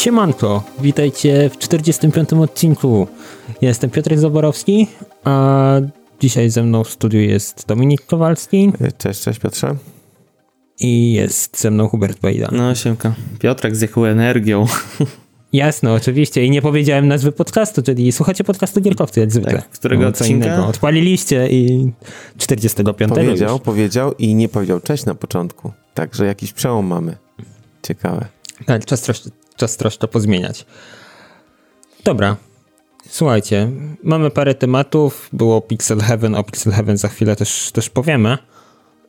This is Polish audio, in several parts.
Siemanko, witajcie w 45. odcinku. Ja jestem Piotr Zaborowski, a dzisiaj ze mną w studiu jest Dominik Kowalski Cześć, cześć Piotrze. i jest ze mną Hubert Bejda. No siemka. Piotrek zjechał energią. Jasno, oczywiście i nie powiedziałem nazwy podcastu, czyli słuchacie podcastu Gierkowcy jak zwykle. Tak, którego No, co odcinka? innego. Odpaliliście i 45. Powiedział, już. powiedział i nie powiedział cześć na początku. Także jakiś przełom mamy. Ciekawe. Tak, czas troszkę, czas troszkę pozmieniać. Dobra. Słuchajcie, mamy parę tematów. Było Pixel Heaven, o Pixel Heaven za chwilę też, też powiemy.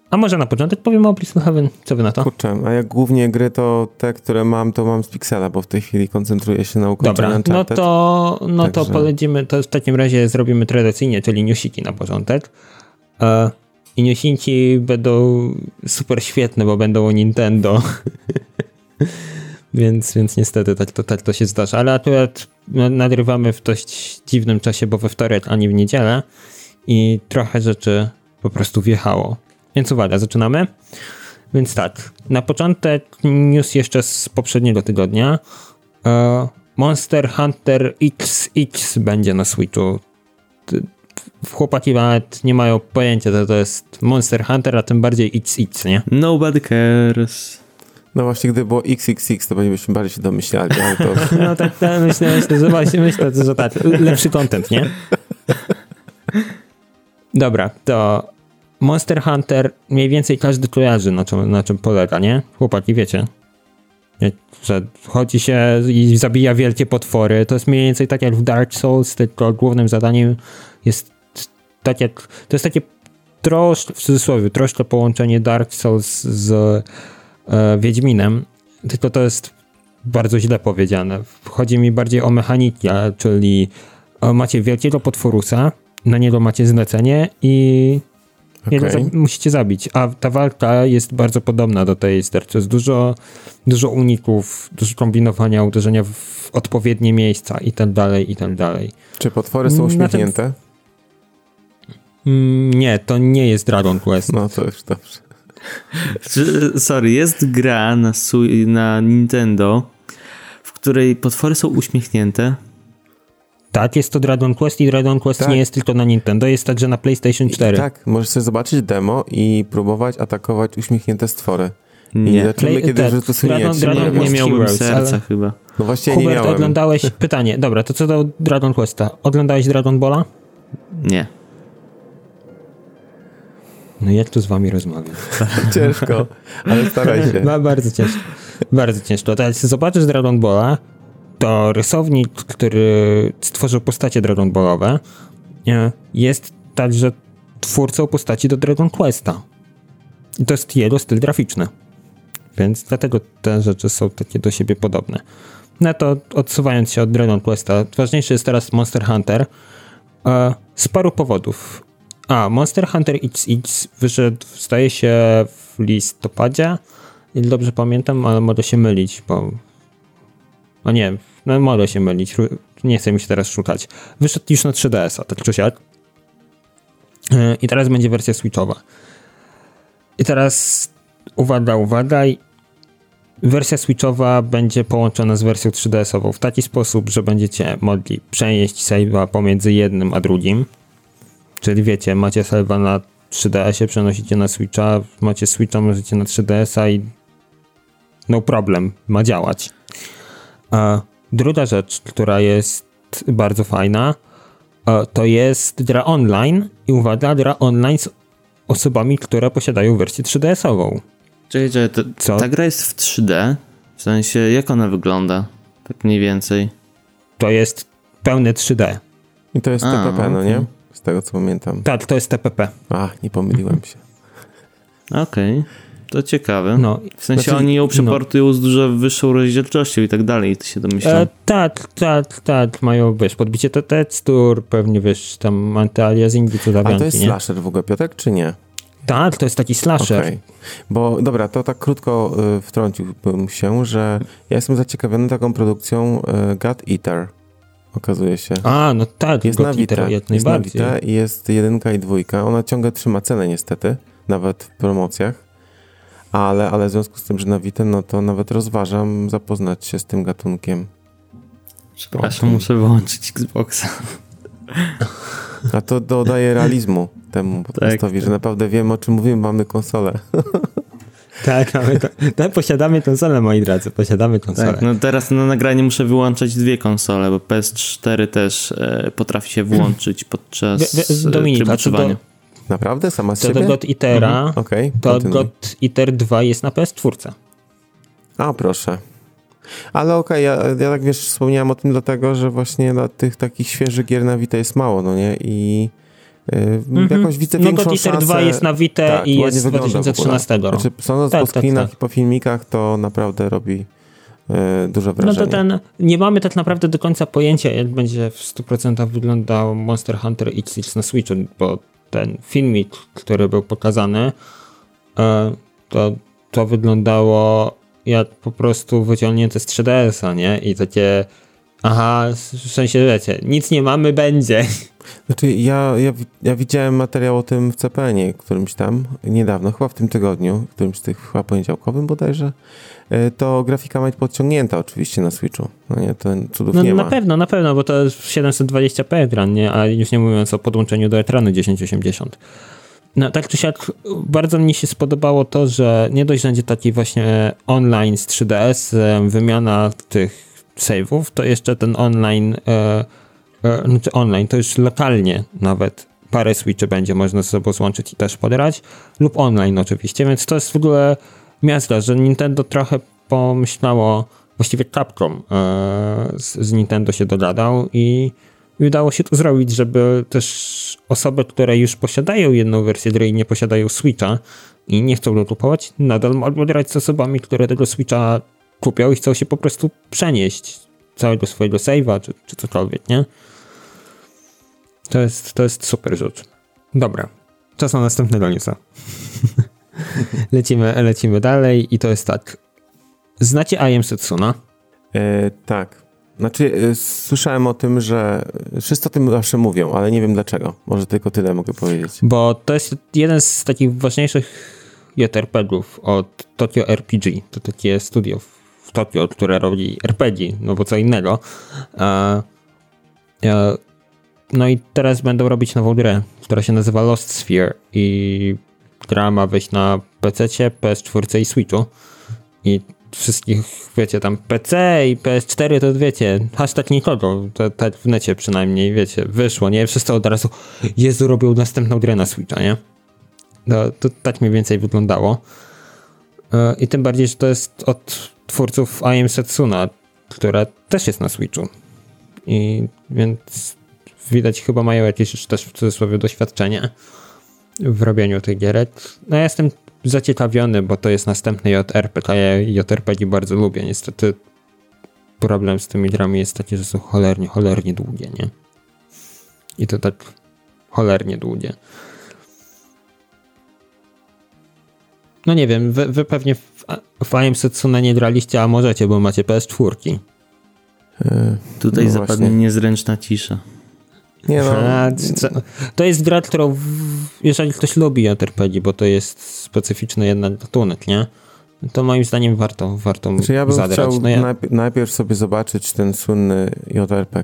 A może na początek powiemy o Pixel Heaven? Co wy na to? Kurczę, a jak głównie gry to te, które mam, to mam z Pixela, bo w tej chwili koncentruję się na ukończeniu Dobra, no to, no to Także- polecimy, to w takim razie zrobimy tradycyjnie, czyli newsiki na początek. E, I newsiki będą super świetne, bo będą o Nintendo. więc, więc niestety tak to, tak to się zdarza. Ale akurat na- nagrywamy w dość dziwnym czasie, bo we wtorek ani w niedzielę i trochę rzeczy po prostu wjechało. Więc uwaga, zaczynamy. Więc tak, na początek news jeszcze z poprzedniego tygodnia. E, Monster Hunter XX będzie na Switchu. Chłopaki nawet nie mają pojęcia, że to jest Monster Hunter, a tym bardziej XX, nie? Nobody cares. No właśnie, gdyby było XXX, to byśmy bardziej się domyślali, ale to... No tak, tak myślę, myślę, że właśnie myślę, że tak. Lepszy content, nie? Dobra, to Monster Hunter mniej więcej każdy kojarzy, na czym, na czym polega, nie? Chłopaki, wiecie? Że chodzi się i zabija wielkie potwory. To jest mniej więcej tak jak w Dark Souls, tylko głównym zadaniem jest tak jak... To jest takie troszkę, w cudzysłowie, troszkę połączenie Dark Souls z Wiedźminem, tylko to jest bardzo źle powiedziane. Chodzi mi bardziej o mechanikę, czyli e, macie wielkiego potworusa, na niego macie zlecenie i Okej. za- musicie zabić. A ta walka jest bardzo podobna do tej Dark Souls. Dużo, dużo uników, dużo kombinowania, uderzenia w odpowiednie miejsca i tak dalej, i tak dalej. Czy potwory są uśmiechnięte? Mm, Nie, to nie jest Dragon Quest. No to już dobrze. Sorry, jest gra na, na Nintendo, w której potwory są uśmiechnięte. Tak, jest to Dragon Quest i Dragon Quest Tak. nie jest tylko na Nintendo, jest także na PlayStation 4. Tak, możesz sobie zobaczyć demo i próbować atakować uśmiechnięte stwory. I Nie. zobaczymy, Play- kiedy tak, rzutu Dragon- Dragon nie, Nie miałbym Heroes, serca ale- chyba. No właśnie ja nie Hubert, miałem. oglądałeś... Pytanie, dobra, to co do Dragon Questa? Oglądałeś Dragon Balla? Nie. No jak tu z wami rozmawiam? Ciężko, ale staraj się. No, bardzo ciężko. Bardzo ciężko. To jak zobaczysz Dragon Balla, to rysownik, który stworzył postacie Dragon Ballowe, jest także twórcą postaci do Dragon Questa. I to jest jego styl graficzny. Więc dlatego te rzeczy są takie do siebie podobne. No to odsuwając się od Dragon Questa, ważniejszy jest teraz Monster Hunter. E, z paru powodów. A, Monster Hunter XX wyszedł, zdaje się, w listopadzie. Dobrze pamiętam, ale mogę się mylić, bo. No nie, no mogę się mylić. Nie chcę mi się teraz szukać. Wyszedł już na 3DS-a, tak czy siak. E, I teraz będzie wersja Switchowa. I teraz uwaga, uwaga. Wersja Switchowa będzie połączona z wersją 3DS-ową w taki sposób, że będziecie mogli przenieść save'a pomiędzy jednym a drugim. Czyli wiecie, macie save'a na 3DS-ie, przenosicie na Switcha, macie Switcha, możecie na 3DS-a i no problem, ma działać. A druga rzecz, która jest bardzo fajna, to jest gra online i uwaga, gra online z osobami, które posiadają wersję 3DS-ową. Czekaj, czekaj, to, Co? ta gra jest w 3D? W sensie, jak ona wygląda? Tak mniej więcej. To jest pełne 3D. I to jest A, TPP, no nie? Z tego co pamiętam. Tak, to jest TPP. Ach, nie pomyliłem się. Okej. To ciekawe. No, W sensie Znaczy, oni ją no. przeportują z dużo wyższą rozdzielczością i tak dalej, to się domyślam. E, tak, tak, tak, mają, wiesz, podbicie te tekstur, pewnie, wiesz, tam antyaliasingi, Ale cudawianki, to jest nie? slasher w ogóle, Piotrek, czy nie? Tak, to jest taki slasher. Okej. Bo dobra, to tak krótko y, wtrąciłbym się, że ja jestem zaciekawiony taką produkcją y, God Eater. Okazuje się. A, no tak, Jest na God Vita, Eater, jak jest na najbardziej. Vita i jest jedynka i dwójka. Ona ciągle trzyma cenę niestety, nawet w promocjach. ale, ale w związku z tym, że na Vita, no to nawet rozważam zapoznać się z tym gatunkiem. Przepraszam, muszę wyłączyć Xboxa. A to dodaje realizmu temu podcastowi, tak, że naprawdę wiem, o czym mówimy, mamy konsolę. Tak, mamy to, tak, posiadamy konsolę, moi drodzy, posiadamy konsolę. Tak, no teraz na nagranie muszę wyłączać dwie konsole, bo PS4 też e, potrafi się włączyć podczas Dominika, trybu do, Naprawdę? Sama z to siebie? do God Eatera, mhm. okay, to God Eater 2 jest na PS4. A, proszę. Ale okej, okay, ja, ja tak wiesz, wspomniałem o tym dlatego, że właśnie na tych takich świeżych gier na Vita jest mało, no nie? I Mm -hmm. Jakoś widzę no, większą God Eater 2 jest na Vita tak, i jest z 2013 roku. Znaczy, sądząc tak, po tak, screenach tak. i po filmikach, to naprawdę robi e, duże wrażenie. No to ten, nie mamy tak naprawdę do końca pojęcia, jak będzie w 100% wyglądał Monster Hunter XX na Switchu, bo ten filmik, który był pokazany, e, to, to wyglądało jak po prostu wyciągnięte z 3DS-a, nie? I takie Aha, w sensie wiecie, nic nie mamy, będzie. Znaczy, ja, ja, ja widziałem materiał o tym w CPN-ie, którymś tam niedawno, chyba w tym tygodniu, którymś z tych chyba poniedziałkowym bodajże. E, to grafika ma być podciągnięta oczywiście na Switchu. No nie, ten cudów no, nie ma. Na pewno, na pewno, bo to jest 720p ekran, nie? A już nie mówiąc o podłączeniu do ekranu 1080. No tak czy siak, bardzo mi się spodobało to, że nie dość, że będzie taki właśnie online z 3DS, wymiana tych save'ów, to jeszcze ten online, e, znaczy online, to już lokalnie nawet parę switchy będzie można ze sobą złączyć i też poderać, lub online oczywiście, więc to jest w ogóle miasta, że Nintendo trochę pomyślało, właściwie Capcom e, z, z, Nintendo się dogadał i, i udało się to zrobić, żeby też osoby, które już posiadają jedną wersję gry i nie posiadają Switcha i nie chcą go kupować, nadal mogą grać z osobami, które tego Switcha kupią i chcą się po prostu przenieść całego swojego save'a, czy, czy cokolwiek, nie? To jest, to jest super rzecz. Dobra, czas na następnego newsa. lecimy, lecimy dalej i to jest tak. Znacie I Am Setsuna? E, tak. Znaczy, e, słyszałem o tym, że wszyscy o tym zawsze mówią, ale nie wiem dlaczego. Może tylko tyle mogę powiedzieć. Bo to jest jeden z takich ważniejszych JRPG-ów od Tokyo RPG. To takie studio w Tokio, które robi RPG, no bo co innego. E, e, no i teraz będą robić nową grę, która się nazywa Lost Sphere i gra ma wyjść na PC, PS4 i Switchu. I wszystkich, wiecie, tam PC i PS4 to wiecie, hashtag nikogo, tak w necie przynajmniej, wiecie, wyszło, nie? Wszyscy od razu, Jezu, robią następną grę na Switcha, nie? No, to tak mniej więcej wyglądało. E, I tym bardziej, że to jest od twórców I Am Setsuna, która też jest na Switchu. I więc widać chyba mają jakieś też w cudzysłowie doświadczenie w robieniu tych gierek. No ja jestem zaciekawiony, bo to jest następny JRPG, a ja JRPG bardzo lubię. Niestety problem z tymi grami jest taki, że są cholernie, cholernie długie, nie? I to tak cholernie długie. No nie wiem, wy, wy pewnie w, w IM Setsuna nie graliście, a możecie, bo macie PS4. Yy, e, Tutaj no zapadnie właśnie. niezręczna cisza. Nie no. To jest gra, którą jeżeli ktoś lubi JRPG, bo to jest specyficzny jednak gatunek, nie? To moim zdaniem warto, warto znaczy ja bym zadrać. chciał no ja... najpierw sobie zobaczyć ten słynny JRPG,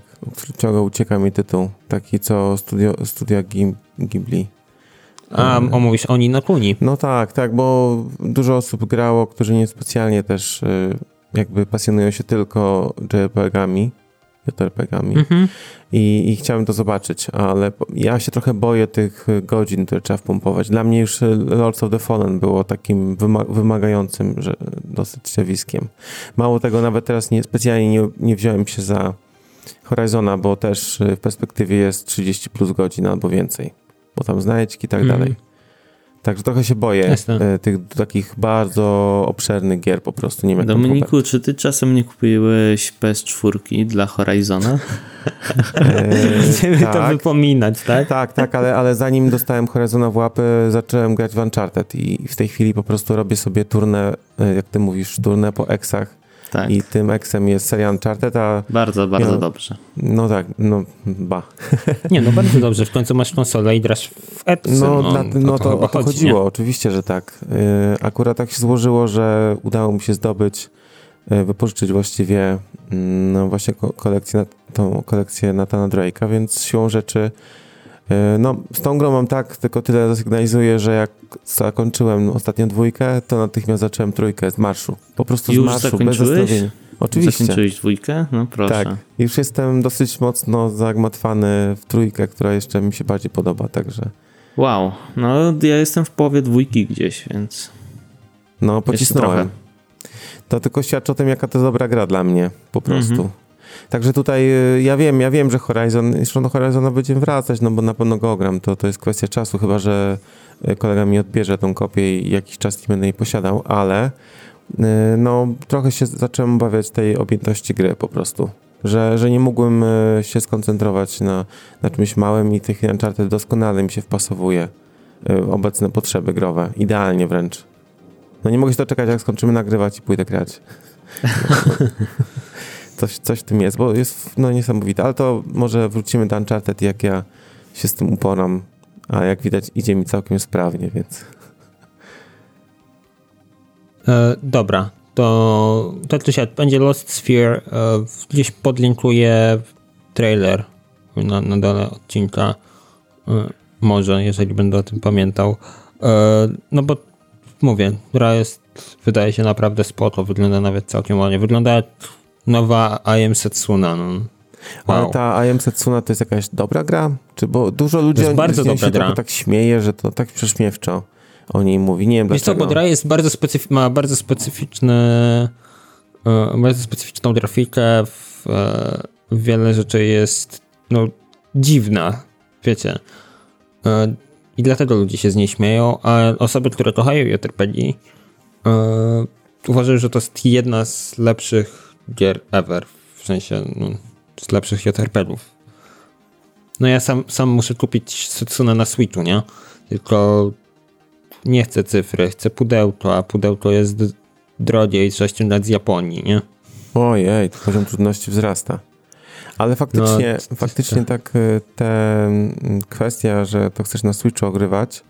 którego ucieka mi tytuł. Taki co studio, studia Ghibli. A, o mówisz o Nino Kuni. No tak, tak, bo dużo osób grało, którzy niespecjalnie też y, jakby pasjonują się tylko JRPG-ami, JRPG-ami mhm. I, i chciałem to zobaczyć, ale ja się trochę boję tych godzin, które trzeba wpompować. Dla mnie już Lords of the Fallen było takim wymagającym że dosyć zjawiskiem. Mało tego, nawet teraz nie, specjalnie nie, nie wziąłem się za Horizona, bo też w perspektywie jest 30 plus godzin albo więcej bo tam znajdźki i tak mm. dalej. Także trochę się boję Jasne. E, tych takich bardzo obszernych gier po prostu. Nie wiem, Dominiku, czy ty czasem nie kupiłeś PS4 dla Horizona? Chcemy tak, to wypominać, tak? Tak, tak, ale, ale zanim dostałem Horizona w łapy, zacząłem grać w Uncharted i w tej chwili po prostu robię sobie turnę, e, jak ty mówisz, turnę po eksach Tak. I tym eksem jest seria Uncharted, a... Bardzo, bardzo no, dobrze. No tak, no ba. Nie, no bardzo dobrze, w końcu masz konsolę i grasz w epsy. No, no, na, no to, to, o to chodzi, chodziło, nie? oczywiście, że tak. Yy, akurat tak się złożyło, że udało mi się zdobyć, yy, wypożyczyć właściwie yy, no właśnie ko- kolekcję, na- tą kolekcję Natana Drake'a, więc siłą rzeczy no z tą grą mam tak, tylko tyle zasygnalizuję, że jak zakończyłem ostatnią dwójkę, to natychmiast zacząłem trójkę z marszu. Po prostu Już z marszu, bez zastanowienia. Oczywiście. Zakończyłeś dwójkę? No proszę. Tak, już jestem dosyć mocno zagmatwany w trójkę, która jeszcze mi się bardziej podoba, także Wow, no ja jestem w połowie dwójki gdzieś, więc no pocisnąłem. To tylko świadczy o tym, jaka to dobra gra dla mnie, po prostu. Mhm. Także tutaj y, ja wiem, ja wiem, że Horizon, zresztą do Horizona będziemy wracać, no bo na pewno go ogram, to, to jest kwestia czasu, chyba że y, kolega mi odbierze tą kopię i jakiś czas nie będę jej posiadał, ale y, no trochę się zacząłem obawiać tej objętości gry po prostu. Że, że nie mógłbym y, się skoncentrować na, na czymś małym i tych Uncharted doskonale mi się wpasowuje obecne potrzeby growe, idealnie wręcz. No nie mogę się doczekać, jak skończymy nagrywać i pójdę grać. coś, coś w tym jest, bo jest no, niesamowite. Ale to może wrócimy do Uncharted, jak ja się z tym uporam. A jak widać, idzie mi całkiem sprawnie, więc. E, dobra, to tak czy siak będzie Lost Sphere. E, gdzieś podlinkuję trailer na, na dole odcinka. E, może, jeżeli będę o tym pamiętał. E, no bo mówię, gra jest, wydaje się naprawdę spoko, wygląda nawet całkiem ładnie. Wygląda jak nowa I Am Setsuna. No. Ale Wow. ta I Am Setsuna to jest jakaś dobra gra? Czy bo dużo ludzi jest o- bardzo dobra się gra. tak śmieje, że to tak prześmiewczo o niej mówi. Nie wiem Wiesz co, dlaczego. bo gra jest bardzo specyf- ma bardzo specyficzny e, bardzo specyficzną grafikę, w, e, wiele rzeczy jest no, dziwna, wiecie. E, I dlatego ludzie się z niej śmieją, a osoby, które kochają JRPG uważają, że to jest jedna z lepszych gier ever, w sensie no, z lepszych JRPG-ów. No ja sam, sam muszę kupić Setsuna na Switchu, nie? Tylko nie chcę cyfry, chcę pudełko, a pudełko jest drogie i trzeba ściągać z Japonii, nie? Ojej, to poziom trudności wzrasta. Ale faktycznie, No, faktycznie tak y, te mm, kwestia, że to chcesz na Switchu ogrywać,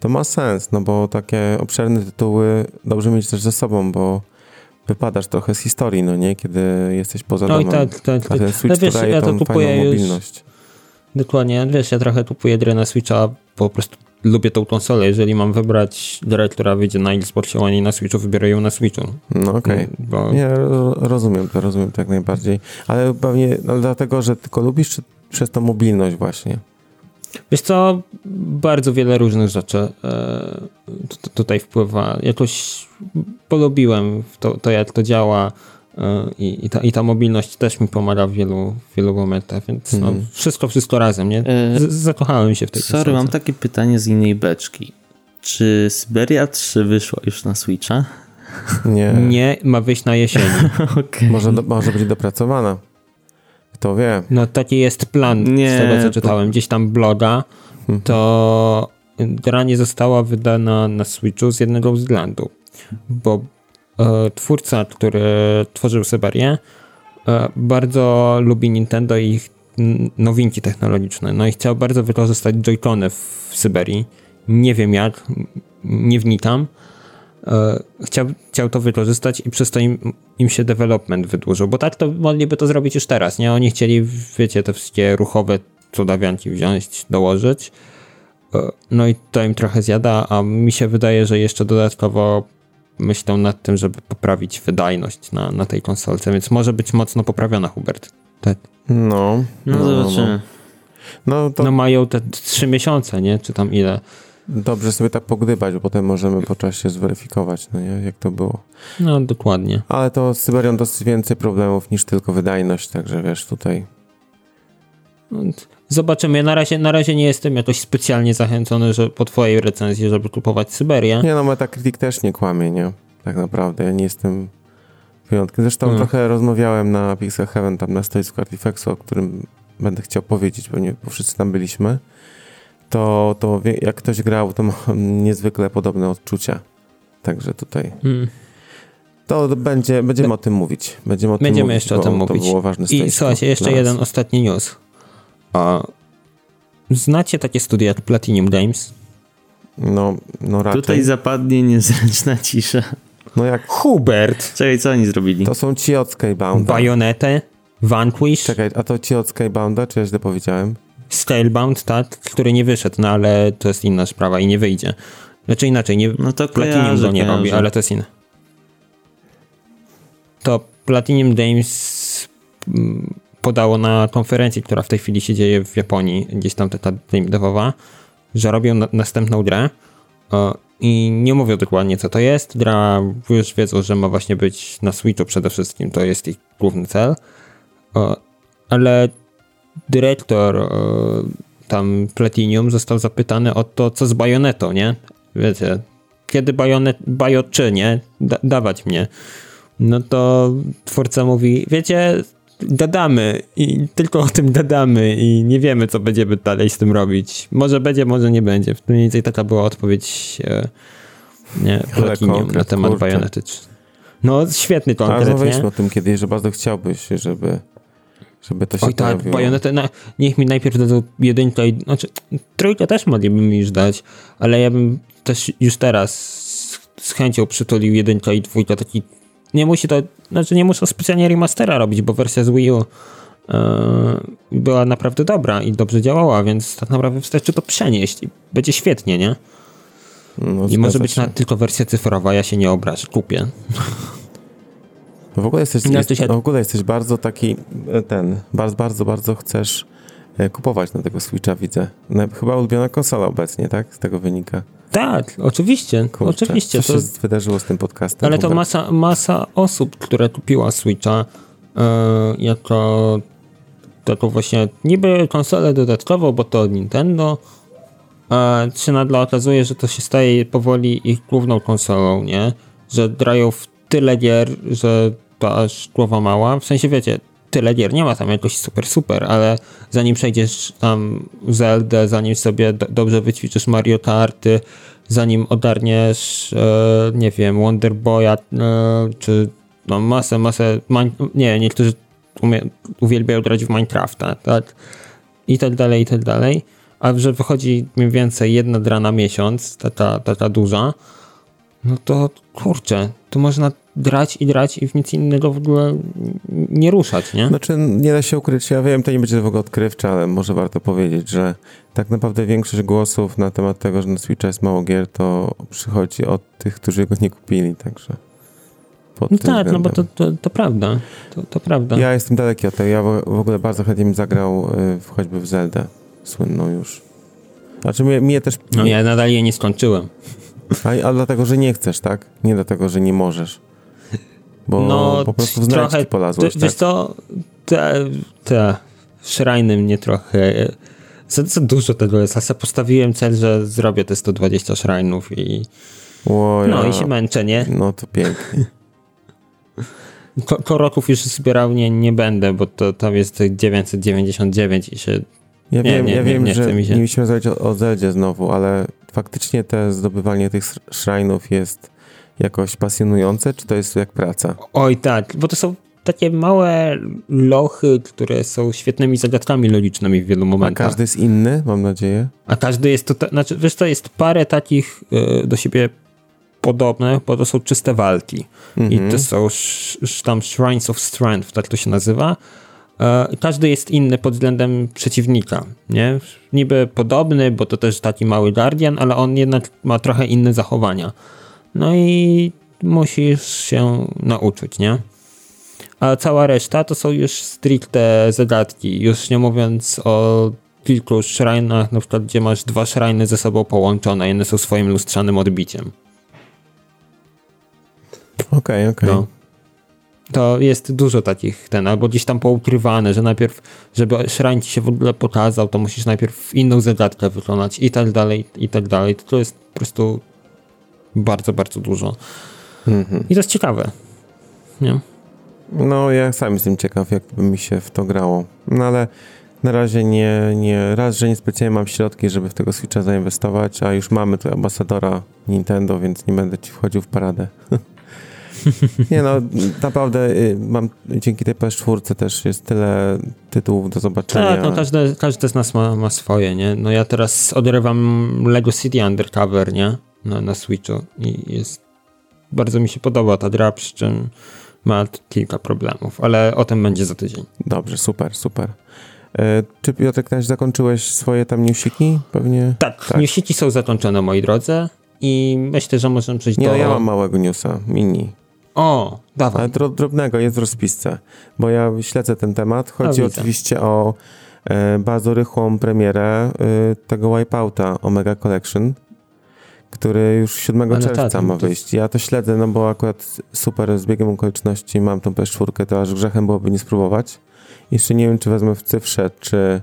to ma sens, no bo takie obszerne tytuły dobrze mieć też ze sobą, bo wypadasz trochę z historii, no nie? Kiedy jesteś poza No i domem. tak, tak. A ten Ale Switch wiesz, to daje ja to kupuję już- mobilność. Dokładnie, wiesz, ja trochę kupuję grę na Switcha, po prostu lubię tą konsolę. Jeżeli mam wybrać grę, która wyjdzie na Xboxie, a nie na Switchu, wybiorę ją na Switchu. No okej. Mm, Bo ro- rozumiem to, rozumiem to jak najbardziej. Ale pewnie no, dlatego, że tylko lubisz, czy przez tą mobilność właśnie? Wiesz co, bardzo wiele różnych rzeczy e, tutaj wpływa. Jakoś polubiłem to, to jak to działa e, i, i, ta, i ta mobilność też mi pomaga w wielu, wielu momentach, więc no, Mhm. wszystko, wszystko razem, nie? E, Z, zakochałem się w tej Sorry, mam takie pytanie z innej beczki. Czy Syberia 3 wyszła już na Switcha? Nie. Nie, ma wyjść na jesieni. Okej. Może, do, może być dopracowana. Kto wie. No taki jest plan Nie, z tego, co czytałem. Gdzieś tam bloga, to gra nie została wydana na Switchu z jednego względu, bo e, twórca, który tworzył Syberię, e, bardzo lubi Nintendo i ich nowinki technologiczne. No i chciał bardzo wykorzystać Joy-Cony w Syberii. Nie wiem jak, nie wnikam. E, Chciał, chciał to wykorzystać i przez to im, im się development wydłużył, bo tak to mogliby to zrobić już teraz, nie? Oni chcieli, wiecie, te wszystkie ruchowe cudawianki wziąć, dołożyć. E, No i to im trochę zjada, a mi się wydaje, że jeszcze dodatkowo myślą nad tym, żeby poprawić wydajność na, na tej konsolce, więc może być mocno poprawiona, Hubert. Tak. No. No, zobaczymy. No to No mają te trzy miesiące, nie? Czy tam ile? Dobrze sobie tak pogdybać, bo potem możemy po czasie zweryfikować, no nie? Jak to było. No dokładnie. Ale to z Syberią dosyć więcej problemów niż tylko wydajność, także wiesz, tutaj Zobaczymy. Na razie, na razie nie jestem jakoś specjalnie zachęcony że po twojej recenzji, żeby kupować Syberię. Nie no, Metacritic też nie kłamie, nie? Tak naprawdę, ja nie jestem wyjątkiem. Zresztą Hmm. trochę rozmawiałem na Pixel Heaven, tam na stoisku Artifexu, o którym będę chciał powiedzieć, pewnie, bo wszyscy tam byliśmy. To, to jak ktoś grał, to ma niezwykle podobne odczucia. Także tutaj Mm. To będzie, będziemy o tym mówić. Będziemy, o tym Będziemy mówić, jeszcze o tym mówić. To było ważne I słuchajcie, jeszcze jeden ostatni news. O, znacie takie studia jak Platinum Games? No, no raczej. Tutaj zapadnie niezręczna cisza. No jak... Hubert! Czekaj, co oni zrobili? To są ci od Skybounda. Bajonetę, Vanquish, Czekaj, a to ci od Skybounda, czy ja źle powiedziałem? Scalebound, tak, który nie wyszedł, no ale to jest inna sprawa i nie wyjdzie. Znaczy inaczej, nie, No to Platinum kojarzę, go nie kojarzę. robi, ale to jest inne. To Platinum Games mm, podało na konferencji, która w tej chwili się dzieje w Japonii, gdzieś tam ta devowa, że robią na, następną grę i nie mówią dokładnie co to jest. Gra już wiedzą, że ma właśnie być na Switchu przede wszystkim, to jest ich główny cel. Ale dyrektor o, tam Platinum został zapytany o to, co z Bajonetą, nie? Wiecie, kiedy Bajonet, Bajo czy, nie? Da, dawać mnie. No to twórca mówi, wiecie, gadamy i tylko o tym gadamy i nie wiemy, co będziemy dalej z tym robić. Może będzie, może nie będzie. Mniej więcej taka była odpowiedź e, nie, Ale Platinum na temat kurczę. Bajonety. No, świetny konkret, nie? rozmawialiśmy o tym kiedyś, że bardzo chciałbyś, żeby, żeby to się Oj tak, pojawiło. bajonetę, niech mi najpierw dadzą jedynkę, i, znaczy trójkę też mogliby mi już dać, ale ja bym też już teraz z, z chęcią przytulił jedynkę i dwójkę, taki, nie musi to, znaczy nie muszą specjalnie remastera robić, bo wersja z Wii U e, była naprawdę dobra i dobrze działała, więc tak naprawdę wystarczy to przenieść i będzie świetnie, nie? No, I może być na, tylko wersja cyfrowa, ja się nie obrażę, kupię. W ogóle jesteś, jest, się- w ogóle jesteś bardzo taki, e, ten, bardzo, bardzo, bardzo chcesz e, kupować na tego Switcha, widzę. No, chyba ulubiona konsola obecnie, tak? Z tego wynika. Tak, oczywiście, Kurczę, oczywiście. Co To, się wydarzyło z tym podcastem? Ale to masa, masa osób, które kupiła Switcha e, jako taką właśnie niby konsolę dodatkową, bo to Nintendo, a się nagle okazuje, że to się staje powoli ich główną konsolą, nie? Że grają w tyle gier, że aż głowa mała. W sensie wiecie, tyle gier, nie ma tam jakoś super, super, ale zanim przejdziesz tam Zelda, zanim sobie do, dobrze wyćwiczysz Mario Karty, zanim ogarniesz, e, nie wiem, Wonder Boya, e, czy no masę, masę, nie, niektórzy umie, uwielbiają grać w Minecrafta, tak? I tak dalej, i tak dalej. A że wychodzi mniej więcej jedna gra na miesiąc, taka, taka duża, no to kurczę, tu można grać i grać i w nic innego w ogóle nie ruszać, nie? Znaczy, nie da się ukryć, ja wiem, to nie będzie w ogóle odkrywcze, ale może warto powiedzieć, że tak naprawdę większość głosów na temat tego, że na Switcha jest mało gier, to przychodzi od tych, którzy go nie kupili, także No tak, no bo to, względem. to, to prawda. To, to prawda. Ja jestem daleki od tego, ja w w ogóle bardzo chętnie bym zagrał y, w- choćby w Zeldę, słynną już. Znaczy mnie, mnie też... No ja nadal je nie skończyłem. A, a dlatego, że nie chcesz, tak? Nie dlatego, że nie możesz. Bo no po prostu w trochę, polazłeś, to, wiesz tak? co, te, te szrajny mnie trochę... Za, za dużo tego jest, a sobie postawiłem cel, że zrobię te 120 szrajnów i Ło, no ja- i się męczę, nie? No to pięknie. Ko- Koroków już zbierał nie, nie będę, bo to tam jest 999 i się Ja Nie, wiem, nie, ja wiem nie że się. nie musimy rozmawiać o, o Zeldzie znowu, ale faktycznie te zdobywanie tych sz- szrajnów jest jakoś pasjonujące, czy to jest jak praca? Oj tak, bo to są takie małe lochy, które są świetnymi zagadkami logicznymi w wielu A momentach. każdy jest inny, mam nadzieję. A każdy jest to, znaczy wiesz co, jest parę takich y, do siebie podobnych, bo to są czyste walki. Mhm. I to są sz, sz, tam Shrines of Strength, tak to się nazywa. E, i każdy jest inny pod względem przeciwnika, nie? Niby podobny, bo to też taki mały guardian, ale on jednak ma trochę inne zachowania. No i musisz się nauczyć, nie? A cała reszta to są już stricte zagadki, już nie mówiąc o kilku szrajnach, na przykład gdzie masz dwa szrajny ze sobą połączone, jedne są swoim lustrzanym odbiciem. Okej, okej. No. To jest dużo takich ten, albo gdzieś tam poukrywane, że najpierw, żeby szrań ci się w ogóle pokazał, to musisz najpierw inną zagadkę wykonać i tak dalej, i tak dalej. To jest po prostu bardzo, bardzo dużo. Mhm. I to jest ciekawe. Nie? No, ja sam jestem ciekaw, jak by mi się w to grało. No ale na razie nie, nie, raz, że niespecjalnie mam środki, żeby w tego Switcha zainwestować, a już mamy tu ambasadora Nintendo, więc nie będę ci wchodził w paradę. Nie no, naprawdę y, mam dzięki tej PS4 też jest tyle tytułów do zobaczenia. Tak, no każdy, każdy z nas ma, ma swoje, nie? No ja teraz odrywam Lego City Undercover, nie? Na, na Switchu i jest... Bardzo mi się podoba ta gra, przy czym ma kilka problemów, ale o tym będzie za tydzień. Dobrze, super, super. E, czy Piotrek, też zakończyłeś swoje tam newsiki? Pewnie? Tak, tak. newsiki są zakończone, moi drodzy i myślę, że możemy przejść Nie, do... Nie, ja mam małego newsa, mini. O, dawaj. Ale drobnego, jest w rozpisce, bo ja śledzę ten temat. Chodzi oczywiście o e, bardzo rychłą premierę e, tego Wipeouta Omega Collection, który już 7 Ale czerwca tak, ma no wyjść. Ja to śledzę, no bo akurat super z biegiem okoliczności mam tą PS4, to aż grzechem byłoby nie spróbować. Jeszcze nie wiem, czy wezmę w cyfrze, czy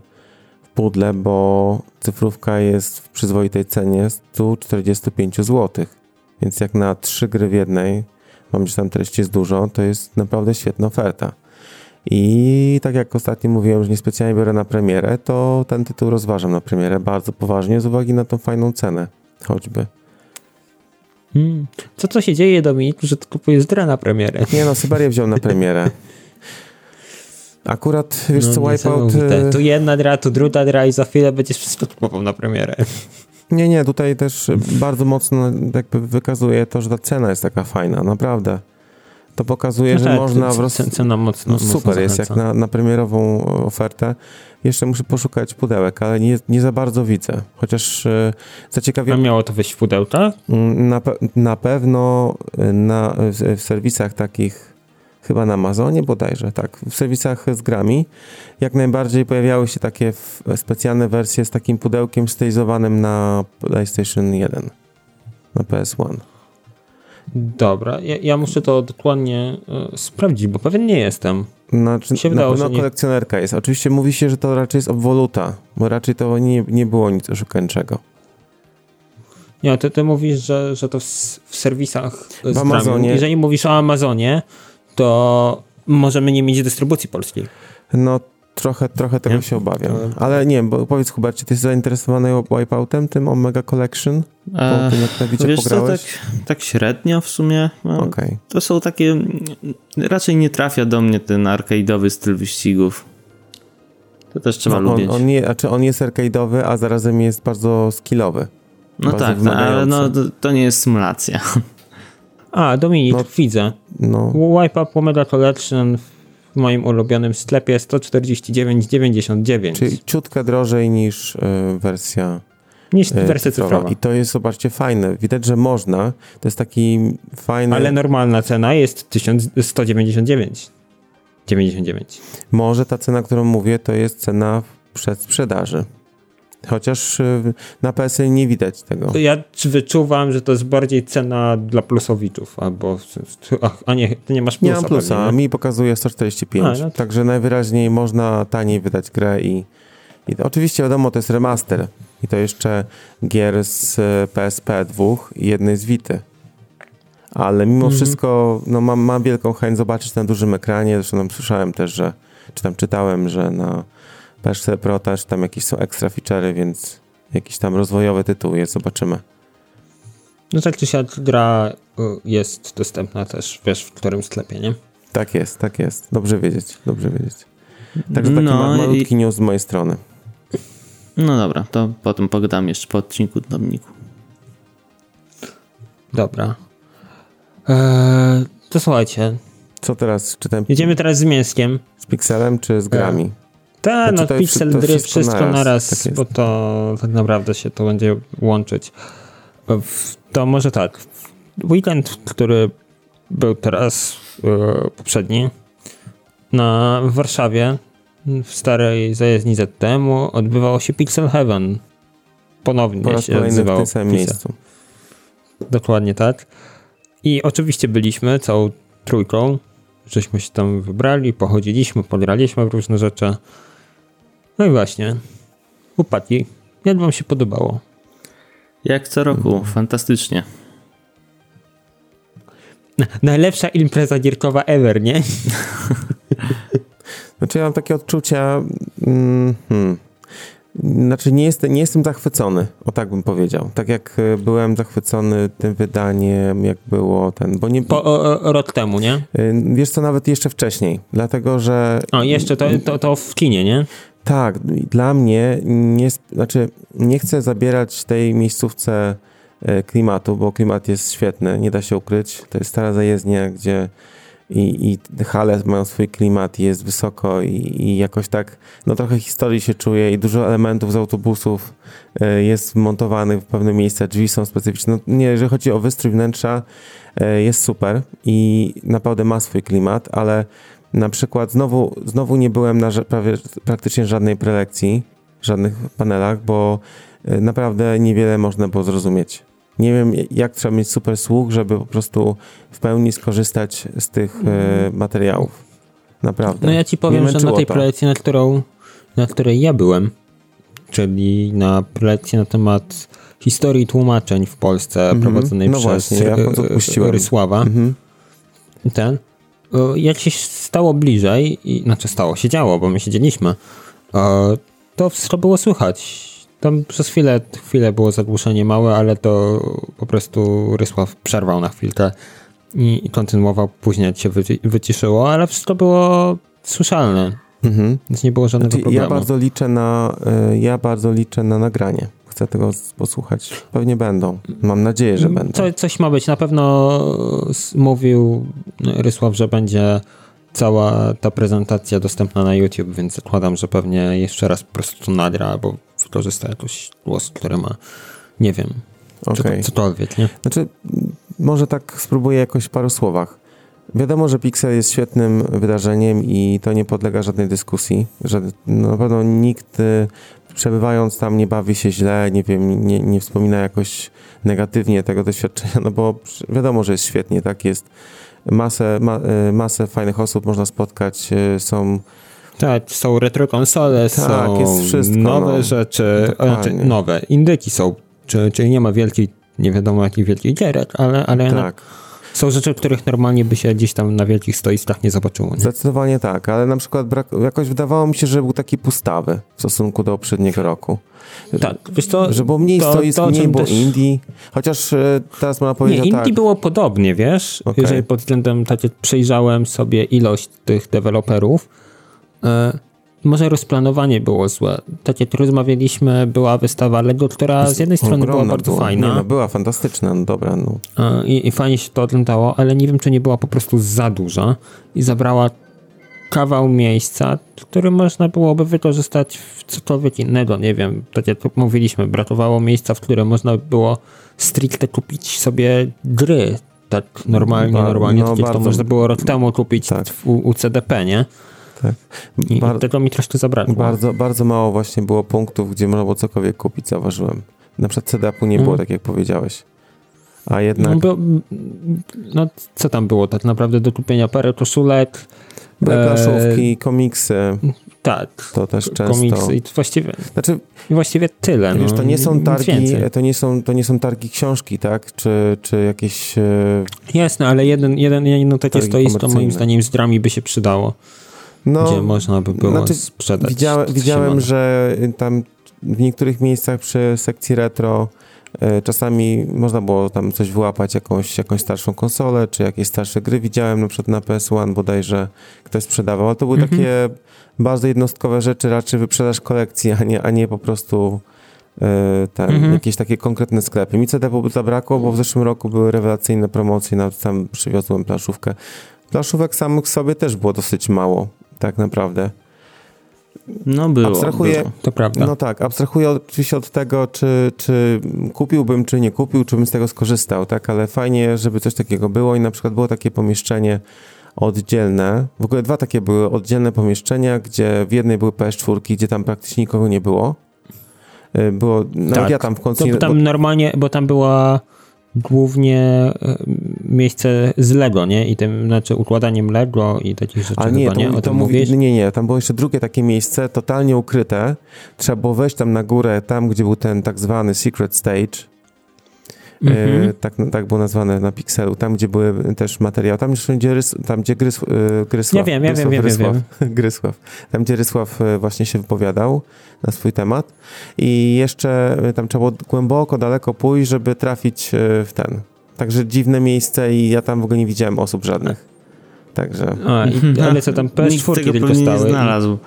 w pudle, bo cyfrówka jest w przyzwoitej cenie 145 zł. Więc jak na trzy gry w jednej, mam, że tam treści jest dużo, to jest naprawdę świetna oferta. I tak jak ostatnio mówiłem, że niespecjalnie biorę na premierę, to ten tytuł rozważam na premierę bardzo poważnie z uwagi na tą fajną cenę, choćby. Hmm. Co to się dzieje, Dominik, że kupujesz drę na premierę? Nie no, Syberię wziął na premierę. Akurat, wiesz no, co, Wipeout... Y, tu jedna dra, tu druga dra i za chwilę będziesz wszystko kupował na premierę. Nie, nie, tutaj też bardzo mocno jakby wykazuje to, że ta cena jest taka fajna, naprawdę. To pokazuje, no że tak, można... W roz... Cena mocno, no super mocno jest, jak na, na premierową ofertę. Jeszcze muszę poszukać pudełek, ale nie, nie za bardzo widzę. Chociaż e, zaciekawiam... A miało to wyjść w pudełkach? Mm, na, pe na pewno e, na, w, w serwisach takich chyba na Amazonie bodajże, tak, w serwisach z grami, jak najbardziej pojawiały się takie specjalne wersje z takim pudełkiem stylizowanym na PlayStation 1, na PS1. Dobra, ja, ja muszę to dokładnie y, sprawdzić, bo pewien nie jestem. Znaczy, się na wydało, pewno nie... kolekcjonerka jest. Oczywiście mówi się, że to raczej jest obwoluta, bo raczej to nie, nie było nic oszukańczego. Nie, ty, ty mówisz, że, że to w, w serwisach w Amazonie. Jeżeli mówisz o Amazonie, to możemy nie mieć dystrybucji polskiej. No trochę, trochę tego nie? się obawiam. Ale nie, bo powiedz Hubercie, ty jesteś zainteresowany Wipeoutem, tym Omega Collection? Po tym, jak na wiesz pograłeś? Co, tak, tak średnio w sumie. No, okay. To są takie... Raczej nie trafia do mnie ten arcade'owy styl wyścigów. To też trzeba no, lubić. On, on, nie, znaczy on jest arcade'owy, a zarazem jest bardzo skillowy. No tak, no, ale no, to, to nie jest symulacja. A, Dominik, no, widzę. No. Wipe Up Collection w moim ulubionym sklepie 149,99. Czyli ciutkę drożej niż y, wersja niż y, wersja cyfrowa. I to jest, zobaczcie, fajne. Widać, że można. To jest taki fajny... Ale normalna cena jest 1199. 99. Może ta cena, którą mówię, to jest cena przed sprzedaży. Chociaż y, na PSL nie widać tego. Ja wyczuwam, że to jest bardziej cena dla plusowiczów, albo a nie, ty nie masz plusa. Nie mam plusa, pewnie, nie? mi pokazuje 145, a, no to... także najwyraźniej można taniej wydać grę i, i oczywiście wiadomo, to jest remaster i to jeszcze gier z PSP dwóch i jednej z Vity. Ale mimo mhm. wszystko no, mam, mam wielką chęć zobaczyć na dużym ekranie, zresztą tam słyszałem też, że czy tam czytałem, że na PS4 Pro też tam jakieś są ekstra feature'y, więc jakiś tam rozwojowy tytuł jest, zobaczymy. No tak czy siak gra y, jest dostępna też, wiesz, w którym sklepie, nie? Tak jest, tak jest. Dobrze wiedzieć, dobrze wiedzieć. Także taki no, malutki i... news z mojej strony. No dobra, to potem pogadam jeszcze po odcinku Dominiku. Dobra. Eee, to słuchajcie. Co teraz? Czytam... Jedziemy teraz z mięskiem. Z Pixelem czy z grami? Tak, no Pixel Dry, wszystko, wszystko naraz, tak bo to tak naprawdę się to będzie łączyć. To może tak. Weekend, który był teraz yy, poprzedni, na w Warszawie, w starej zajezdni ZTM-u odbywało się Pixel Heaven. Ponownie po się odzywało. w tym samym miejscu. Dokładnie tak. I oczywiście byliśmy całą trójką, żeśmy się tam wybrali, pochodziliśmy, pograliśmy w różne rzeczy. No i właśnie. Chłopaki, jak wam się podobało? Jak co roku, fantastycznie. Najlepsza impreza gierkowa ever, nie? Znaczy ja mam takie odczucia... Mm, hmm. Znaczy nie, jest, nie jestem zachwycony, o tak bym powiedział. Tak jak e, byłem zachwycony tym wydaniem, jak było ten, bo nie... Po, o, o, rok temu, nie? E, wiesz co, nawet jeszcze wcześniej, dlatego że... O, jeszcze to, to, to w kinie, nie? Tak, dla mnie nie, znaczy nie chcę zabierać tej miejscówce e, klimatu, bo klimat jest świetny, nie da się ukryć. To jest stara zajezdnia, gdzie i, i hale mają swój klimat, jest wysoko i, i, jakoś tak, no trochę historii się czuje i dużo elementów z autobusów e, jest montowanych w pewne miejsca, drzwi są specyficzne. No, nie, jeżeli chodzi o wystrój wnętrza, e, jest super i naprawdę ma swój klimat, ale na przykład znowu, znowu nie byłem na prawie, praktycznie żadnej prelekcji, żadnych panelach, bo e, naprawdę niewiele można było zrozumieć. Nie wiem, jak trzeba mieć super słuch, żeby po prostu w pełni skorzystać z tych e, materiałów. Naprawdę. No ja ci powiem, że na tej to. prelekcji, na, którą, na której ja byłem, czyli na prelekcji na temat historii tłumaczeń w Polsce mm -hmm. prowadzonej no przez właśnie, ja Rysława, mm -hmm. ten, jak się stało bliżej, i, znaczy stało się działo, bo my siedzieliśmy, to wszystko było słychać tam przez chwilę, chwilę było zagłuszenie małe, ale to po prostu Rysław przerwał na chwilkę i, i kontynuował. Później się wyciszyło, ale wszystko było słyszalne. Mhm. Więc nie było żadnego znaczy, problemu. Ja bardzo liczę na, e, ja bardzo liczę na nagranie. Chcę tego posłuchać. Pewnie będą. Mam nadzieję, że będą. Co, coś ma być. Na pewno mówił Rysław, że będzie cała ta prezentacja dostępna na YouTube, więc zakładam, że pewnie jeszcze raz po prostu to nagra, bo wykorzysta jakiś głos, który ma, nie wiem, okay. cokolwiek, nie? Znaczy, może tak spróbuję jakoś w paru słowach. Wiadomo, że Pixel jest świetnym wydarzeniem i to nie podlega żadnej dyskusji, że na pewno nikt y, przebywając tam nie bawi się źle, nie wiem, nie, nie wspomina jakoś negatywnie tego doświadczenia, no bo wiadomo, że jest świetnie, tak jest masę, ma, y, masę fajnych osób można spotkać, y, są tak, są retro konsole, tak, są jest wszystko, nowe no. rzeczy, znaczy nowe, indyki są, czyli, czyli nie ma wielkiej, nie wiadomo jakich wielkich gierek, ale, ale tak. Są rzeczy, których normalnie by się gdzieś tam na wielkich stoiskach nie zobaczyło. Nie? Zdecydowanie tak, ale na przykład brak, jakoś wydawało mi się, że był taki pustawy w stosunku do poprzedniego roku. Tak, wiesz że było mniej to, stoisk, to, mniej było też... Indii, chociaż e, teraz można powiedzieć, Nie, tak. Indii było podobnie, wiesz, okay. jeżeli pod względem, tak przejrzałem sobie ilość tych deweloperów, E, może rozplanowanie było złe. Tak jak rozmawialiśmy, była wystawa Lego, która z jednej strony była bardzo była. fajna. Nie, no, była fantastyczna, no dobra. No. I, I fajnie się to oglądało, ale nie wiem, czy nie była po prostu za duża i zabrała kawał miejsca, który można byłoby wykorzystać w cokolwiek innego, nie wiem, tak jak mówiliśmy, brakowało miejsca, w którym można było stricte kupić sobie gry, tak normalnie, normalnie, no, tak jak to można było rok temu kupić tak. u, u CDP, nie? Tak. I Bar tego mi troszkę zabrakło. Bardzo, bardzo mało właśnie było punktów, gdzie można było cokolwiek kupić, zauważyłem. Na przykład CDAP-u nie było, mm. tak jak powiedziałeś. A jednak... No, no, co tam było tak naprawdę do kupienia? Parę koszulek. Planszówki, e... komiksy. Tak. To też często. Komiksy i właściwie, znaczy, właściwie tyle. Wiesz, no, to nie są targi, to nie są, to nie są targi książki, tak? Czy, czy jakieś... E... Jasne, ale jeden, jeden, jedno takie stoisko moim zdaniem z drami by się przydało no, gdzie można by było znaczy, sprzedać. Widziałem, widziałem że tam w niektórych miejscach przy sekcji retro e, czasami można było tam coś wyłapać, jakąś, jakąś starszą konsolę, czy jakieś starsze gry. Widziałem na przykład na PS1 bodajże ktoś sprzedawał, ale to były mhm. takie bardzo jednostkowe rzeczy, raczej wyprzedaż kolekcji, a nie, a nie po prostu e, ten, mhm. jakieś takie konkretne sklepy. Mi CD zabrakło, bo w zeszłym roku były rewelacyjne promocje, nawet tam przywiozłem planszówkę. Planszówek samych sobie też było dosyć mało tak naprawdę. No było, abstrahuję, było, to prawda. No tak, abstrahuję oczywiście od tego, czy, czy kupiłbym, czy nie kupił, czy bym z tego skorzystał, tak, ale fajnie, żeby coś takiego było i na przykład było takie pomieszczenie oddzielne, w ogóle dwa takie były oddzielne pomieszczenia, gdzie w jednej były PS4, gdzie tam praktycznie nikogo nie było. Y, było, nawet tak. ja tam w końcu... To, tam bo... normalnie, bo tam była głównie e, miejsce z Lego, nie? I tym, znaczy układaniem Lego i takich rzeczy. Ale nie, chyba, nie? O tym mówi, nie, nie, tam było jeszcze drugie takie miejsce, totalnie ukryte. Trzeba było wejść tam na górę, tam gdzie był ten tak zwany secret stage. Mhm. tak, tak było nazwane na Pixelu, tam gdzie były też materiały, tam gdzie, rys, tam, gdzie Grys, Grysław, ja wiem, ja Grysław, wiem, Grysław, wiem, Grysław, tam gdzie Rysław właśnie się wypowiadał na swój temat i jeszcze tam trzeba było głęboko, daleko pójść, żeby trafić w ten. Także dziwne miejsce i ja tam w ogóle nie widziałem osób żadnych. Także... A, i, ale co tam PS4 tylko stały? Nie znalazł.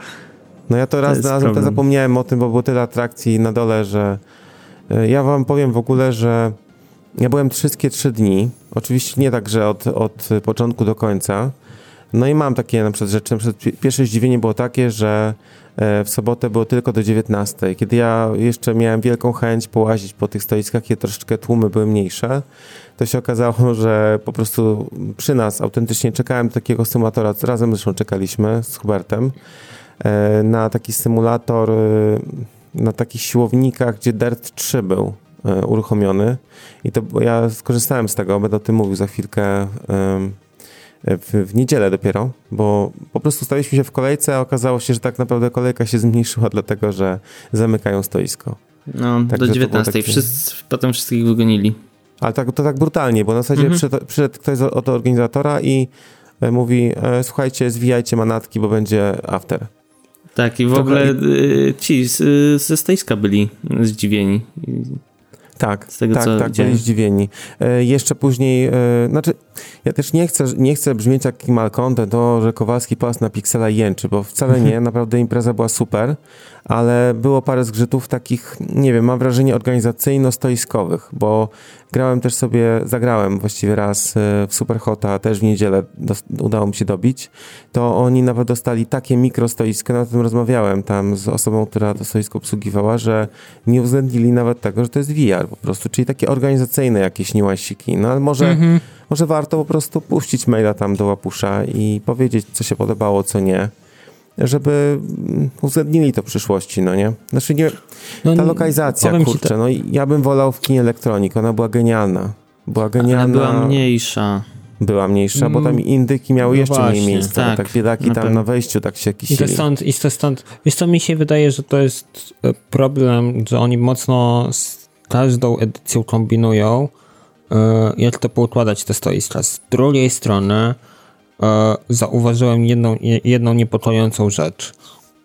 No ja to raz znalazłem, to zapomniałem o tym, bo było tyle atrakcji na dole, że e, ja wam powiem w ogóle, że ja byłem wszystkie trzy dni. Oczywiście nie tak, że od, od początku do końca. No i mam takie na przykład rzeczy. Na przykład pierwsze zdziwienie było takie, że e, w sobotę było tylko do 19. Kiedy ja jeszcze miałem wielką chęć połazić po tych stoiskach, kiedy troszeczkę tłumy były mniejsze, to się okazało, że po prostu przy nas autentycznie czekałem takiego symulatora, razem zresztą czekaliśmy z Hubertem, e, na taki symulator e, na takich siłownikach, gdzie DERT 3 był uruchomiony i to ja skorzystałem z tego, będę o tym mówił za chwilkę w, w niedzielę dopiero, bo po prostu staliśmy się w kolejce, a okazało się, że tak naprawdę kolejka się zmniejszyła dlatego, że zamykają stoisko. No, Także do 19. Taki... Wszyscy, potem wszystkich wygonili. Ale tak, to tak brutalnie, bo na zasadzie mhm. przyszedł, przyszedł ktoś od organizatora i e, mówi, e, słuchajcie, zwijajcie manatki, bo będzie after. Tak, i w ogóle i... ci z, ze stoiska byli zdziwieni. Tak, z tego, tak, co tak, widziałem. byli zdziwieni. E, jeszcze później, e, znaczy, ja też nie chcę, nie chcę brzmieć jak malcontent, to, że Kowalski pas na Pixela jęczy, bo wcale nie, naprawdę impreza była super, ale było parę zgrzytów takich, nie wiem, mam wrażenie organizacyjno-stoiskowych, bo grałem też sobie, zagrałem właściwie raz e, w Superhota, też w niedzielę udało mi się dobić, to oni nawet dostali takie mikrostoisko, na tym rozmawiałem tam z osobą, która to stoisko obsługiwała, że nie uwzględnili nawet tego, że to jest VR po prostu, czyli takie organizacyjne jakieś niuansiki, no ale może, mhm. może warto po prostu puścić maila tam do łapusza i powiedzieć, co się podobało, co nie żeby uwzględnili to w przyszłości, no nie? Znaczy nie, no, ta lokalizacja, kurczę, to... no ja bym wolał w kinie elektronik, ona była genialna. Była genialna. Ale była mniejsza. Była mniejsza, bo tam mm, indyki miały no jeszcze właśnie, mniej miejsca. Tak, tak biedaki na tam na wejściu tak się kisili. I to stąd, i to stąd, wiesz co, mi się wydaje, że to jest e, problem, że oni mocno z każdą edycją kombinują, e, jak to poukładać te stoiska. Z drugiej strony zauważyłem jedną, jedną niepokojącą rzecz.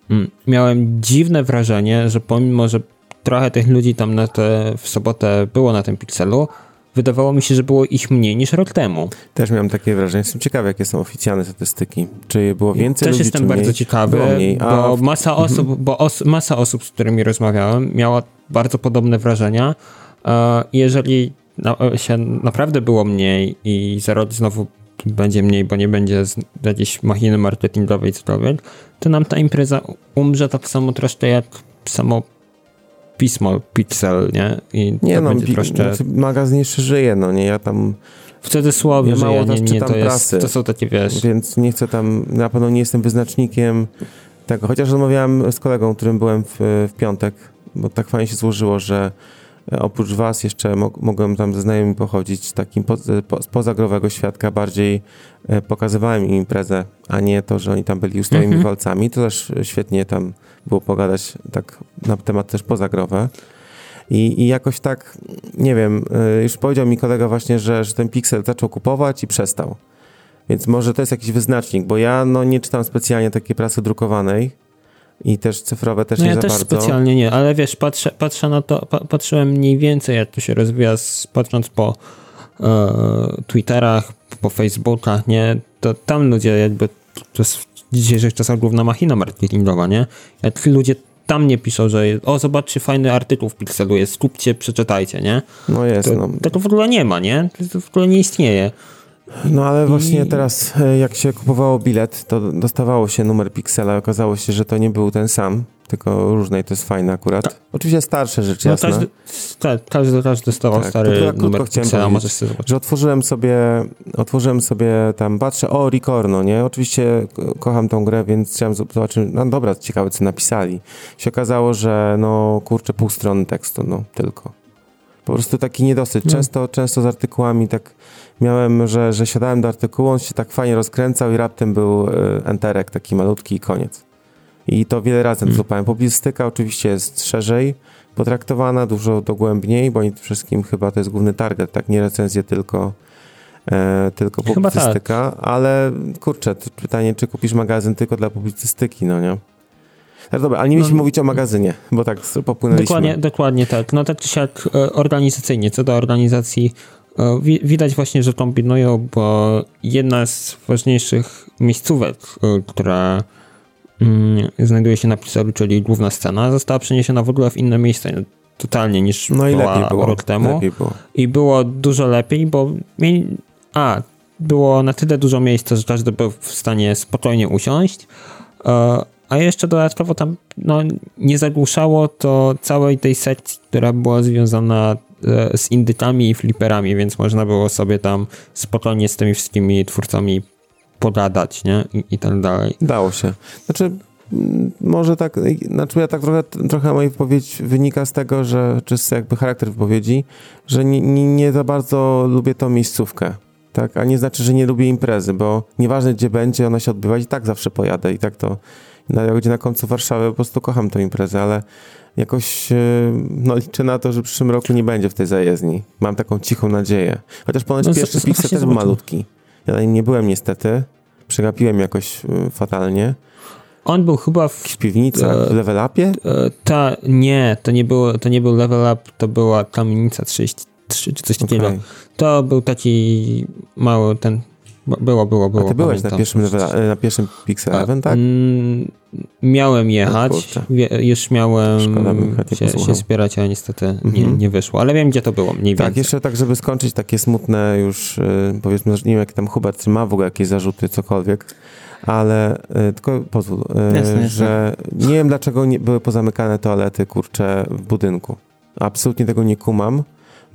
Mm, miałem dziwne wrażenie, że pomimo, że trochę tych ludzi tam na te, w sobotę było na tym pikselu, wydawało mi się, że było ich mniej niż rok temu. Też miałem takie wrażenie. Jestem ciekawy, jakie są oficjalne statystyki. Czy było więcej Też ludzi, jestem bardzo mniej? ciekawy, mniej, bo, masa osób, bo os masa osób, z którymi rozmawiałem, miała bardzo podobne wrażenia. E, jeżeli się naprawdę było mniej i za rok znowu będzie mniej, bo nie będzie jakiejś machiny marketingowej cokolwiek, to nam ta impreza umrze tak samo troszkę jak samo pismo Pixel, nie? I nie no, będzie troszkę... Znaczy magazyn jeszcze żyje, no nie? Ja tam... W cudzysłowie, ja nie, nie, to, jest, to są takie, wiesz... Więc nie chcę tam, na pewno nie jestem wyznacznikiem tego, chociaż rozmawiałem z kolegą, którym byłem w, w piątek, bo tak fajnie się złożyło, że oprócz was jeszcze mogłem tam ze znajomymi pochodzić takim po, po, spoza growego świadka, bardziej e, pokazywałem im imprezę, a nie to, że oni tam byli ustałymi -hmm. walcami. To też świetnie tam było pogadać tak na temat też pozagrowe. I, I jakoś tak, nie wiem, e, już powiedział mi kolega właśnie, że, że ten Pixel zaczął kupować i przestał. Więc może to jest jakiś wyznacznik, bo ja no, nie czytam specjalnie takiej prasy drukowanej, i też cyfrowe też no nie ja za też bardzo. specjalnie nie, ale wiesz, patrzę, patrzę na to, pa, patrzyłem mniej więcej jak to się rozwija, patrząc po e, Twitterach, po Facebookach, nie, to tam ludzie jakby, to jest w dzisiejszych czasach główna machina marketingowa, nie, jak ludzie tam nie piszą, że o zobaczcie fajny artykuł w Pixelu jest, skupcie, przeczytajcie, nie? No jest, to, no. Tego w ogóle nie ma, nie? To w ogóle nie istnieje. No ale właśnie I... teraz, e, jak się kupowało bilet, to dostawało się numer Pixela. Okazało się, że to nie był ten sam, tylko różne i to jest fajne akurat. Tak. Oczywiście starsze rzeczy, no, jasne. Każdy, tak, każdy, każdy dostawał tak, stary numer Pixela, możesz sobie Że otworzyłem sobie, otworzyłem sobie tam, patrzę, o, Ricorno, nie? Oczywiście kocham tą grę, więc chciałem zobaczyć, no dobra, ciekawe co napisali. Się okazało, że no, kurczę, pół strony tekstu, no, tylko. Po prostu taki niedosyt. No. Często, no. często z artykułami tak miałem, że, że siadałem do artykułu, on się tak fajnie rozkręcał i raptem był e, enterek taki malutki i koniec. I to wiele razy hmm. złapałem. Publicystyka oczywiście jest szerzej potraktowana, dużo dogłębniej, bo wszystkim chyba to jest główny target, tak? Nie recenzje, tylko, e, tylko publicystyka. Tak. Ale kurczę, pytanie, czy kupisz magazyn tylko dla publicystyki, no nie? No dobra, ale nie mieliśmy no, mówić o magazynie, bo tak popłynęliśmy. Dokładnie, dokładnie tak. No tak czy siak e, organizacyjnie, co do organizacji widać właśnie, że kombinują, bo jedna z ważniejszych miejscówek, e, która mm, znajduje się na Pixelu, czyli główna scena, została przeniesiona w ogóle w inne miejsce totalnie niż no i była było. rok temu. Było. I było dużo lepiej, bo mieli... A, było na tyle dużo miejsca, że każdy był w stanie spokojnie usiąść, a jeszcze dodatkowo tam no, nie zagłuszało to całej tej sekcji, która była związana z indykami i fliperami, więc można było sobie tam spokojnie z tymi wszystkimi twórcami pogadać, nie? I, i tak dalej. Dało się. Znaczy, może tak, znaczy ja tak trochę, trochę moja wypowiedź wynika z tego, że, czy z jakby charakter wypowiedzi, że nie, nie, nie za bardzo lubię tą miejscówkę. Tak, a nie znaczy, że nie lubię imprezy, bo nieważne gdzie będzie ona się odbywać, i tak zawsze pojadę i tak to na, będzie na końcu Warszawy, po prostu kocham tę imprezę, ale jakoś e, no, liczę na to, że w przyszłym roku nie będzie w tej zajezdni. Mam taką cichą nadzieję. Chociaż ponoć no, pierwszy Pixel też był malutki. Ja nie byłem niestety. Przegapiłem jakoś e, fatalnie. On był chyba w... w piwnicy, e, w level upie? E, ta, nie, to nie, było, to nie był level up, to była kamienica 33 czy coś takiego. Okay. To był taki mały ten było, było, było. A ty byłeś na pierwszym, level, na pierwszym Pixel Event, tak? Mm, miałem jechać, już miałem się, się wspierać, ale niestety mhm. nie, nie wyszło. Ale wiem, gdzie to było, mniej tak, więcej. jeszcze tak, żeby skończyć takie smutne już, y, powiedzmy, że nie wiem, jak tam Hubert ma w ogóle jakieś zarzuty, cokolwiek, ale y, tylko pozwól, y, jasne, że jasne. nie wiem, dlaczego nie, były pozamykane toalety, kurcze, w budynku. Absolutnie tego nie kumam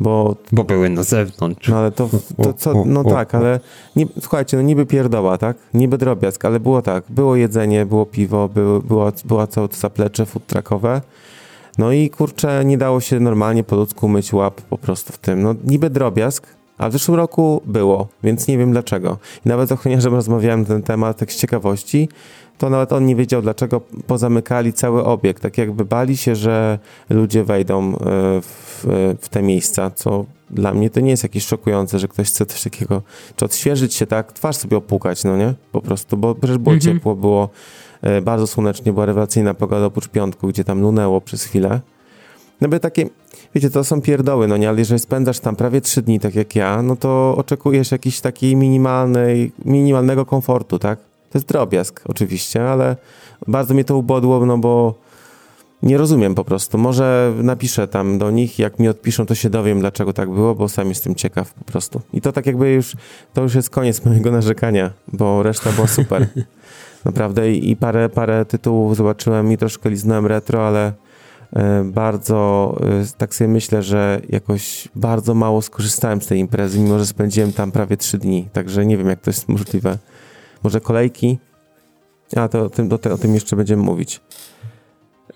bo... Bo były na zewnątrz. No ale to, to co, no tak, ale nie, słuchajcie, no niby pierdoła, tak? Niby drobiazg, ale było tak, było jedzenie, było piwo, było, było, była całe to zaplecze food truckowe, no i kurczę, nie dało się normalnie po ludzku myć łap po prostu w tym. No niby drobiazg, a w zeszłym roku było, więc nie wiem dlaczego. I nawet z ochroniarzem rozmawiałem na ten temat tak z ciekawości, to nawet on nie wiedział, dlaczego pozamykali cały obiekt. Tak jakby bali się, że ludzie wejdą e, w, w te miejsca, co dla mnie to nie jest jakieś szokujące, że ktoś chce coś takiego, czy odświeżyć się tak, twarz sobie opłukać, no nie? Po prostu, bo przecież było mhm. ciepło, było e, bardzo słonecznie, była rewelacyjna pogoda oprócz piątku, gdzie tam lunęło przez chwilę. No by takie, wiecie, to są pierdoły, no nie, ale jeżeli spędzasz tam prawie trzy dni, tak jak ja, no to oczekujesz jakiejś takiej minimalnej, minimalnego komfortu, tak? To jest drobiazg oczywiście, ale bardzo mnie to ubodło, no bo nie rozumiem po prostu. Może napiszę tam do nich, jak mi odpiszą, to się dowiem, dlaczego tak było, bo sam jestem ciekaw po prostu. I to tak jakby już, to już jest koniec mojego narzekania, bo reszta była super. Naprawdę i parę, parę tytułów zobaczyłem i troszkę liznąłem retro, ale bardzo, e, tak sobie myślę, że jakoś bardzo mało skorzystałem z tej imprezy, mimo że spędziłem tam prawie trzy dni, także nie wiem, jak to jest możliwe. Może kolejki? A to o tym, o tym jeszcze będziemy mówić.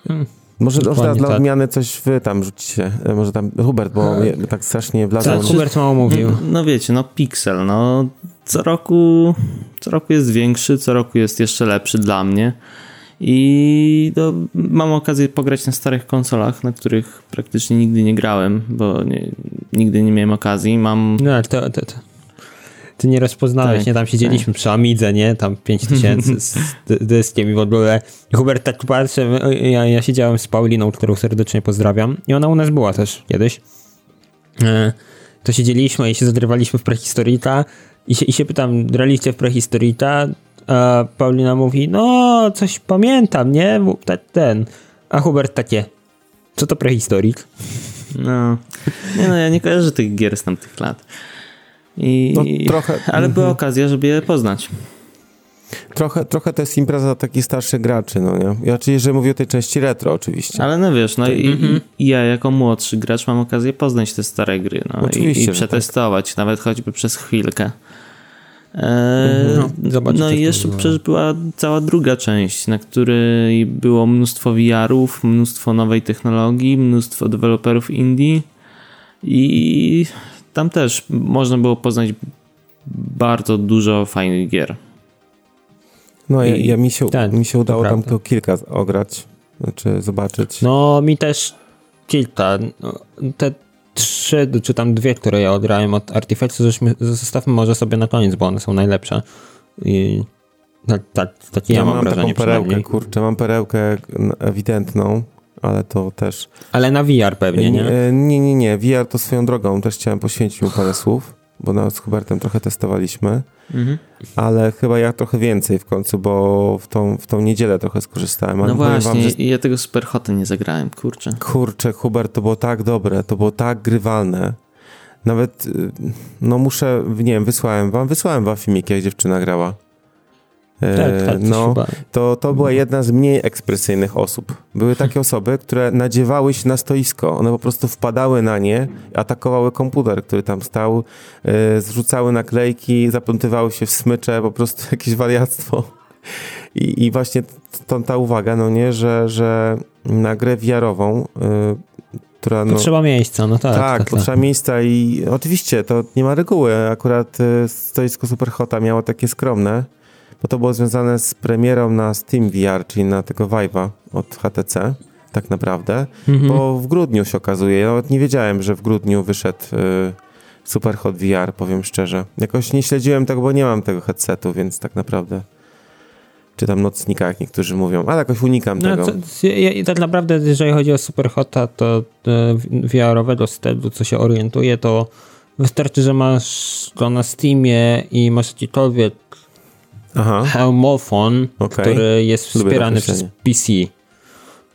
Hmm. Może dla tak. odmiany coś wy tam rzucicie. E, może tam Hubert, bo tak, tak strasznie wlazł. Tak, Hubert mało mówił. No, no wiecie, no Pixel, no co roku, co roku jest większy, co roku jest jeszcze lepszy dla mnie. I mam okazję pograć na starych konsolach, na których praktycznie nigdy nie grałem, bo nie, nigdy nie miałem okazji. Mam. No, to, to, to. Ty nie rozpoznałeś, tak, nie? Tam siedzieliśmy tak. przy Amidze, nie? Tam 5000 z dyskiem i w ogóle. Hubert tak patrzę, ja, ja siedziałem z Pauliną, którą serdecznie pozdrawiam i ona u nas była też kiedyś. E, to siedzieliśmy i się zadrywaliśmy w prehistorika i się, i się pytam, graliście w prehistorika? A Paulina mówi, no coś pamiętam, nie? Ten. A Hubert takie, co to prehistorik? No, nie no, ja nie kojarzę tych gier z tamtych lat. I, no, trochę, ale była mhm. okazja, żeby je poznać. Trochę, trochę to jest impreza takich starszych graczy, no nie? Ja czyli, że mówię o tej części retro oczywiście. Ale no wiesz, no i, mhm. i, ja jako młodszy gracz mam okazję poznać te stare gry, no oczywiście, i, i tak. przetestować, tak. nawet choćby przez chwilkę. E, no, no i jeszcze przecież była cała druga część, na której było mnóstwo VR-ów, mnóstwo nowej technologii, mnóstwo deweloperów indie i tam też można było poznać bardzo dużo fajnych gier. No I, ja, mi, się, tak, mi się udało tam tylko kilka ograć, znaczy zobaczyć. No mi też kilka. No, te trzy, czy tam dwie, które ja odrałem od Artifactu, zostawmy może sobie na koniec, bo one są najlepsze. I tak, tak, takie ja, ja mam, mam wrażenie taką perełkę, kurczę, mam perełkę ewidentną, ale to też... Ale na VR pewnie, nie? E, nie, nie, nie. VR to swoją drogą, też chciałem poświęcić mu parę słów, bo nawet z Hubertem trochę testowaliśmy, mhm. ale chyba ja trochę więcej w końcu, bo w tą, w tą niedzielę trochę skorzystałem. No właśnie, wam, że... ja tego Superhoty nie zagrałem, kurczę. Kurczę, Hubert, to było tak dobre, to było tak grywalne. Nawet, y, no muszę, nie wiem, wysłałem wam, wysłałem wam filmik, jak dziewczyna grała. Tak, e, tak, no, to, to była jedna z mniej ekspresyjnych osób. Były takie osoby, które nadziewały się na stoisko. One po prostu wpadały na nie, atakowały komputer, który tam stał, e, zrzucały naklejki, zaplątywały się w smycze, po prostu jakieś wariactwo. I, i właśnie to, ta uwaga, no nie, że, że na grę wiarową e, która, no, potrzeba miejsca, no tak. Tak, tak, tak. potrzeba tak. miejsca i oczywiście to nie ma reguły. Akurat stoisko Superhota miało takie skromne, bo to było związane z premierą na Steam VR, czyli na tego Vive'a od HTC, tak naprawdę, mhm. bo w grudniu się okazuje, ja nawet nie wiedziałem, że w grudniu wyszedł y, Superhot VR, powiem szczerze. Jakoś nie śledziłem tego, bo nie mam tego headsetu, więc tak naprawdę czy tam nocnika, jak niektórzy mówią, ale jakoś unikam no, tego. I tak naprawdę, jeżeli chodzi o Superhota, to e, VR-owego stylu, co się orientuje, to wystarczy, że masz go na Steamie i masz jakikolwiek Aha. Helmofon, okay. który jest wspierany przez PC.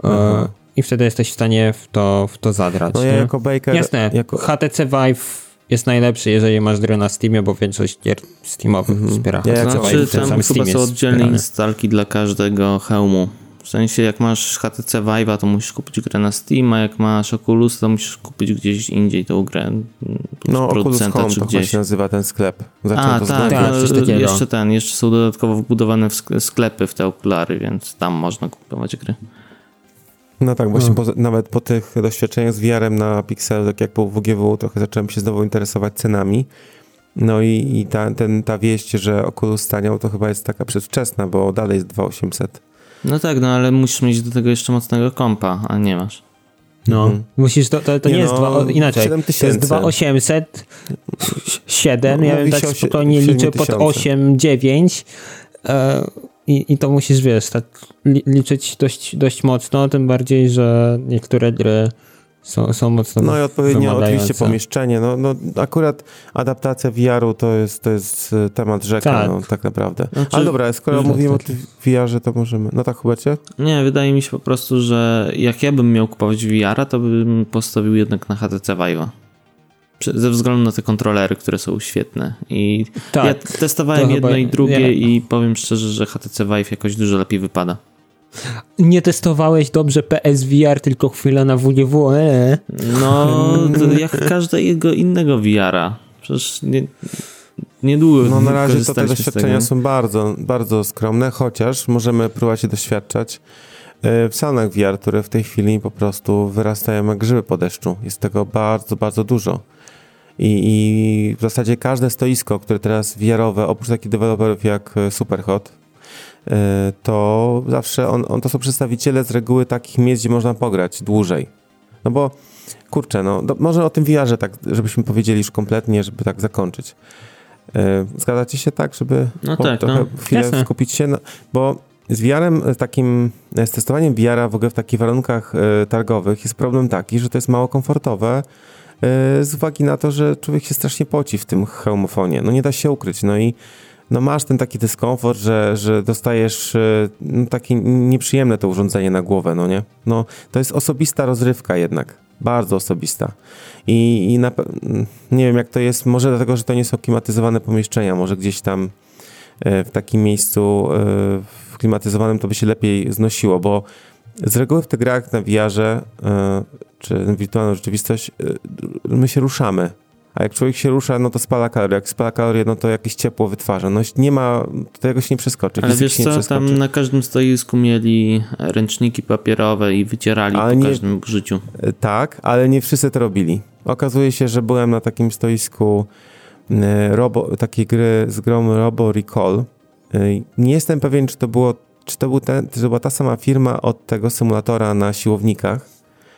E, I wtedy jesteś w stanie w to, w to zadrać. No ja nie? jako Baker... Jasne, jako... HTC Vive jest najlepszy, jeżeli masz grę na Steamie, bo większość gier Steamowych mm -hmm. wspiera ja HTC znaczy, Vive. Tam chyba są oddzielne instalki dla każdego hełmu. W sensie, jak masz HTC Vive'a, to musisz kupić grę na Steam, a jak masz Oculus, to musisz kupić gdzieś indziej tą grę. No, Oculus Home to gdzieś. się nazywa ten sklep. Zaczął a, to tak, tak jeszcze ten, jeszcze są dodatkowo wbudowane w sklepy w te okulary, więc tam można kupować gry. No tak, właśnie po, nawet po tych doświadczeniach z VR-em na Pixel, tak jak po WGW, trochę zacząłem się znowu interesować cenami. No i, i ta, ten, ta wieść, że Oculus staniał, to chyba jest taka przedwczesna, bo dalej jest 2800. No tak, no ale musisz mieć do tego jeszcze mocnego kompa, a nie masz. No, mhm. musisz, to, to, to nie, nie, jest no, dwa, inaczej, to jest 2800, 7, no, ja bym tak spokojnie liczę pod 8, 9 e, i, i to musisz, wiesz, tak liczyć dość, dość mocno, tym bardziej, że niektóre gry są, są mocno No i odpowiednio oczywiście pomieszczenie. No, no akurat adaptacja VR-u to jest, to jest e, temat rzeka, tak, no, tak naprawdę. Znaczy, Ale dobra, skoro mówimy o VR-ze, to możemy. No tak, Hubercie? Nie, wydaje mi się po prostu, że jak ja bym miał kupować VR-a, to bym postawił jednak na HTC Vive'a. Ze względu na te kontrolery, które są świetne. I tak, ja testowałem jedno chyba, i drugie ja... i powiem szczerze, że HTC Vive jakoś dużo lepiej wypada. Nie testowałeś dobrze PSVR, tylko chwilę na WGW. E. No, jak każdego innego VR-a. Przecież nie, niedługo. No na razie to te doświadczenia są bardzo, bardzo skromne, chociaż możemy próbować się doświadczać e, w salonach VR, które w tej chwili po prostu wyrastają jak grzyby po deszczu. Jest tego bardzo, bardzo dużo. I, I, w zasadzie każde stoisko, które teraz VR-owe, oprócz takich deweloperów jak Superhot, E, to zawsze on, on, to są przedstawiciele z reguły takich miejsc, gdzie można pograć dłużej. No bo kurczę, no do, może o tym VR-ze tak, żebyśmy powiedzieli już kompletnie, żeby tak zakończyć. E, zgadzacie się tak, żeby no tak, trochę no. chwilę Jasne. skupić się, bo z e, takim, z testowaniem VR-a w ogóle w takich warunkach targowych jest problem taki, że to jest mało komfortowe z uwagi na to, że człowiek się strasznie poci w tym hełmofonie. No nie da się ukryć. No i no masz ten taki dyskomfort, że, że dostajesz e, no, takie nieprzyjemne to urządzenie na głowę, no nie? No, to jest osobista rozrywka jednak, bardzo osobista. I, i na, nie wiem jak to jest, może dlatego, że to nie są klimatyzowane pomieszczenia, może gdzieś tam e, w takim miejscu w klimatyzowanym to by się lepiej znosiło, bo z reguły w tych grach na VR-ze e, czy wirtualną rzeczywistość my się ruszamy a jak człowiek się rusza, no to spala kalorie. Jak spala kalorie, no to jakieś ciepło wytwarza. No nie ma, tego się nie przeskoczy. Ale wiesz co, tam na każdym stoisku mieli ręczniki papierowe i wycierali ale po nie, każdym życiu. E, tak, ale nie wszyscy to robili. Okazuje się, że byłem na takim stoisku e, robo, takiej gry z grą Robo Recall Nie jestem pewien, czy to było, czy to, był ten, czy to była ta sama firma od tego symulatora na siłownikach,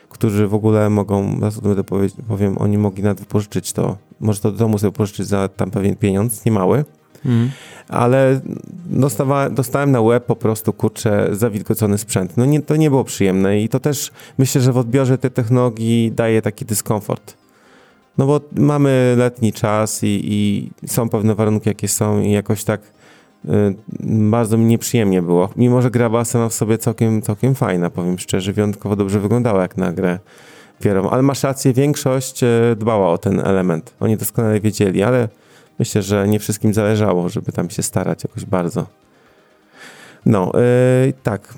którzy w ogóle mogą, zaraz będę powiem, oni mogli nawet wypożyczyć to, może to do domu sobie pożyczyć za tam pewien pieniądz, niemały. Mm. Ale dostawałem, dostałem na web po prostu, kurczę, zawilgocony sprzęt. No nie, to nie było przyjemne i to też myślę, że w odbiorze tej technologii daje taki dyskomfort. No bo mamy letni czas i, i są pewne warunki, jakie są i jakoś tak bardzo mi nieprzyjemnie było. Mimo, że gra była sama w sobie całkiem, całkiem fajna, powiem szczerze, wyjątkowo dobrze wyglądała jak na grę. Ale masz rację, większość y, dbała o ten element. Oni doskonale wiedzieli, ale myślę, że nie wszystkim zależało, żeby tam się starać jakoś bardzo. No, yy, tak.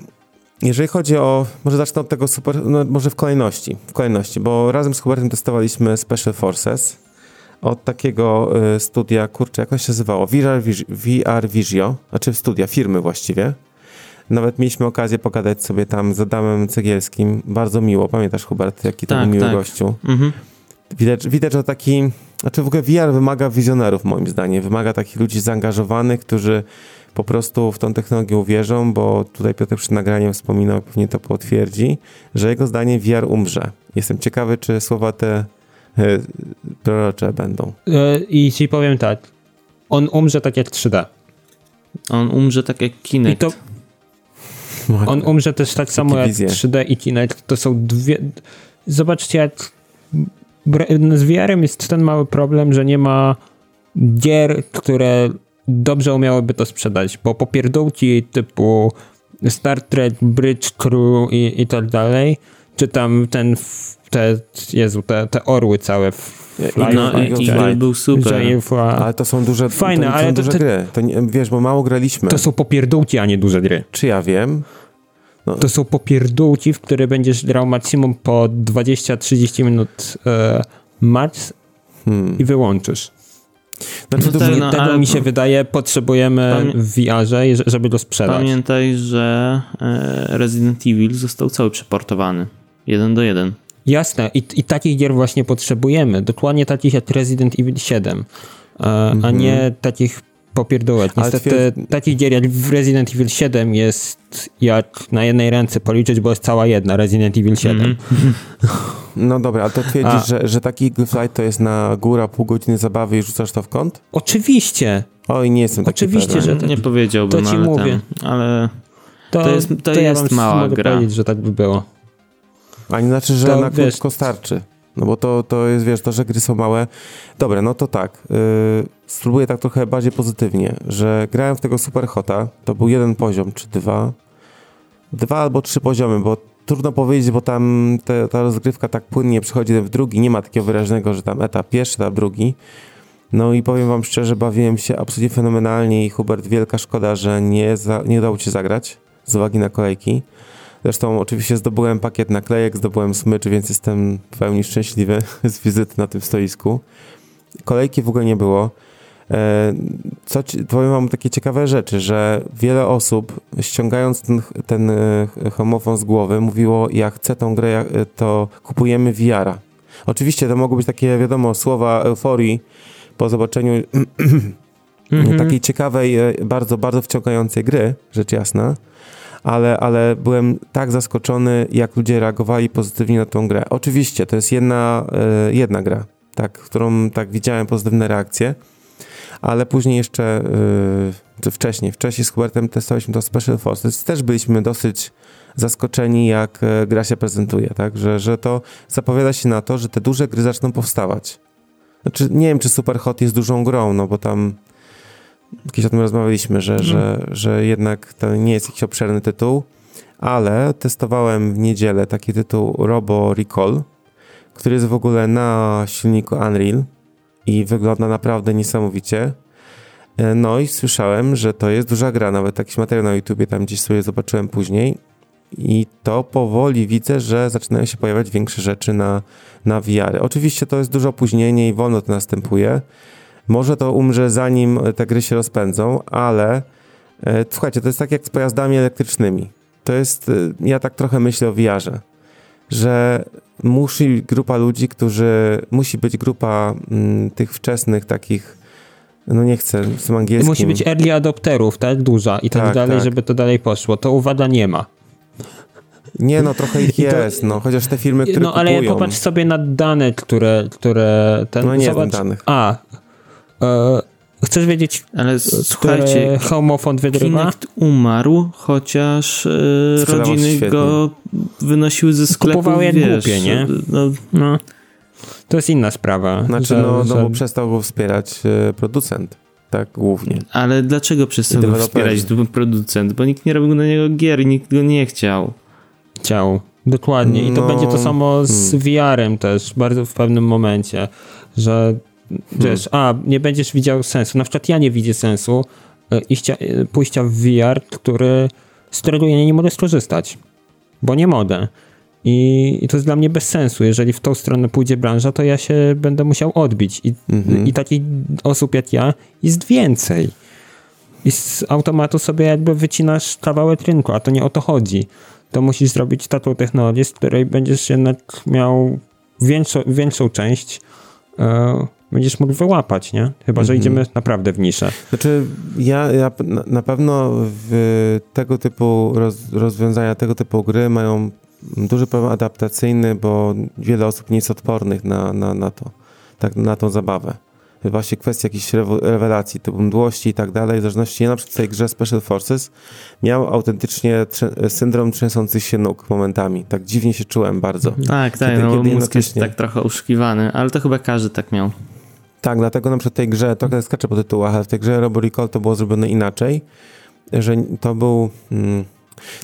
Jeżeli chodzi o, może zacznę od tego super, no może w kolejności, w kolejności, bo razem z Hubertem testowaliśmy Special Forces od takiego y, studia, kurczę, jak on się nazywało? VR, VR Visio, znaczy studia, firmy właściwie. Nawet mieliśmy okazję pogadać sobie tam z Adamem Cegielskim, bardzo miło, pamiętasz Hubert, jaki to tak, był miły tak. gościu. Mhm. Widać, widać, że taki, znaczy w ogóle VR wymaga wizjonerów moim zdaniem, wymaga takich ludzi zaangażowanych, którzy po prostu w tą technologię uwierzą, bo tutaj Piotr przed nagraniem wspominał, pewnie to potwierdzi, że jego zdanie VR umrze. Jestem ciekawy, czy słowa te prorocze będą. E, I ci powiem tak, on umrze tak jak 3D. On umrze tak jak Kinect. I to, on umrze też tak samo jak 3D i Kinect. To są dwie... Zobaczcie, jak z VR-em jest ten mały problem, że nie ma gier, które dobrze umiałyby to sprzedać, bo popierdółki typu Star Trek, Bridge Crew i, i tak dalej, czy tam ten, te, Jezu, te, te orły całe Fly, no, i był super. Ale to są duże, Fajne, to, to ale są duże te, gry. To nie, wiesz, bo mało graliśmy. To są popierdółki, a nie duże gry. Czy ja wiem? No. To są popierdółki, w które będziesz grał maksimum po 20-30 minut e, max hmm. i wyłączysz. Znaczy, no tak, no, tego mi się wydaje, potrzebujemy w VR-ze, żeby go sprzedać. Pamiętaj, że e, Resident Evil został cały przeportowany. Jeden do jeden. Jasne, I, i takich gier właśnie potrzebujemy. Dokładnie takich jak Resident Evil 7, a, a mhm. nie takich popierdolać. Niestety twierd... takich gier jak w Resident Evil 7 jest jak na jednej ręce policzyć, bo jest cała jedna Resident Evil 7. Mm -hmm. No dobra, ale to twierdzisz, że, że taki Flight to jest na góra pół godziny zabawy i rzucasz to w kąt? Oczywiście. Oj, nie jestem taki Oczywiście, pewien. że to, nie powiedziałbym, to ci ale mówię. Ten, ale to, to jest, to, to jest ja mała gra. powiedzieć, że tak by było. A nie znaczy, że to, na wiesz, krótko starczy. No bo to, to jest, wiesz, to, że gry są małe. Dobra, no to tak. Yy, spróbuję tak trochę bardziej pozytywnie, że grałem w tego Super Hota, to był jeden poziom, czy dwa. Dwa albo trzy poziomy, bo trudno powiedzieć, bo tam te, ta rozgrywka tak płynnie przychodzi w drugi, nie ma takiego wyraźnego, że tam etap pierwszy, etap drugi. No i powiem wam szczerze, bawiłem się absolutnie fenomenalnie i Hubert, wielka szkoda, że nie, za, nie udało ci zagrać z uwagi na kolejki. Zresztą oczywiście zdobyłem pakiet naklejek, zdobyłem smycz, więc jestem w pełni szczęśliwy z wizyty na tym stoisku. Kolejki w ogóle nie było. E, co ci, powiem wam takie ciekawe rzeczy, że wiele osób ściągając ten, ten e, homofon z głowy mówiło, jak chcę tą grę, to kupujemy VR-a. Oczywiście to mogły być takie, wiadomo, słowa euforii po zobaczeniu mm-hmm. takiej ciekawej, e, bardzo, bardzo wciągającej gry, rzecz jasna ale, ale byłem tak zaskoczony, jak ludzie reagowali pozytywnie na tą grę. Oczywiście, to jest jedna, e, jedna gra, tak, którą tak widziałem pozytywne reakcje, ale później jeszcze yy, wcześniej, wcześniej z Hubertem testowaliśmy to Special Forces, też byliśmy dosyć zaskoczeni, jak e, gra się prezentuje, tak, że, że to zapowiada się na to, że te duże gry zaczną powstawać. Znaczy, nie wiem, czy Super Hot jest dużą grą, no bo tam Kiedyś o tym rozmawialiśmy, że, mhm. że, że jednak to nie jest jakiś obszerny tytuł, ale testowałem w niedzielę taki tytuł Robo Recall, który jest w ogóle na silniku Unreal i wygląda naprawdę niesamowicie. E, no i słyszałem, że to jest duża gra, nawet jakiś materiał na YouTubie tam gdzieś sobie zobaczyłem później i to powoli widzę, że zaczynają się pojawiać większe rzeczy na, na VR. Oczywiście to jest dużo opóźnienie i wolno to następuje, może to umrze zanim te gry się rozpędzą, ale e, słuchajcie, to jest tak jak z pojazdami elektrycznymi. To jest, e, ja tak trochę myślę o VR-ze, że musi grupa ludzi, którzy, musi być grupa m, mm, tych wczesnych takich no nie chcę, tym angielskim. Musi być early adopterów, tak? Duża i tak, tak dalej, tak. żeby to dalej poszło. To uwada nie ma. Nie, no trochę ich jest, no, chociaż te firmy, które No, ale kupują... popatrz sobie na dane, które... które ten, no nie zobacz, danych. A, e, chcesz wiedzieć, ale słuchajcie, homofon wygrywa? Kinect umarł, chociaż e, rodziny świetnie. go wynosiły ze sklepu, Kupowały jak wiesz, głupie, nie? No, no. To jest inna sprawa. Znaczy, że, no, no bo przestał go wspierać e, producent tak głównie. Ale dlaczego przestał go wspierać producent? Bo nikt nie robił na niego gier, nikt go nie chciał. Chciał. Dokładnie. I to no, będzie to samo z hmm. VR-em też, bardzo w pewnym momencie, że wiesz, a, nie będziesz widział sensu. Na przykład ja nie widzę sensu e, iścia, e, pójścia w VR, który, z którego ja nie mogę skorzystać, bo nie mogę. I, I, to jest dla mnie bez sensu. Jeżeli w tą stronę pójdzie branża, to ja się będę musiał odbić. I, mhm. i takich osób jak ja jest więcej. I z automatu sobie jakby wycinasz kawałek rynku, a to nie o to chodzi. To musisz zrobić taką technologię, z której będziesz jednak miał większą, większą część e, będziesz mógł wyłapać, nie? Chyba, że mhm. idziemy naprawdę w niszę. Znaczy, ja, ja na pewno w tego typu roz, rozwiązania, tego typu gry mają duży problem adaptacyjny, bo wiele osób nie jest odpornych na, na, na to, tak, na tą zabawę. Właśnie kwestia jakichś rewelacji, typu mdłości i tak dalej, w zależności, ja na przykład w tej grze Special Forces miał autentycznie syndrom trzęsących się nóg momentami. Tak dziwnie się czułem bardzo. Tak, tak, no mózg jest tak trochę uszukiwany, ale to chyba każdy tak miał. Tak, dlatego na przykład tej grze, trochę skaczę po tytułach, ale w tej grze Robo Recall to było zrobione inaczej, że to był... Hmm,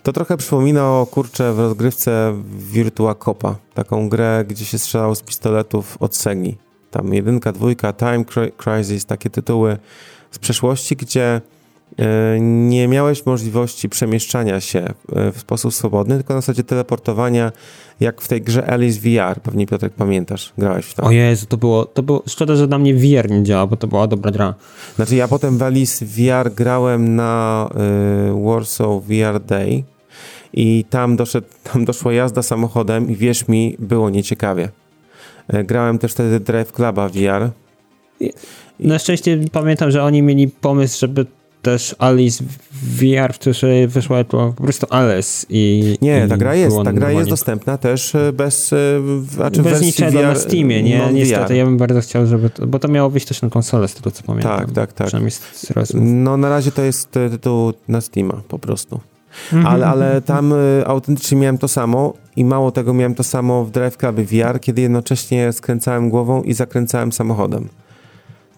to trochę przypomina o kurczę w rozgrywce Virtua Copa. Taką grę, gdzie się strzelało z pistoletów od Segi. Tam jedynka, dwójka, Time Crisis, takie tytuły z przeszłości, gdzie nie miałeś możliwości przemieszczania się e, w sposób swobodny, tylko na zasadzie teleportowania, jak w tej grze Alice VR. Pewnie Piotrek pamiętasz, grałeś w to. O Jezu, to było, to było, szkoda, że na mnie VR nie działa, bo to była dobra gra. Znaczy ja potem w Alice VR grałem na y, Warsaw VR Day i tam, doszedł, tam doszła jazda samochodem i wierz mi, było nieciekawie. Grałem też wtedy Drive Cluba VR. Na szczęście pamiętam, że oni mieli pomysł, żeby też Alice VR, w której wyszła to po prostu Alice i... Nie, ta gra jest, ta gra jest dostępna też e, bez, e, znaczy bez niczego VR, na Steamie, nie? Niestety, ja bym bardzo chciał, żeby, to, bo to miało wyjść też na konsolę, z tego co pamiętam. Tak, tak, tak. No na razie to jest e, tytuł na Steama po prostu. Mhm. Ale, ale tam autentycznie miałem to samo i mało tego miałem to samo w Drive Club VR, kiedy jednocześnie skręcałem głową i zakręcałem samochodem.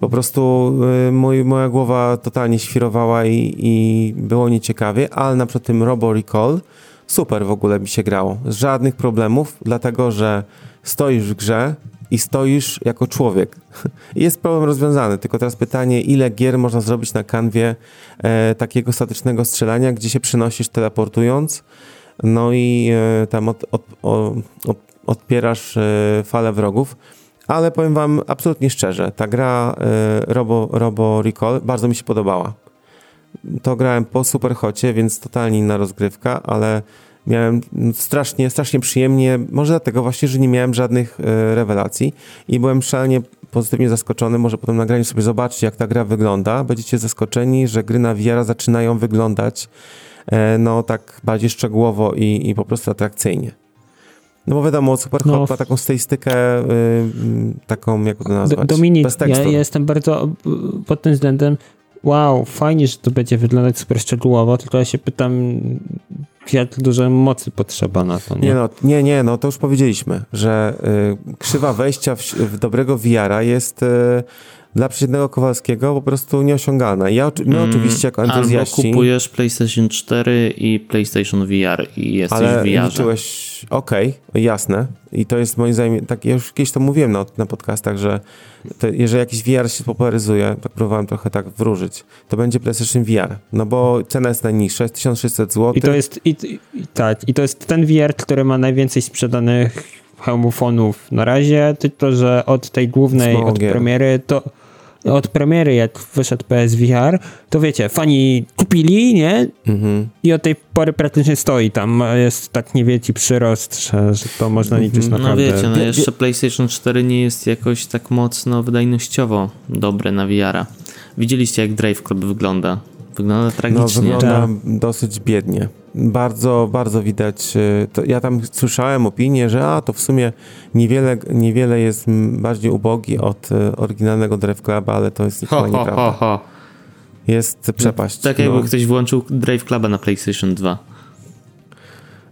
Po prostu y, mój, moja głowa totalnie świrowała i, i było nieciekawie, ale na przykład tym Robo Recall super w ogóle mi się grało. Żadnych problemów, dlatego że stoisz w grze i stoisz jako człowiek. Jest problem rozwiązany, tylko teraz pytanie, ile gier można zrobić na kanwie e, takiego statycznego strzelania, gdzie się przenosisz teleportując, no i e, tam od, od, od, odpierasz e, falę wrogów. Ale powiem wam absolutnie szczerze, ta gra y, Robo, Robo Recall bardzo mi się podobała. To grałem po Superhocie, więc totalnie inna rozgrywka, ale miałem strasznie, strasznie przyjemnie, może dlatego właśnie, że nie miałem żadnych y, rewelacji i byłem szalenie pozytywnie zaskoczony, może potem nagraniu sobie zobaczyć, jak ta gra wygląda. Będziecie zaskoczeni, że gry na VR zaczynają wyglądać y, no tak bardziej szczegółowo i, i po prostu atrakcyjnie. No bo wiadomo, Super no, ma taką stylistykę, yy, taką, jak to nazwać? Dominik, ja jestem bardzo pod tym względem wow, fajnie, że to będzie wyglądać super szczegółowo, tylko ja się pytam, jak dużo mocy potrzeba na to, nie? Nie, no, nie, nie, no to już powiedzieliśmy, że y, krzywa wejścia w, w dobrego VR-a jest y, dla przeciętnego Kowalskiego po prostu nieosiągalna. Ja, my mm, oczywiście jako entuzjaści... Albo kupujesz PlayStation 4 i PlayStation VR i jesteś ale w VR. liczyłeś... Okej, okay, jasne. I to jest moim zdaniem... Tak, ja już kiedyś to mówiłem na, na podcastach, że to, jeżeli jakiś VR się popularyzuje, tak próbowałem trochę tak wróżyć, to będzie PlayStation VR. No bo cena jest najniższa, jest 1600 zł. I to jest... I, i, tak, i to jest ten VR, który ma najwięcej sprzedanych hełmofonów na razie, tylko że od tej głównej, od premiery, to od premiery, jak wyszedł PSVR, to wiecie, fani kupili, nie? Mhm. I od tej pory praktycznie stoi tam. Jest tak niewielki przyrost, że, że to można mhm. liczyć no naprawdę. No wiecie, no jeszcze PlayStation 4 nie jest jakoś tak mocno wydajnościowo dobre na VR-a. Widzieliście, jak Drive Club wygląda? Wygląda tragicznie. No, wygląda dosyć biednie. Bardzo, bardzo widać. To ja tam słyszałem opinię, że a to w sumie niewiele, niewiele jest bardziej ubogi od oryginalnego Drive Cluba, ale to jest ho, nieprawda. Ho, ho, Jest przepaść. Tak jakby no. ktoś włączył Drive Cluba na PlayStation 2.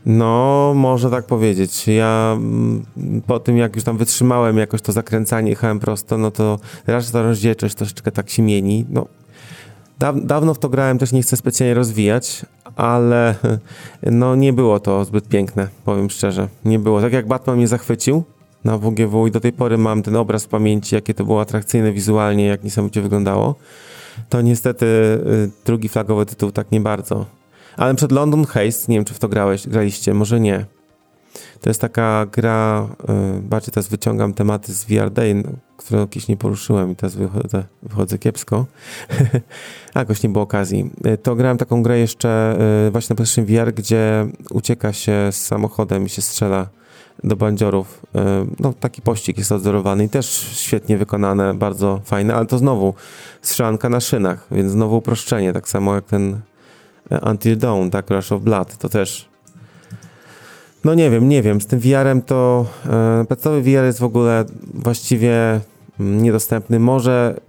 No, może tak powiedzieć. Ja mm, po tym, jak już tam wytrzymałem jakoś to zakręcanie, jechałem prosto, no to raz ta rozdzielczość troszeczkę tak się mieni. No, dawno w to grałem, też nie chcę specjalnie rozwijać, ale no nie było to zbyt piękne, powiem szczerze. Nie było. Tak jak Batman mnie zachwycił na WGW i do tej pory mam ten obraz w pamięci, jakie to było atrakcyjne wizualnie, jak niesamowicie wyglądało, to niestety y, drugi flagowy tytuł tak nie bardzo. Ale przed London Heist, nie wiem czy w to grałeś, graliście, może nie. To jest taka gra, yy, bardziej teraz wyciągam tematy z VR Day, które jakieś nie poruszyłem i teraz wychodzę, wychodzę kiepsko. A, jakoś nie było okazji. Y, to grałem taką grę jeszcze yy, właśnie na PlayStation VR, gdzie ucieka się z samochodem i się strzela do bandziorów. Yy, no, taki pościg jest odzorowany i też świetnie wykonane, bardzo fajne, ale to znowu strzelanka na szynach, więc znowu uproszczenie, tak samo jak ten Until Dawn, tak, Rush of Blood, to też no nie wiem, nie wiem, z tym VR-em to e, podstawowy VR jest w ogóle właściwie niedostępny. Może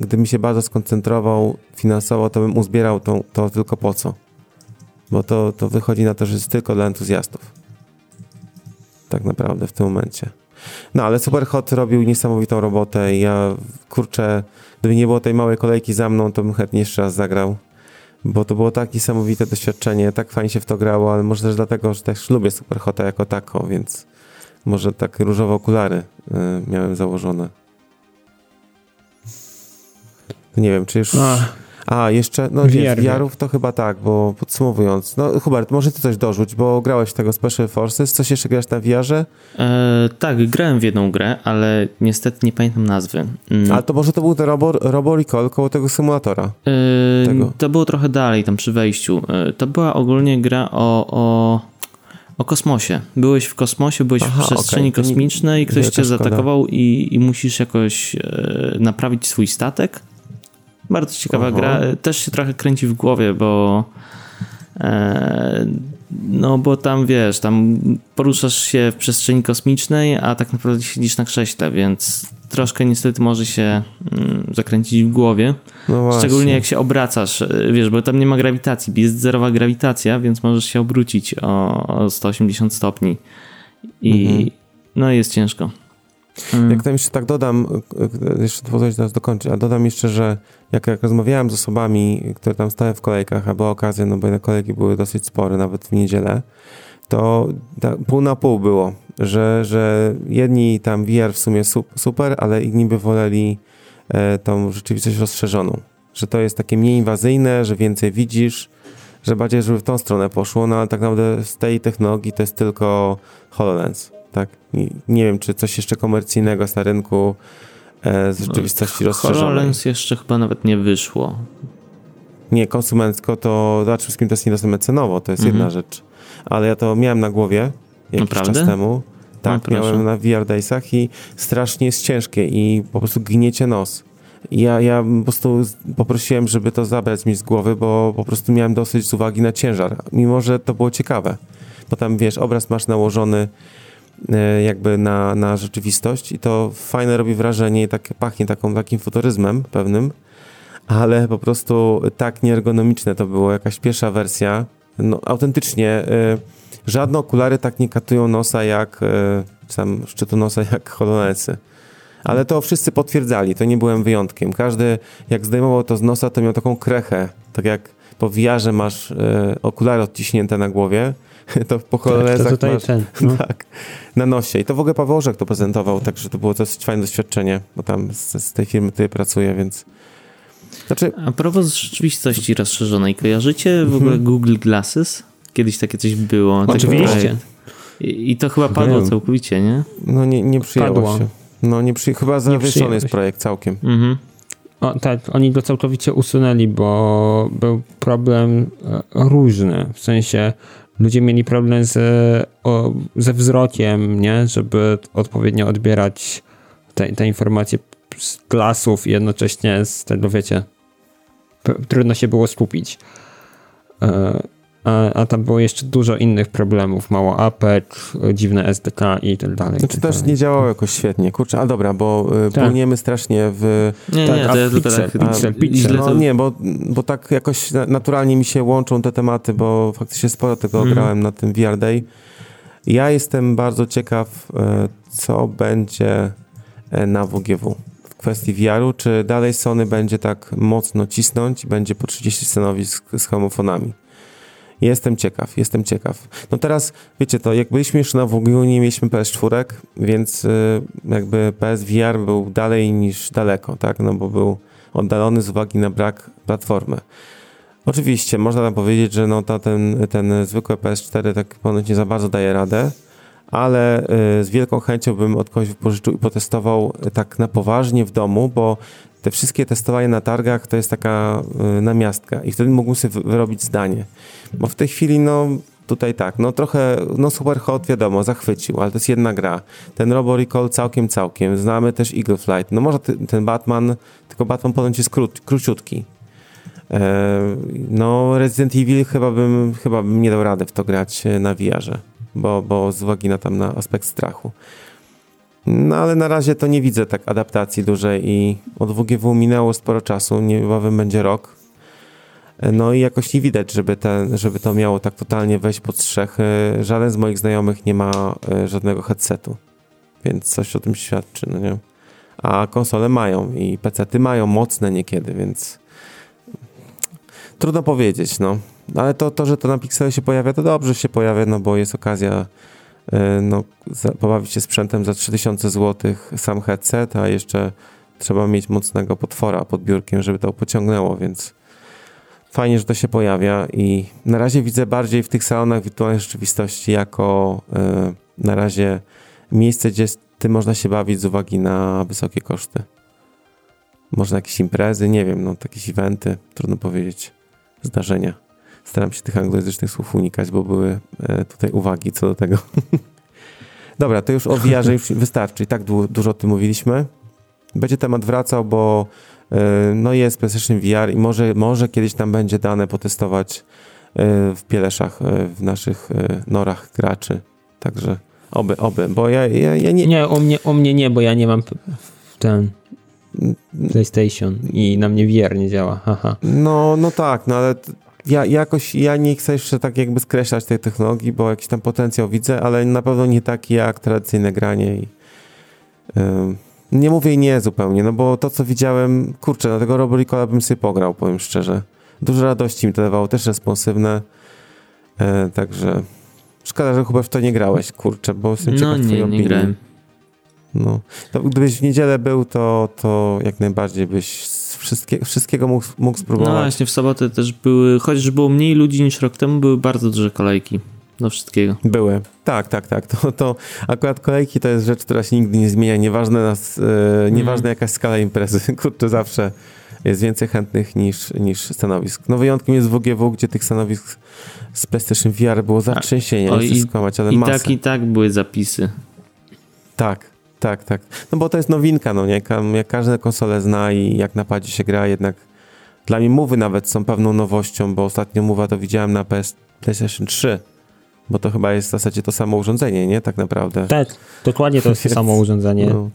gdybym się bardzo skoncentrował finansowo, to bym uzbierał to, to tylko po co? Bo to, to wychodzi na to, że jest tylko dla entuzjastów. Tak naprawdę w tym momencie. No ale Superhot robił niesamowitą robotę i ja, kurczę, gdyby nie było tej małej kolejki za mną, to bym chętnie jeszcze raz zagrał bo to było tak niesamowite doświadczenie, tak fajnie się w to grało, ale może też dlatego, że też lubię Superhota jako tako, więc może tak różowe okulary y, miałem założone. Nie wiem, czy już... A, jeszcze, no VR, VR-ów to chyba tak, bo podsumowując, no Hubert, może ty coś dorzuć, bo grałeś tego Special Forces, coś jeszcze grasz na VR-ze? E, tak, grałem w jedną grę, ale niestety nie pamiętam nazwy. Mm. Ale to może to był ten Robo, Robo Recall koło tego symulatora? E, tego. To było trochę dalej, tam przy wejściu. E, to była ogólnie gra o... o... O kosmosie. Byłeś w kosmosie, byłeś Aha, w przestrzeni okay. kosmicznej, nie, ktoś cię zaatakował i, i musisz jakoś e, naprawić swój statek bardzo ciekawa Aha. gra. Też się trochę kręci w głowie, bo e, no bo tam wiesz, tam poruszasz się w przestrzeni kosmicznej, a tak naprawdę siedzisz na krześle, więc troszkę niestety może się mm, zakręcić w głowie. No Szczególnie jak się obracasz, e, wiesz, bo tam nie ma grawitacji, jest zerowa grawitacja, więc możesz się obrócić o, o 180 stopni. I mhm. no jest ciężko. Mm. Jak tam jeszcze tak dodam, jeszcze pozwolę teraz dokończyć, a dodam jeszcze, że jak, jak rozmawiałem z osobami, które tam stały w kolejkach, a była okazja, no bo te kolejki były dosyć spore, nawet w niedzielę, to pół na pół było, że, że jedni tam VR w sumie super, ale inni by woleli e, tą rzeczywistość rozszerzoną. Że to jest takie mniej inwazyjne, że więcej widzisz, że bardziej, żeby w tą stronę poszło, no ale tak naprawdę z tej technologii to jest tylko HoloLens tak? nie wiem, czy coś jeszcze komercyjnego jest na rynku e, z rzeczywistości no, rozszerzonej. HoloLens jeszcze chyba nawet nie wyszło. Nie, konsumencko to, przede wszystkim to jest niedostępne cenowo, to jest mhm. jedna rzecz. Ale ja to miałem na głowie jakiś Naprawdę? czas temu. Tak, no, miałem na VR Daysach i strasznie jest ciężkie i po prostu gniecie nos. Ja, ja po prostu poprosiłem, żeby to zabrać mi z głowy, bo po prostu miałem dosyć z uwagi na ciężar, mimo że to było ciekawe. Bo tam, wiesz, obraz masz nałożony jakby na, na rzeczywistość i to fajne robi wrażenie i tak pachnie taką, takim futuryzmem pewnym, ale po prostu tak nieergonomiczne to było, jakaś pierwsza wersja. No, autentycznie y, żadne okulary tak nie katują nosa jak, y, sam szczytu nosa jak HoloLensy. Ale to wszyscy potwierdzali, to nie byłem wyjątkiem. Każdy, jak zdejmował to z nosa, to miał taką krechę. Tak jak po wiarze masz y, okulary odciśnięte na głowie, to po HoloLensach tak, masz, ten, no. tak, na nosie. I to w ogóle Paweł Orzech to prezentował, także to było dosyć fajne doświadczenie, bo tam z, z tej firmy tutaj pracuję, więc... Znaczy... A propos rzeczywistości rozszerzonej, kojarzycie w ogóle mhm. Google Glasses? Kiedyś takie coś było. Oczywiście. I, I, to chyba padło Wiem. całkowicie, nie? No nie, nie przyjęło padło. się. No nie przy... chyba zawieszony jest projekt całkiem. Mhm. O, tak, oni go całkowicie usunęli, bo był problem e, różny. W sensie ludzie mieli problem z, o, ze wzrokiem, nie? żeby odpowiednio odbierać te, te informacje z klasów i jednocześnie z tego, wiecie, trudno się było skupić. E, a, a tam było jeszcze dużo innych problemów, mało APEC, dziwne SDK i tak dalej. Znaczy tak też nie działało jakoś świetnie, kurczę, a dobra, bo y, tak. płyniemy strasznie w... Nie, tak, nie, to pixel, pixel, pixel. No nie, bo, bo tak jakoś naturalnie mi się łączą te tematy, bo faktycznie sporo tego mm. grałem na tym VR Day. Ja jestem bardzo ciekaw, e, co będzie e, na WGW w kwestii VR-u, czy dalej Sony będzie tak mocno cisnąć i będzie po 30 stanowisk z homofonami. Jestem ciekaw, jestem ciekaw. No teraz, wiecie to, jak byliśmy jeszcze na WGU, nie mieliśmy PS4, więc y, jakby PSVR był dalej niż daleko, tak? No bo był oddalony z uwagi na brak platformy. Oczywiście, można tam powiedzieć, że no to ten, ten zwykły PS4 tak ponoć nie za bardzo daje radę, ale y, z wielką chęcią bym od kogoś wypożyczył i potestował tak na poważnie w domu, bo te wszystkie testowanie na targach to jest taka y, namiastka i wtedy mógłbym sobie wyrobić zdanie. Bo w tej chwili, no tutaj tak, no trochę, no Super Hot wiadomo, zachwycił, ale to jest jedna gra. Ten Robo Recall całkiem, całkiem. Znamy też Eagle Flight. No może ty, ten Batman, tylko Batman ponoć jest krót, króciutki. E, no Resident Evil chyba bym, chyba bym nie dał rady w to grać e, na VR-ze, bo, bo z uwagi na tam na aspekt strachu. No ale na razie to nie widzę tak adaptacji dużej i od WGW minęło sporo czasu, niebawem będzie rok. No i jakoś nie widać, żeby, ten, żeby to miało tak totalnie wejść pod strzechy. Żaden z moich znajomych nie ma e, żadnego headsetu, więc coś o tym świadczy, no nie? A konsole mają i pecety mają mocne niekiedy, więc trudno powiedzieć, no. Ale to, to, że to na Pixelu się pojawia, to dobrze się pojawia, no bo jest okazja E, no, pobawić się sprzętem za 3000 zł sam headset, a jeszcze trzeba mieć mocnego potwora pod biurkiem, żeby to pociągnęło, więc fajnie, że to się pojawia i na razie widzę bardziej w tych salonach wirtualnej rzeczywistości jako e, na razie miejsce, gdzie tym można się bawić z uwagi na wysokie koszty. Można jakieś imprezy, nie wiem, no jakieś eventy, trudno powiedzieć, zdarzenia. Staram się tych anglojęzycznych słów unikać, bo były e, tutaj uwagi co do tego. Dobra, to już o VR już wystarczy. I tak du dużo o tym mówiliśmy. Będzie temat wracał, bo e, no jest PlayStation VR i może, może kiedyś tam będzie dane potestować e, w Pieleszach, w naszych norach graczy. Także oby, oby, bo ja, ja, ja nie... Nie, u mnie, u mnie nie, bo ja nie mam ten PlayStation i na mnie VR nie działa. Haha. No, no tak, no ale ja jakoś, ja nie chcę jeszcze tak jakby skreślać tej technologii, bo jakiś tam potencjał widzę, ale na pewno nie taki jak tradycyjne granie i yy, nie mówię nie zupełnie, no bo to co widziałem, kurczę, na tego bym sobie pograł, powiem szczerze. Dużo radości mi to dawało, też responsywne, yy, także szkoda, że chyba w to nie grałeś, kurczę, bo jestem no, ciekaw nie, nie grałem. No, to gdybyś w niedzielę był, to, to jak najbardziej byś wszystkie, wszystkiego mógł, mógł spróbować. No właśnie, w sobotę też były, chociaż było mniej ludzi niż rok temu, były bardzo duże kolejki do wszystkiego. Były. Tak, tak, tak. To, to akurat kolejki to jest rzecz, która się nigdy nie zmienia. Nieważne, nas, e, nieważne mm. jaka skala imprezy. Kurczę, zawsze jest więcej chętnych niż, niż stanowisk. No wyjątkiem jest WGW, gdzie tych stanowisk z PlayStation VR było zatrzęsienie, nie chcę skłamać, ale i tak, i tak były zapisy. Tak, tak, tak. No bo to jest nowinka, no nie? Jak każde konsole zna i jak napadzie się gra, jednak dla mnie mowy nawet są pewną nowością, bo ostatnio mowa to widziałem na PS, PlayStation 3, bo to chyba jest w zasadzie to samo urządzenie, nie? Tak naprawdę. Tak, dokładnie to jest to samo urządzenie. No.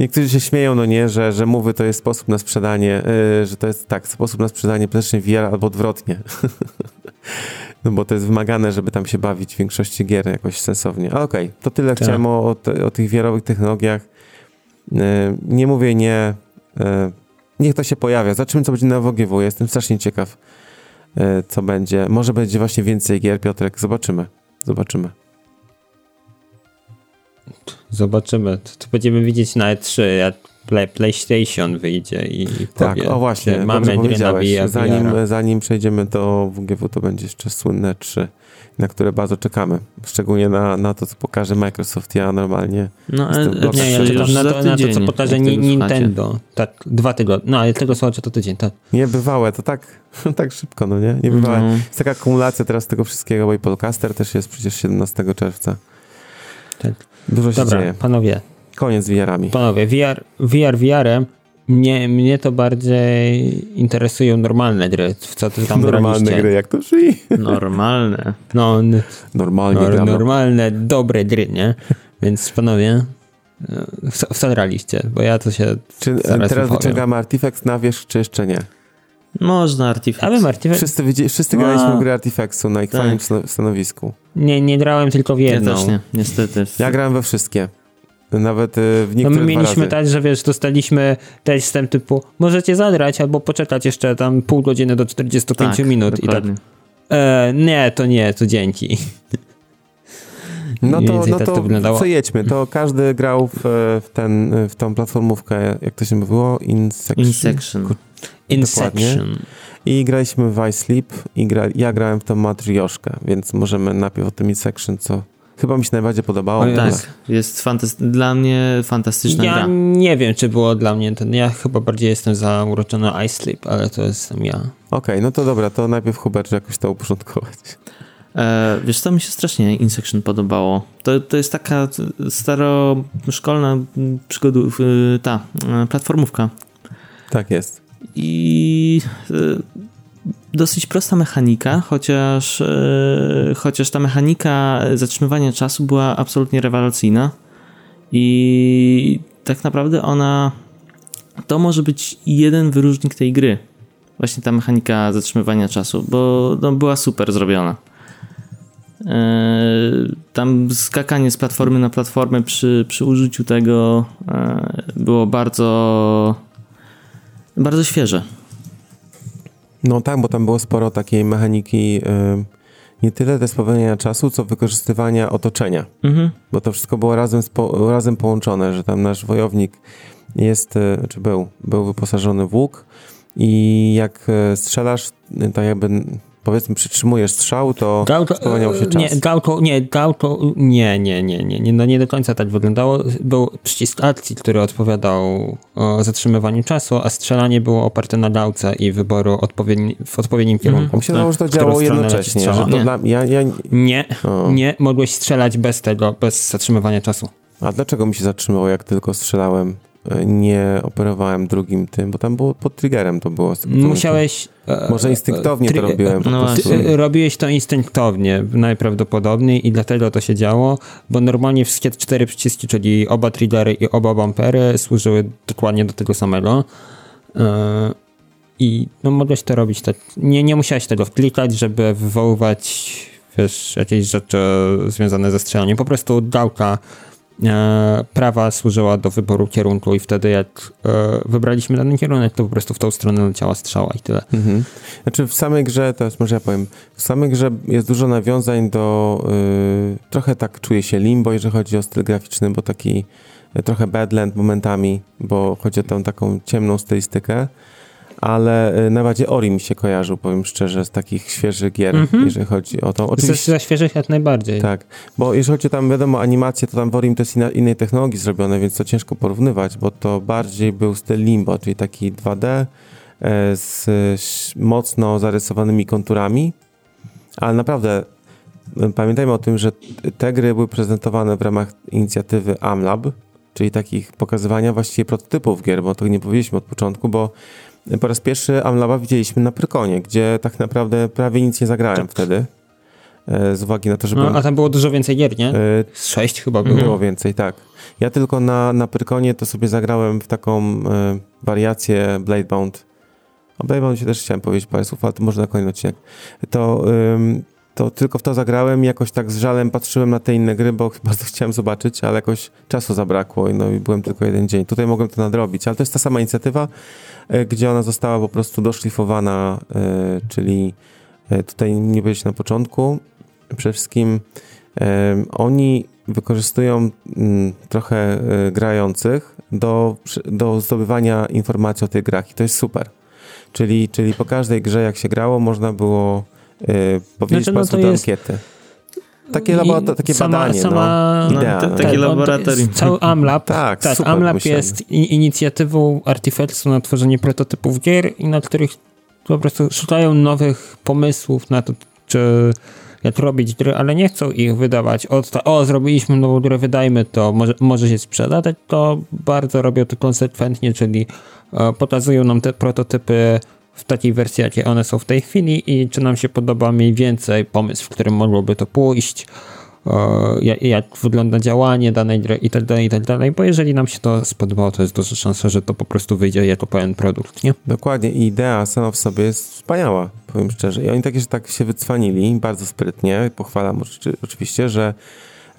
Niektórzy się śmieją, no nie, że, że mowy to jest sposób na sprzedanie, yy, że to jest tak, sposób na sprzedanie PlayStation VR albo odwrotnie. No bo to jest wymagane, żeby tam się bawić w większości gier jakoś sensownie. Ale okej, okay, to tyle tak. chciałem o, o, o tych wiarowych technologiach. E, nie mówię nie. E, niech to się pojawia. Zobaczymy, co będzie na WGW. Jestem strasznie ciekaw, e, co będzie. Może będzie właśnie więcej gier, Piotrek. Zobaczymy. Zobaczymy. Zobaczymy. To, to będziemy widzieć na E3, jak Play, PlayStation wyjdzie i Tak, powie, o właśnie, mamy. Zanim, zanim przejdziemy do WGW, to będzie jeszcze słynne 3, na które bardzo czekamy. Szczególnie na, na to, co pokaże Microsoft. Ja normalnie No, ale nie, ja czekam na to, na to, co pokaże Nintendo. Tak, dwa tygodnie. No, ale tego słuchajcie to tydzień, tak. Niebywałe, to tak, tak szybko, no nie? Niebywałe. No. Jest taka akumulacja teraz tego wszystkiego, bo i Podcaster też jest przecież 17 czerwca. Tak. Dużo się Dobra, dzieje. panowie, Koniec z VR-ami. Panowie, VR, VR VR-em, mnie, mnie to bardziej interesują normalne gry. W co ty tam Normalne graliście? gry, jak to żyje. Normalne. No, Normalnie no, Normalne, dobre gry, nie? Więc panowie, w co, w co graliście? Bo ja to się Czy teraz wyciągamy Artifact na wierzch, czy jeszcze nie? Można Artifact. Ale Artifact... Wszyscy, wszyscy graliśmy w grę Artifactu na ich tak. fajnym stanowisku. Nie, nie grałem tylko w jedną. Ja też nie, niestety. Ja grałem we wszystkie. Nawet y, w niektórych no my mieliśmy tak, że wiesz, dostaliśmy też ten typu możecie zagrać albo poczekać jeszcze tam pół godziny do 45 tak, minut dokładnie. i tak e, nie, to nie, to dzięki. No to, no tak to, to co jedźmy, to każdy grał w, w, ten, w tą platformówkę, jak to się mówiło? Insection. Insection. Insection. I graliśmy w Ice Sleep i gra, ja grałem w tą matrioszkę, więc możemy najpierw o tym Insection, co chyba mi się najbardziej podobało. O, tak, jest fantasty- dla mnie fantastyczna ja gra. nie wiem, czy było dla mnie ten, ja chyba bardziej jestem zauroczony Ice Sleep, ale to jestem ja. Okej, okay, no to dobra, to najpierw Hubert jakoś to uporządkować. E, wiesz co, mi się strasznie Insection podobało. To, to jest taka staroszkolna przygodów, ta e, platformówka. Tak jest. I e, dosyć prosta mechanika, chociaż, chociaż ta mechanika zatrzymywania czasu była absolutnie rewelacyjna. I tak naprawdę ona to może być jeden wyróżnik tej gry. Właśnie ta mechanika zatrzymywania czasu, bo no, była super zrobiona. Tam skakanie z platformy na platformę przy, przy użyciu tego było bardzo bardzo świeże. No tak, bo tam było sporo takiej mechaniki nie tyle despowania czasu, co wykorzystywania otoczenia. Mhm. Bo to wszystko było razem, razem połączone, że tam nasz wojownik jest, e, czy był, był wyposażony w łuk i jak e, strzelasz, tak jakby powiedzmy przytrzymujesz strzał, to Gauto, spowalniał się czas. Nie, Gauto, nie, Gauto, nie, nie, nie, nie, nie, no nie do końca tak wyglądało. Był przycisk akcji, który odpowiadał o zatrzymywaniu czasu, a strzelanie było oparte na gałce i wyboru odpowiedni, w odpowiednim mhm. kierunku. Myślę, że to działało jednocześnie. Że to nie. Dla, ja, ja... nie, nie, mogłeś strzelać bez tego, bez zatrzymywania czasu. A dlaczego mi się zatrzymało, jak tylko strzelałem? Nie operowałem drugim tym, bo tam było pod triggerem to było. Musiałeś... E, Może instynktownie to robiłem. No, robiłeś to instynktownie najprawdopodobniej i dlatego to się działo, bo normalnie wszystkie cztery przyciski, czyli oba triggery i oba bumpery służyły dokładnie do tego samego. E, I no mogłeś to robić tak. Nie, nie musiałeś tego wklikać, żeby wywoływać wiesz, jakieś rzeczy związane ze strzelaniem. Po prostu dałka E, prawa służyła do wyboru kierunku i wtedy jak e, wybraliśmy dany kierunek, to po prostu w tą stronę leciała strzała i tyle. Mhm. Znaczy w samej grze, teraz może ja powiem, w samej grze jest dużo nawiązań do, yy, trochę tak czuje się limbo, jeżeli chodzi o styl graficzny, bo taki trochę Badland momentami, bo chodzi o tą taką ciemną stylistykę ale y, najbardziej Ori mi się kojarzył, powiem szczerze, z takich świeżych gier, mm -hmm. jeżeli chodzi o to. Oczywiście, za świeżych jak najbardziej. Tak, bo jeżeli chodzi tam, wiadomo, animację, to tam w Orim to jest inna, innej technologii zrobione, więc to ciężko porównywać, bo to bardziej był styl Limbo, czyli taki 2D e, z mocno zarysowanymi konturami, ale naprawdę pamiętajmy o tym, że te gry były prezentowane w ramach inicjatywy AmLab, czyli takich pokazywania właściwie prototypów gier, bo to nie powiedzieliśmy od początku, bo po raz pierwszy Amlaba widzieliśmy na Prykonie, gdzie tak naprawdę prawie nic nie zagrałem tak. wtedy. E, z uwagi na to, że. No, a tam było dużo więcej gier, nie? E, Sześć chyba było. Było więcej, tak. Ja tylko na, na Prykonie to sobie zagrałem w taką e, wariację Bladebound. O Bladebound się też chciałem powiedzieć parę słów, ale to może na kolejny odcinek. To, to tylko w to zagrałem i jakoś tak z żalem patrzyłem na te inne gry, bo bardzo chciałem zobaczyć, ale jakoś czasu zabrakło no i byłem tylko jeden dzień. Tutaj mogłem to nadrobić, ale to jest ta sama inicjatywa. E, gdzie ona została po prostu doszlifowana, e, czyli e, tutaj nie powiedzieć na początku, przede wszystkim oni wykorzystują mm, trochę grających do, do zdobywania informacji o tych grach i to jest super. Czyli, czyli po każdej grze, jak się grało, można było powiedzieć znaczy, no, do ankiety. Takie, laborator- takie sama, badanie, sama, no. Idea, no, takie laboratorium. Cały AMLab, tak, tak super, AMLab jest inicjatywą Artifactu na tworzenie prototypów gier i na których po prostu szukają nowych pomysłów na to, czy jak robić gry, ale nie chcą ich wydawać od o, zrobiliśmy nową grę, wydajmy to, może, może się sprzedać, to bardzo robią to konsekwentnie, czyli e, pokazują nam te prototypy w takiej wersji, jakie one są w tej chwili i czy nam się podoba mniej więcej pomysł, w którym mogłoby to pójść, jak wygląda działanie danej gry i tak tak bo jeżeli nam się to spodobało, to jest duża szansa, że to po prostu wyjdzie jako pełen produkt, nie? Dokładnie i idea sama w sobie jest wspaniała, powiem szczerze. I oni że tak się wycwanili, bardzo sprytnie, pochwalam oczywiście, że e,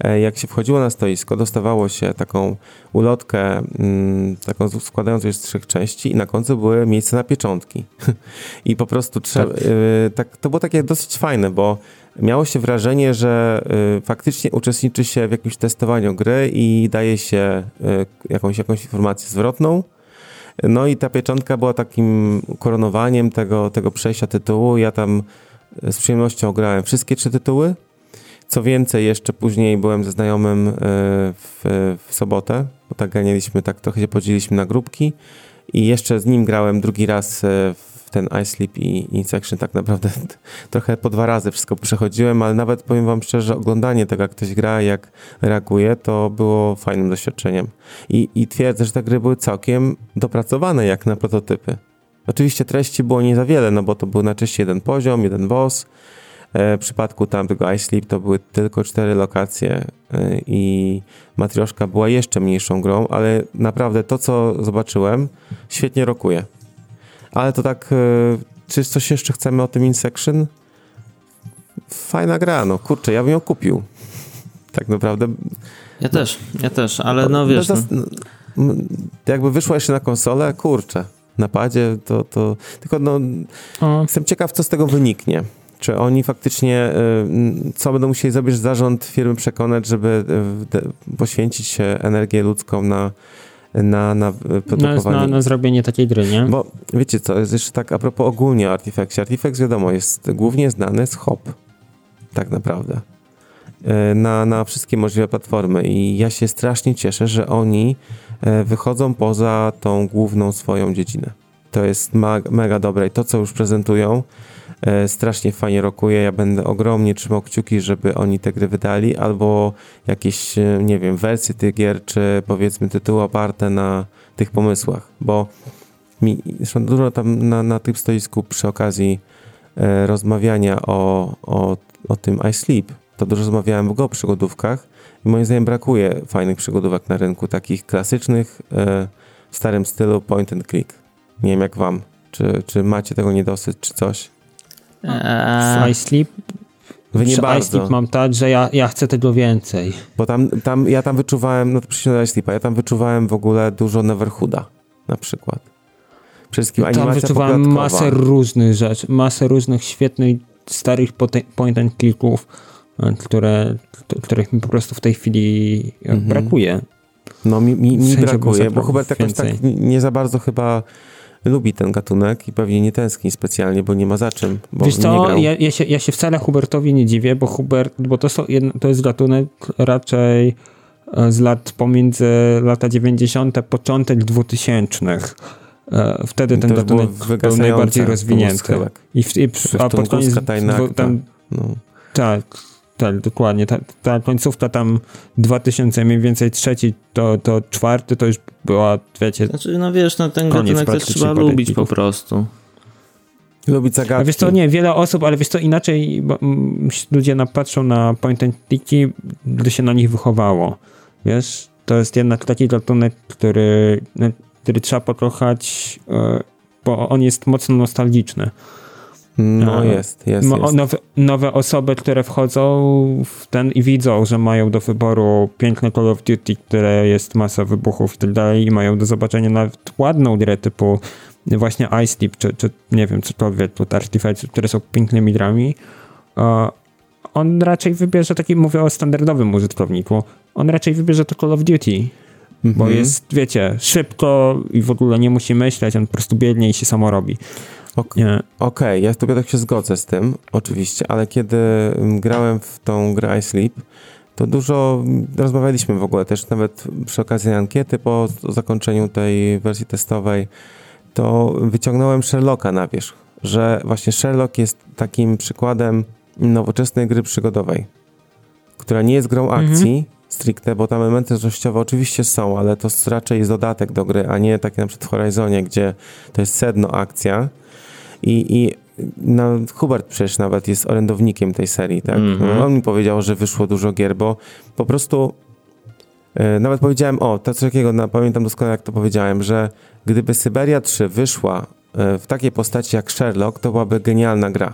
jak się wchodziło na stoisko, dostawało się taką ulotkę, mm, taką składającą się z trzech części i na końcu były miejsca na pieczątki. I po prostu trzeba, tak. Y, tak, to było takie dosyć fajne, bo miało się wrażenie, że y, faktycznie uczestniczy się w jakimś testowaniu gry i daje się jakąś, jakąś informację zwrotną. No i ta pieczątka była takim koronowaniem tego, tego przejścia tytułu. Ja tam z przyjemnością grałem wszystkie trzy tytuły. Co więcej, jeszcze później byłem ze znajomym w, w sobotę, bo tak ganialiśmy, tak trochę się podzieliliśmy na grupki i jeszcze z nim grałem drugi raz w ten iSleep i Insection tak naprawdę trochę po dwa razy wszystko przechodziłem, ale nawet powiem wam szczerze, oglądanie tego, jak ktoś gra, jak reaguje, to było fajnym doświadczeniem. I, i twierdzę, że te gry były całkiem dopracowane jak na prototypy. Oczywiście treści było nie za wiele, no bo to był najczęściej jeden poziom, jeden boss. E, w przypadku tamtego iSleep to były tylko cztery lokacje e, i Matrioszka była jeszcze mniejszą grą, ale naprawdę to, co zobaczyłem, świetnie rokuje. Ale to tak, e, czy coś jeszcze chcemy o tym Insection? Fajna gra, no kurczę, ja bym ją kupił. Tak naprawdę. Ja też, ja też, ale no wiesz. No. Jakby wyszła jeszcze na konsolę, kurczę, na padzie, to, to tylko no, o. jestem ciekaw, co z tego wyniknie. Czy oni faktycznie, e, co będą musieli zrobić zarząd firmy przekonać, żeby e, poświęcić energię ludzką na na, na produkowanie. Na, na, na zrobienie takiej gry, nie? Bo wiecie co, jest jeszcze tak a propos ogólnie o Artifactie. Artifacts wiadomo jest głównie znany z hop. Tak naprawdę. E, na, na wszystkie możliwe platformy i ja się strasznie cieszę, że oni e, wychodzą poza tą główną swoją dziedzinę. To jest mega dobre i to, co już prezentują, E, strasznie fajnie rokuje. Ja będę ogromnie trzymał kciuki, żeby oni te gry wydali, albo jakieś, e, nie wiem, wersje tych gier, czy powiedzmy tytuły oparte na tych pomysłach, bo mi zresztą dużo tam na, na tym stoisku przy okazji e, rozmawiania o, o, o tym I Sleep, to dużo rozmawiałem w Go przygodówkach i moim zdaniem brakuje fajnych przygodówek na rynku, takich klasycznych, e, w starym stylu point and click. Nie wiem jak wam, czy, czy macie tego niedosyt, czy coś? W iSleep Wy nie bardzo. iSleep mam tak, że ja, ja chcę tego więcej. Bo tam, tam ja tam wyczuwałem, no to przyjdę iSleepa, ja tam wyczuwałem w ogóle dużo Neverhooda na przykład. Przede wszystkim Tam wyczuwałem masę różnych rzeczy, masę różnych świetnych, starych point and clicków, e, które, których mi po prostu w tej chwili mhm. brakuje. No mi, mi, mi brakuje, bo chyba jakoś tak nie za bardzo chyba lubi ten gatunek i pewnie nie tęskni specjalnie, bo nie ma za czym. Bo Wiesz co, ja, ja, się, ja się wcale Hubertowi nie dziwię, bo Hubert, bo to, są to jest gatunek raczej e, z lat pomiędzy lata 90., początek 2000. E, wtedy ten gatunek był najbardziej rozwinięty. I, w, i, a pod koniec tam, no. tak, tak, dokładnie. Ta, ta końcówka tam 2000 mniej więcej trzeci, to, to czwarty to już była, wiecie... Znaczy, no wiesz, no ten gatunek też trzeba lubić po prostu. Lubić zagadki. A wiesz co, nie, wiele osób, ale wiesz co, inaczej bo, ludzie napatrzą na point and clicki, gdy się na nich wychowało. Wiesz, to jest jednak taki gatunek, który, który trzeba pokochać, e, bo on jest mocno nostalgiczny. No jest, jest, jest. Nowe, nowe, osoby, które wchodzą w ten i widzą, że mają do wyboru piękne Call of Duty, które jest masa wybuchów i tak dalej i mają do zobaczenia nawet ładną grę typu właśnie Ice Deep, czy, czy nie wiem, cokolwiek, lub Artifacts, które są pięknymi grami, on raczej wybierze taki, mówię o standardowym użytkowniku, on raczej wybierze to Call of Duty, bo mhm. jest, wiecie, szybko i w ogóle nie musi myśleć, on po prostu biegnie i się samo robi. Okej, okay, ja tobie tak się zgodzę z tym, oczywiście, ale kiedy mm, grałem w tą grę I Sleep, to dużo rozmawialiśmy w ogóle też nawet przy okazji ankiety po zakończeniu tej wersji testowej, to wyciągnąłem Sherlocka na wierzch, że właśnie Sherlock jest takim przykładem nowoczesnej gry przygodowej, która nie jest grą mhm. akcji stricte, bo tam elementy złościowe oczywiście są, ale to raczej jest dodatek do gry, a nie takie na przykład w Horizonie, gdzie to jest sedno akcja i, i no, Hubert przecież nawet jest orędownikiem tej serii, tak? Mm -hmm. On mi powiedział, że wyszło dużo gier, bo po prostu e, nawet powiedziałem, o, to coś takiego, no, pamiętam doskonale jak to powiedziałem, że gdyby Syberia 3 wyszła e, w takiej postaci jak Sherlock, to byłaby genialna gra.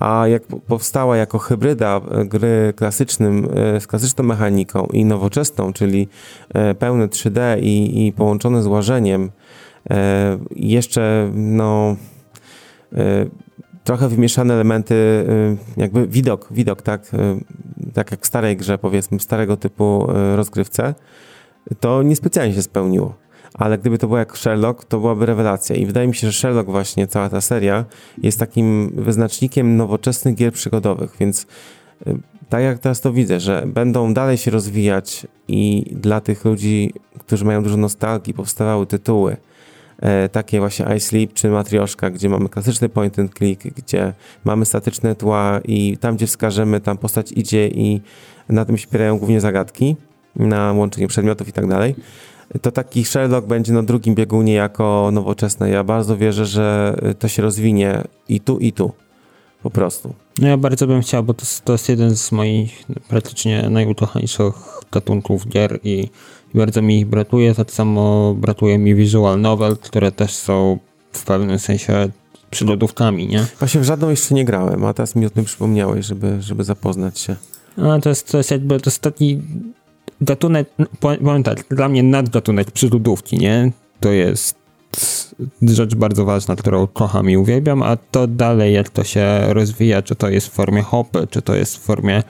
A jak powstała jako hybryda e, gry klasycznym, e, z klasyczną mechaniką i nowoczesną, czyli pełne 3D i, i połączone z łażeniem, jeszcze no trochę wymieszane elementy, jakby widok, widok, tak, tak jak w starej grze, powiedzmy, starego typu rozgrywce, to niespecjalnie się spełniło. Ale gdyby to było jak Sherlock, to byłaby rewelacja. I wydaje mi się, że Sherlock właśnie, cała ta seria, jest takim wyznacznikiem nowoczesnych gier przygodowych, więc tak jak teraz to widzę, że będą dalej się rozwijać i dla tych ludzi, którzy mają dużo nostalgii, powstawały tytuły, e, takie właśnie iSleep czy Matrioszka, gdzie mamy klasyczny point and click, gdzie mamy statyczne tła i tam, gdzie wskażemy, tam postać idzie i na tym się głównie zagadki, na łączenie przedmiotów i tak dalej to taki Sherlock będzie na drugim biegunie jako nowoczesne. Ja bardzo wierzę, że to się rozwinie i tu, i tu. Po prostu. No ja bardzo bym chciał, bo to, to jest jeden z moich praktycznie najukochańszych gatunków gier i bardzo mi ich bratuje. Tak samo bratuje mi visual novel, które też są w pewnym sensie przylodówkami, nie? Właśnie w żadną jeszcze nie grałem, a teraz mi o tym przypomniałeś, żeby, żeby zapoznać się. A to jest, to jest jakby, to jest taki gatunek, powiem tak, dla mnie nadgatunek przyludówki, nie? To jest rzecz bardzo ważna, którą kocham i uwielbiam, a to dalej jak to się rozwija, czy to jest w formie hopy, czy to jest w formie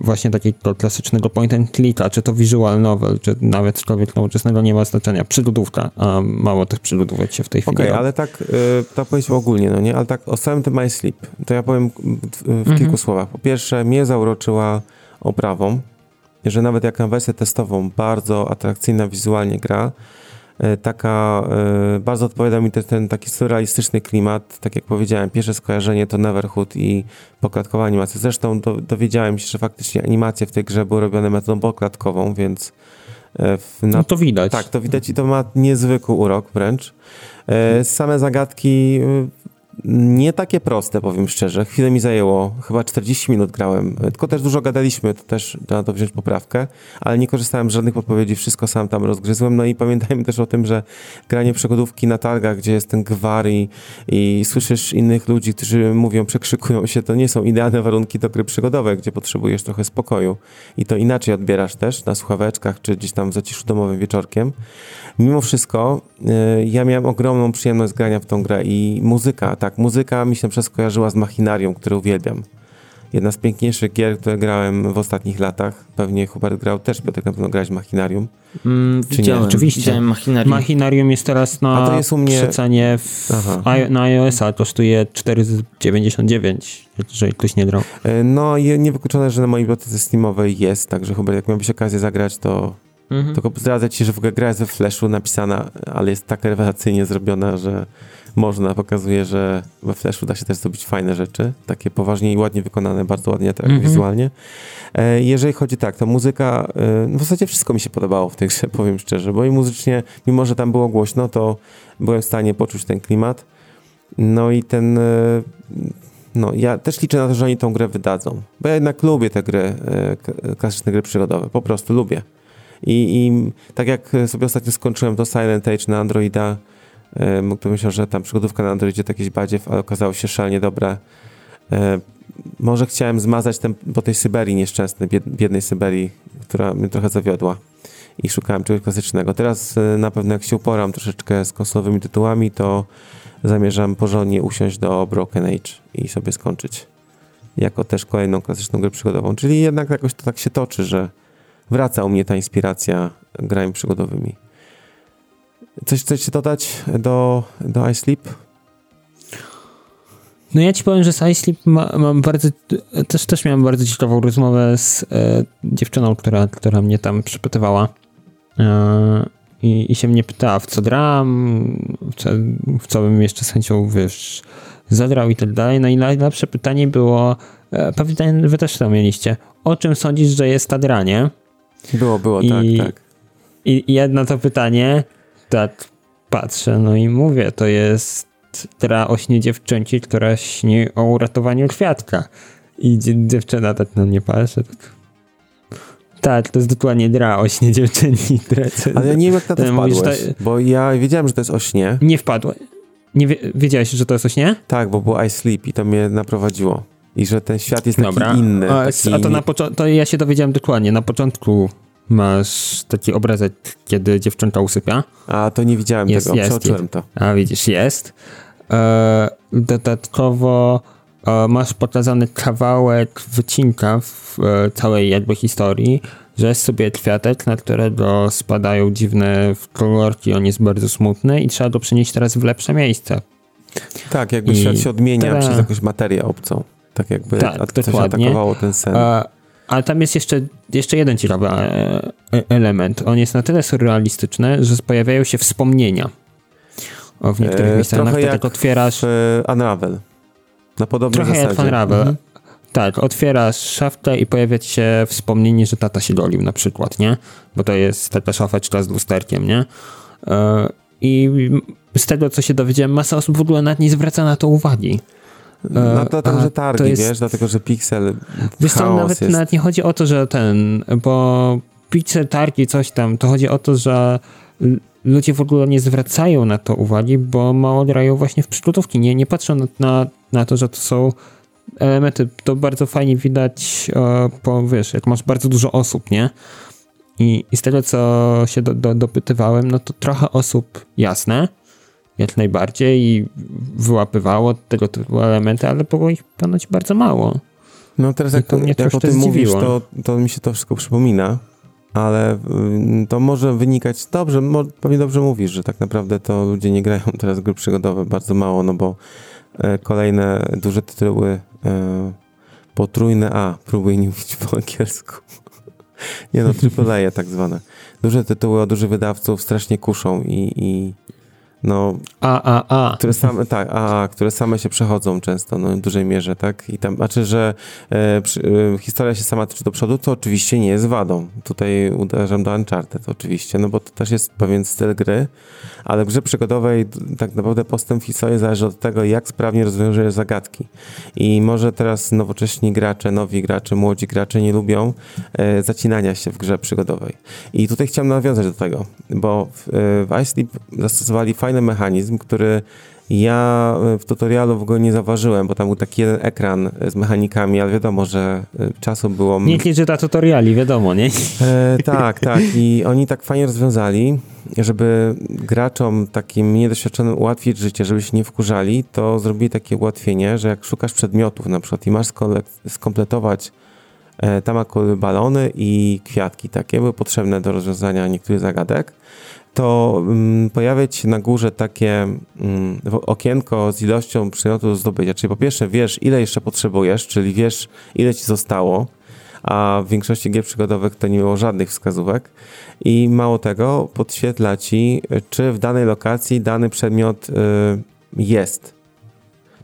właśnie takiego klasycznego point and clicka, czy to visual novel, czy nawet człowiek nowoczesnego nie ma znaczenia. Przyludówka, a mało tych przyludówek się w tej chwili Okej, okay, ale tak, y, tak powiedział ogólnie, no nie? Ale tak o samym tym My Sleep, to ja powiem w, w mhm. kilku słowach. Po pierwsze, mnie zauroczyła oprawą, że nawet jak na wersję testową bardzo atrakcyjna wizualnie gra, taka, e, bardzo odpowiada mi ten, ten taki surrealistyczny klimat, tak jak powiedziałem, pierwsze skojarzenie to Neverhood i poklatkowa animacja. Zresztą do, dowiedziałem się, że faktycznie animacje w tej grze były robione metodą poklatkową, więc e, na, no to widać. Tak, to widać i to ma niezwykły urok wręcz. Same zagadki nie takie proste, powiem szczerze. Chwilę mi zajęło, chyba 40 minut grałem, tylko też dużo gadaliśmy, to też trzeba to wziąć poprawkę, ale nie korzystałem z żadnych podpowiedzi, wszystko sam tam rozgryzłem. No i pamiętajmy też o tym, że granie przygodówki na targach, gdzie jest ten gwar i, i słyszysz innych ludzi, którzy mówią, przekrzykują się, to nie są idealne warunki do gry przygodowej, gdzie potrzebujesz trochę spokoju i to inaczej odbierasz też na słuchaweczkach, czy gdzieś tam w zaciszu domowym wieczorkiem. Mimo wszystko y, ja miałem ogromną przyjemność grania w tą grę i muzyka, tak, muzyka mi się przez kojarzyła z Machinarium, które uwielbiam. Jedna z piękniejszych gier, które grałem w ostatnich latach. Pewnie Hubert grał też, bo tak na pewno grałeś Machinarium. Mm, czy widziałem, nie? Oczywiście. Widziałem Machinarium. Machinarium jest teraz na A to jest u mnie... przecenie w, na iOS-a, kosztuje 4,99, jeżeli ktoś nie grał. E, no, niewykluczone, że na mojej bibliotece Steamowej jest, także Hubert, jak miałbyś okazję zagrać, to Mhm. Tylko zdradzę ci, że w ogóle gra jest we Flashu napisana, ale jest tak rewelacyjnie zrobiona, że można, pokazuje, że we Flashu da się też zrobić fajne rzeczy, takie poważnie i ładnie wykonane, bardzo ładnie tak mhm. wizualnie. E, jeżeli chodzi tak, to muzyka, e, w zasadzie wszystko mi się podobało w tej grze, powiem szczerze, bo i muzycznie, mimo że tam było głośno, to byłem w stanie poczuć ten klimat. No i ten, e, no ja też liczę na to, że oni tą grę wydadzą, bo ja jednak lubię te gry, klasyczne gry przygodowe, po prostu lubię. I, I, tak jak sobie ostatnio skończyłem to Silent Age na Androida, mógłbym myślał, że tam przygodówka na Androidzie to jakieś badziew, ale okazało się szalenie dobre. Może chciałem zmazać ten, po tej Syberii nieszczęsnej, biednej Syberii, która mnie trochę zawiodła i szukałem czegoś klasycznego. Teraz e, na pewno jak się uporam troszeczkę z konsolowymi tytułami, to zamierzam porządnie usiąść do Broken Age i sobie skończyć jako też kolejną klasyczną grę przygodową. Czyli jednak jakoś to tak się toczy, że wraca u mnie ta inspiracja grami przygodowymi. Coś chcecie dodać do, do iSleep? No ja ci powiem, że z iSleep ma, mam bardzo, też, też miałem bardzo ciekawą rozmowę z e, dziewczyną, która, która mnie tam przypytywała e, i, i się mnie pytała, w co gram, w co, w co bym jeszcze z chęcią, wiesz, zadrał i tak dalej. No i najlepsze pytanie było, e, pewnie wy też to mieliście, o czym sądzisz, że jest ta dra, nie? Było, było, I, tak, tak. I jedno to pytanie, tak patrzę, no i mówię, to jest dra o śnie dziewczynki, która śni o uratowaniu kwiatka. I dziewczyna tak na mnie patrzy, tak tak, to jest dokładnie dra o śnie dziewczyni. Ale ja nie wiem, jak na to wpadłeś, to... bo ja wiedziałem, że to jest o śnie. Nie wpadłeś. Nie wie... wiedziałeś, że to jest o śnie? Tak, bo było I Sleep i to mnie naprowadziło. I że ten świat jest Dobra. taki inny. A, taki... a to na początku, to ja się dowiedziałem dokładnie. Na początku masz taki obrazek, kiedy dziewczynka usypia. A to nie widziałem jest, tego, jest, jest. to. A widzisz, jest. E, dodatkowo e, masz pokazany kawałek wycinka w e, całej jakby historii, że jest sobie kwiatek, na którego spadają dziwne kolorki, on jest bardzo smutny i trzeba go przenieść teraz w lepsze miejsce. Tak, jakby I świat się odmienia ta... przez jakąś materię obcą. Tak jakby tak, coś atakowało ten sen. A, ale tam jest jeszcze, jeszcze jeden ciekawy e, element. On jest na tyle surrealistyczny, że pojawiają się wspomnienia w niektórych e, miejscach. Trochę jak otwierasz... w Unravel. Na podobnej Trochę zasadzie. jak w Unravel. Mhm. Tak, otwierasz szafkę i pojawia ci się wspomnienie, że tata się golił na przykład, nie? Bo to jest taka szafeczka z lusterkiem, nie? E, I z tego, co się dowiedziałem, masa osób w ogóle nawet nie zwraca na to uwagi. No to dlatego, że targi, jest... wiesz, dlatego, że Pixel Wiesz co, nawet, jest... nawet nie chodzi o to, że ten, bo Pixel, targi, coś tam, to chodzi o to, że ludzie w ogóle nie zwracają na to uwagi, bo mało grają właśnie w przygotówki, nie, nie patrzą na, na, na to, że to są elementy, to bardzo fajnie widać, e, po, wiesz, jak masz bardzo dużo osób, nie? I, i z tego, co się do, do, dopytywałem, no to trochę osób, jasne, jak najbardziej i wyłapywało tego typu elementy, ale było ich ponoć bardzo mało. No teraz jak, to, jak o tym zdziwiło. mówisz, to, to mi się to wszystko przypomina, ale mm, to może wynikać, dobrze, pewnie dobrze mówisz, że tak naprawdę to ludzie nie grają teraz gry przygodowe bardzo mało, no bo e, kolejne duże tytuły e, potrójne A, próbuję nie mówić po angielsku. nie no, AAA tak zwane. Duże tytuły o dużych wydawców strasznie kuszą i, i no, a, a, a. Które same, tak, a, a, które same się przechodzą często, no, w dużej mierze, tak? I tam, znaczy, że e, przy, e, historia się sama tyczy do przodu, to oczywiście nie jest wadą. Tutaj uderzam do Uncharted oczywiście, no bo to też jest pewien styl gry, ale w grze przygodowej tak naprawdę postęp historii zależy od tego, jak sprawnie rozwiązujesz zagadki. I może teraz nowocześni gracze, nowi gracze, młodzi gracze nie lubią e, zacinania się w grze przygodowej. I tutaj chciałem nawiązać do tego, bo w, e, w iSleep zastosowali fajny mechanizm, który ja w tutorialu w ogóle nie zauważyłem, bo tam był taki jeden ekran z mechanikami, ale wiadomo, że e, czasu było... Nikt nie czyta tutoriali, wiadomo, nie? E, tak, tak. I oni tak fajnie rozwiązali, żeby graczom takim niedoświadczonym ułatwić życie, żeby się nie wkurzali, to zrobili takie ułatwienie, że jak szukasz przedmiotów na przykład i masz skompletować e, tam balony i kwiatki takie były potrzebne do rozwiązania niektórych zagadek, to um, pojawia się na górze takie um, okienko z ilością przedmiotów do zdobycia. Czyli po pierwsze wiesz, ile jeszcze potrzebujesz, czyli wiesz, ile ci zostało, a w większości gier przygodowych to nie było żadnych wskazówek. I mało tego, podświetla ci, czy w danej lokacji dany przedmiot y, jest.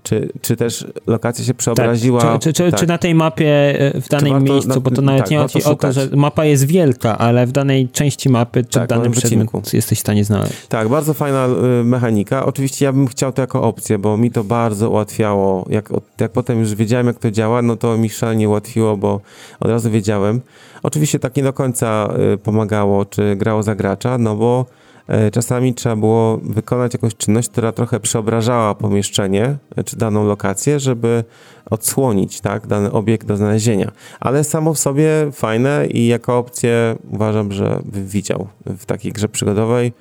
Czy, czy też lokacja się przeobraziła? Tak. Czy, czy, tak. czy, na tej mapie e, w danym warto, miejscu, bo to nawet tak, nie chodzi o to, że mapa jest wielka, ale w danej części mapy, czy tak, danym przedmiot jesteś w stanie znaleźć. Tak, bardzo fajna y, mechanika. Oczywiście ja bym chciał to jako opcję, bo mi to bardzo ułatwiało. Jak, jak potem już wiedziałem, jak to działa, no to mi szalenie ułatwiło, bo od razu wiedziałem. Oczywiście tak nie do końca y, pomagało, czy grało za gracza, no bo czasami trzeba było wykonać jakąś czynność, która trochę przeobrażała pomieszczenie e, czy daną lokację, żeby odsłonić tak, dany obiekt do znalezienia. Ale samo w sobie fajne i jako opcję uważam, że widział w takiej grze przygodowej.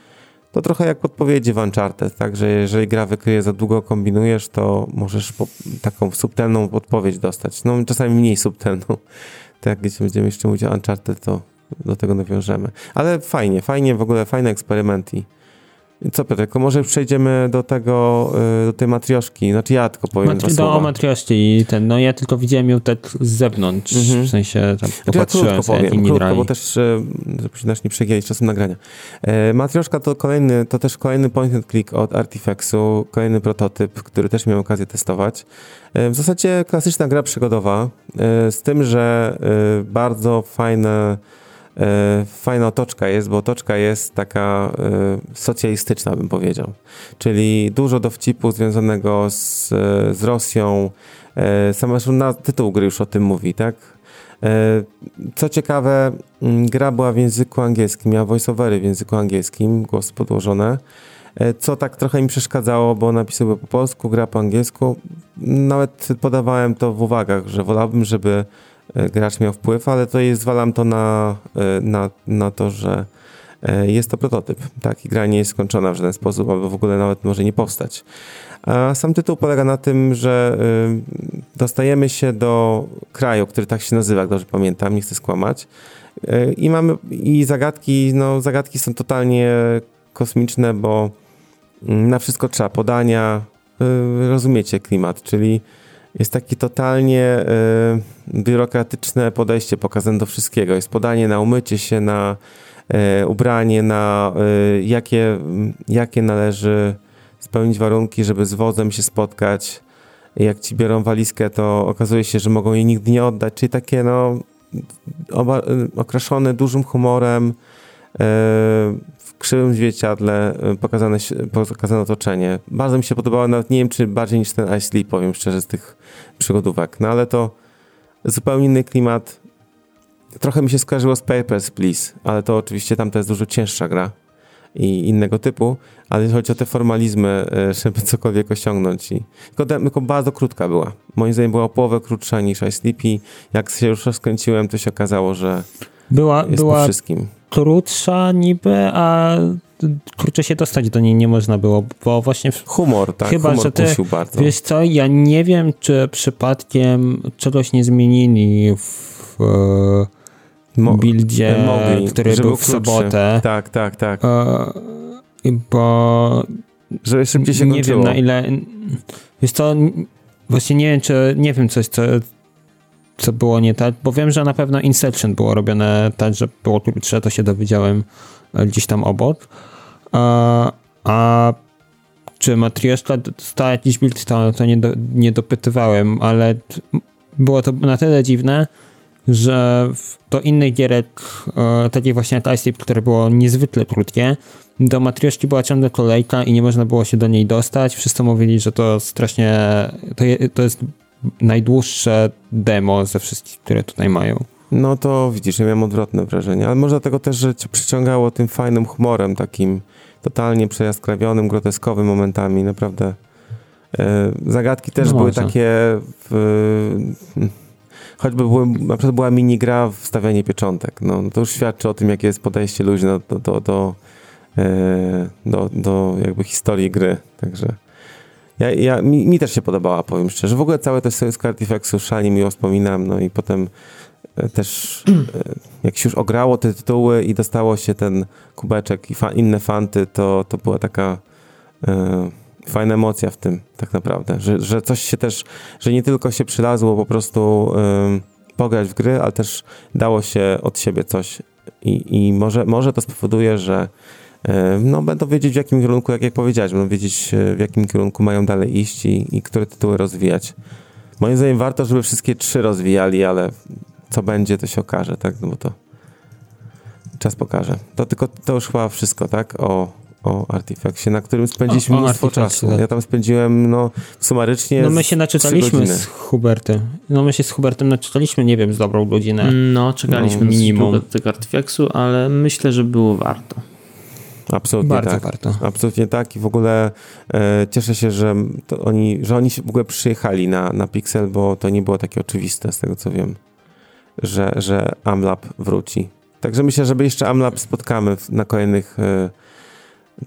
To trochę jak podpowiedzi w Uncharted, tak, że jeżeli gra wykryje za długo kombinujesz, to możesz taką subtelną podpowiedź dostać. No czasami mniej subtelną. Tak, jak będziemy jeszcze mówić o Uncharted, to do tego nawiążemy. Ale fajnie, fajnie, w ogóle fajny eksperyment i Co Piotrek, może przejdziemy do tego, y, do tej matrioszki, znaczy ja tylko powiem Matri- Do matrioszki i ten, no ja tylko widziałem ją tak z zewnątrz, mhm. w sensie tam popatrzyłem ja krótko powiem, krótko, bo też, żebyśmy też nie przegięli czasem nagrania. E, matrioszka to kolejny, to też kolejny point and click od Artifexu, kolejny prototyp, który też miałem okazję testować. E, w zasadzie klasyczna gra przygodowa, e, z tym, że bardzo fajne fajna otoczka jest, bo otoczka jest taka e, socjalistyczna, bym powiedział. Czyli dużo dowcipu związanego z, z Rosją. E, Sama na tytuł gry już o tym mówi, tak? Co ciekawe, gra była w języku angielskim, miała voiceovery w języku angielskim, głosy podłożone, co tak trochę mi przeszkadzało, bo napisy były po polsku, gra po angielsku. Nawet podawałem to w uwagach, że wolałbym, żeby E, gracz miał wpływ, ale to jest, zwalam to na, e, na, na to, że e, jest to prototyp, tak, i gra nie jest skończona w żaden sposób, albo w ogóle nawet może nie powstać. A sam tytuł polega na tym, że dostajemy się do kraju, który tak się nazywa, jak dobrze pamiętam, nie chcę skłamać, i mamy, i zagadki, no zagadki są totalnie kosmiczne, bo mm, na wszystko trzeba podania, rozumiecie klimat, czyli jest takie totalnie y, biurokratyczne podejście pokazane do wszystkiego. Jest podanie na umycie się, na y, ubranie, na y, jakie, jakie należy spełnić warunki, żeby z wozem się spotkać. Jak ci biorą walizkę, to okazuje się, że mogą jej nigdy nie oddać. Czyli takie no, oba, okraszone dużym humorem, w krzywym zwierciadle pokazane, pokazane otoczenie. Bardzo mi się podobało, nawet nie wiem, czy bardziej niż ten Ice Sleep, powiem szczerze, z tych przygodówek. No ale to zupełnie inny klimat. Trochę mi się skojarzyło z Papers, Please, ale to oczywiście tam to jest dużo cięższa gra i innego typu, ale jeśli chodzi o te formalizmy, e, żeby cokolwiek osiągnąć. I, tylko, tylko bardzo krótka była. Moim zdaniem była o połowę krótsza niż I Sleepy. Jak się już rozkręciłem, to się okazało, że była, jest była po wszystkim. Krótsza niby, a kurczę się dostać do niej nie można było, bo właśnie... Humor, tak, chyba, humor że ty, bardzo. Wiesz co, ja nie wiem, czy przypadkiem czegoś nie zmienili w Mo buildzie, mogli, który był w sobotę. Tak, tak, tak. E, bo... Żeby szybciej się Nie kończyło. wiem na ile... Wiesz co, właśnie nie wiem, czy... Nie wiem coś, co co było nie tak, bo wiem, że na pewno Inception było robione tak, że było krótsze, to się dowiedziałem gdzieś tam obok. A, a czy Matrioszka dostała jakiś build, to, to nie, do, nie dopytywałem, ale było to na tyle dziwne, że do innych gierek, e, takich właśnie jak Ice które było niezwykle krótkie, do Matrioszki była ciągle kolejka i nie można było się do niej dostać. Wszyscy mówili, że to strasznie, to, je, to jest najdłuższe demo ze wszystkich, które tutaj mają. No to widzisz, ja miałem odwrotne wrażenie, ale może dlatego też, że cię przyciągało tym fajnym humorem, takim totalnie przejaskrawionym, groteskowym momentami, naprawdę. E, zagadki też no były takie w, choćby były, na przykład była minigra w stawianie pieczątek. No, to już świadczy o tym, jakie jest podejście luźne do, do, do, e, do, do jakby historii gry. Także ja, ja, mi, mi, też się podobała, powiem szczerze. W ogóle całe to z Artifexu szalnie miło wspominam, no i potem E, też e, jak się już ograło te tytuły i dostało się ten kubeczek i fa inne fanty, to, to była taka e, fajna emocja w tym tak naprawdę, że, że coś się też, że nie tylko się przylazło po prostu e, pograć w gry, ale też dało się od siebie coś i, i może, może to spowoduje, że no, będą wiedzieć w jakim kierunku, jak, jak powiedziałeś, będą wiedzieć w jakim kierunku mają dalej iść i, i które tytuły rozwijać. Moim zdaniem warto, żeby wszystkie trzy rozwijali, ale co będzie, to się okaże, tak? No bo to czas pokaże. To tylko, to już chyba wszystko, tak? O, o Artifactie, na którym spędziliśmy o, o mnóstwo czasu. Tak. Ja tam spędziłem, no, sumarycznie No my się naczytaliśmy z Hubertem. No my się z Hubertem naczytaliśmy, nie wiem, z dobrą godzinę. No, czekaliśmy no, minimum. do tego Artifactu, ale myślę, że było warto. Absolutnie Bardzo tak. warto. Absolutnie tak i w ogóle e, cieszę się, że oni, że oni w ogóle przyjechali na, na Pixel, bo to nie było takie oczywiste z tego co wiem że, że AMLAB wróci. Także myślę, że jeszcze AMLAB spotkamy na kolejnych.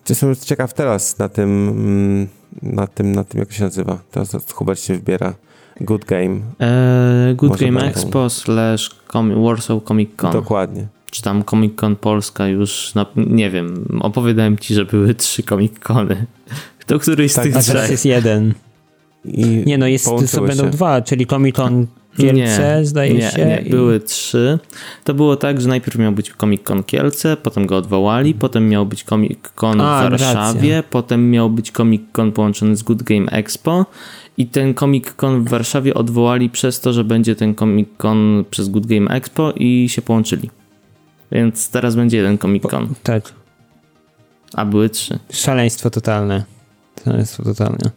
Jestem e, ciekaw teraz na tym, mm, na tym, na tym jak to się nazywa. Teraz Hubert się wybiera. Good Game. Eee, good Może Game. Expo slash Warsaw Comic Con. Dokładnie. Czy tam Comic Con Polska już, no, nie wiem, opowiadałem ci, że były trzy Comic Cony. To któryś z tak, tych a teraz jest jeden. I nie no, jest, są, będą dwa, czyli Comic Con Kielce, nie, zdaje nie, się. Nie, i... były trzy. To było tak, że najpierw miał być Comic Con Kielce, potem go odwołali, potem miał być Comic Con w Warszawie, racja. potem miał być Comic Con połączony z Good Game Expo i ten Comic Con w Warszawie odwołali przez to, że będzie ten Comic Con przez Good Game Expo i się połączyli. Więc teraz będzie jeden Comic Con. tak. A były trzy. Szaleństwo totalne. Szaleństwo totalne.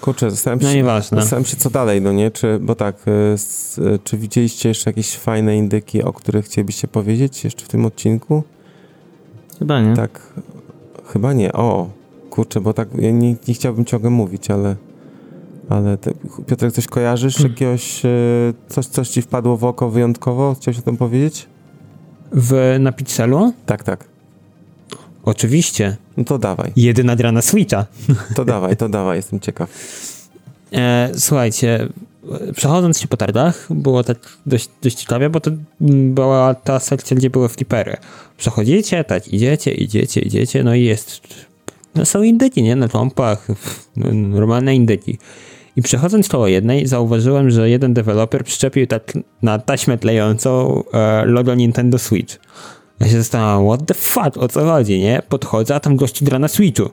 Kurczę, zastanawiam się, no nieważne. zastanawiam się co dalej, no nie? Czy, bo tak, y, czy widzieliście jeszcze jakieś fajne indyki, o których chcielibyście powiedzieć jeszcze w tym odcinku? Chyba nie. Tak, chyba nie. O, kurczę, bo tak, ja nie, nie chciałbym ciągle mówić, ale ale te, Piotrek, coś kojarzysz? Hmm. Jakiegoś, y, coś, coś ci wpadło w oko wyjątkowo? Chciałeś o tym powiedzieć? W, na Pixelu? Tak, tak. Oczywiście. No to dawaj. Jedyna gra na Switcha. To dawaj, to dawaj, jestem ciekaw. E, słuchajcie, przechodząc się po targach, było tak dość, dość ciekawie, bo to była ta sekcja, gdzie były flipery. Przechodzicie, tak, idziecie, idziecie, idziecie, no i jest, no są indyki, nie, na kompach, normalne indyki. I przechodząc koło jednej, zauważyłem, że jeden deweloper przyczepił tak na taśmę klejącą e, logo Nintendo Switch. Ja się zastanawiam, what the fuck, o co chodzi, nie? Podchodzę, a tam gości gra na Switchu.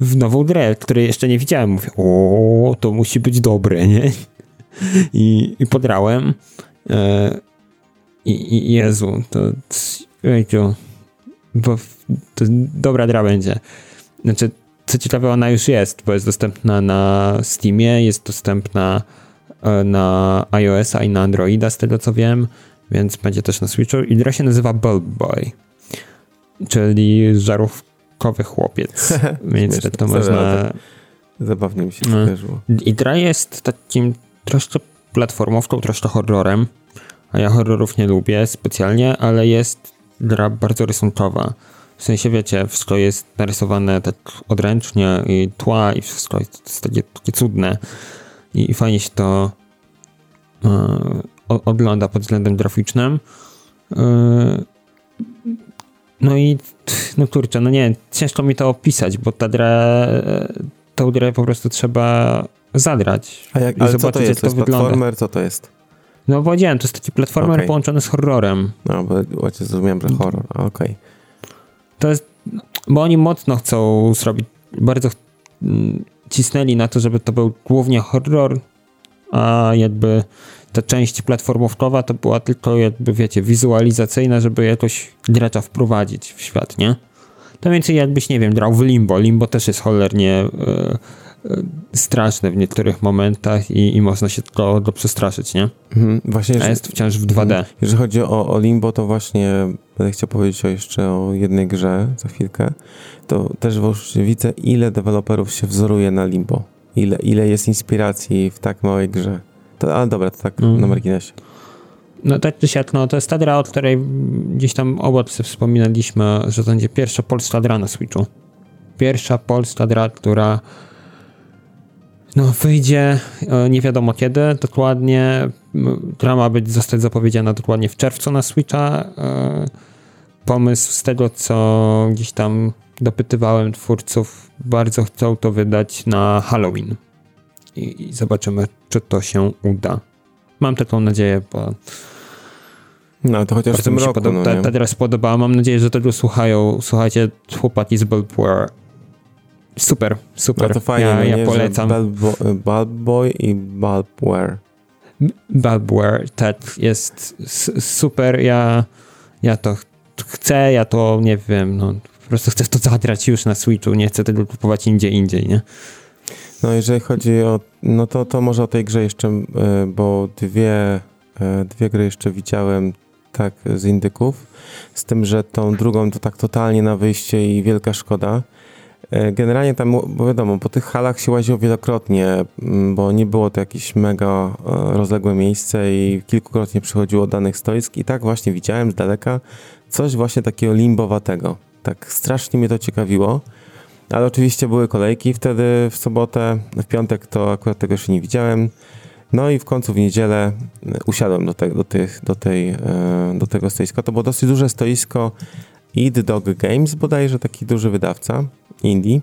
W nową grę, której jeszcze nie widziałem. Mówię, o, to musi być dobre, nie? I, i podrałem. E, i, I Jezu, to... Ejciu, bo to dobra gra będzie. Znaczy, co ciekawe, ona już jest, bo jest dostępna na Steamie, jest dostępna e, na iOS-a i na Androida, z tego co wiem więc będzie też na Switchu. I gra się nazywa Bulb Boy, czyli żarówkowy chłopiec. więc to można... Zabawnie mi się to skojarzyło. I gra jest takim troszkę platformowką, troszkę horrorem. A ja horrorów nie lubię specjalnie, ale jest gra bardzo rysunkowa. W sensie, wiecie, wszystko jest narysowane tak odręcznie i tła i wszystko jest takie, takie cudne. I, I, fajnie się to e, ogląda pod względem graficznym. Yy, no i no kurczę, no nie, ciężko mi to opisać, bo ta gra, tą grę po prostu trzeba zadrać. A jak, i ale zobaczyć, co to jest? Jak to, to jest wygląda. platformer, co to jest? No powiedziałem, to jest taki platformer okay. połączony z horrorem. No, bo właśnie zrozumiałem, że horror, okej. Okay. To jest, bo oni mocno chcą zrobić, bardzo cisnęli na to, żeby to był głównie horror, a jakby ta część platformówkowa to była tylko jakby, wiecie, wizualizacyjna, żeby jakoś gracza wprowadzić w świat, nie? To więcej jakbyś, nie wiem, grał w Limbo. Limbo też jest cholernie e, straszne w niektórych momentach i, i można się tylko go przestraszyć, nie? Mhm, właśnie, A jest wciąż w 2D. Mhm. Jeżeli chodzi o, o Limbo, to właśnie będę chciał powiedzieć o jeszcze o jednej grze za chwilkę. To też właśnie widzę, ile deweloperów się wzoruje na Limbo. Ile, ile jest inspiracji w tak małej grze. To, ale dobra, to tak mm. na marginesie. No tak czy siak, no to jest ta gra, o której gdzieś tam obok wspominaliśmy, że to będzie pierwsza polska gra na Switchu. Pierwsza polska gra, która no wyjdzie e, nie wiadomo kiedy dokładnie. Gra ma być, zostać zapowiedziana dokładnie w czerwcu na Switcha. E, pomysł z tego, co gdzieś tam dopytywałem twórców, bardzo chcą to wydać na Halloween i, i zobaczymy, czy to się uda. Mam taką nadzieję, bo no to chociaż w tym roku, podoba, no, ta, ta gra spodobała. Mam nadzieję, że tego słuchają. Słuchajcie, chłopaki z Bulbware. Super, super. No to fajnie, ja, no ja nie, polecam. Bulbboy i Bulbware. Bulbware, tak, jest super. Ja, ja to chcę, ja to nie wiem, no po prostu chcę to zagrać już na Switchu, nie chcę tego kupować indziej, indziej, nie? No jeżeli chodzi o, no to, to może o tej grze jeszcze, e, bo dwie, e, dwie gry jeszcze widziałem tak z indyków, z tym, że tą drugą to tak totalnie na wyjście i wielka szkoda. E, generalnie tam, bo wiadomo, po tych halach się łaziło wielokrotnie, bo nie było to jakieś mega rozległe miejsce i kilkukrotnie przychodziło danych stoisk i tak właśnie widziałem z daleka coś właśnie takiego limbowatego. Tak strasznie mnie to ciekawiło. Ale oczywiście były kolejki wtedy w sobotę, w piątek to akurat tego jeszcze nie widziałem. No i w końcu w niedzielę usiadłem do, te, do, tych, do, tej, do tego stoiska. To było dosyć duże stoisko Eat Dog Games, bodajże taki duży wydawca indie.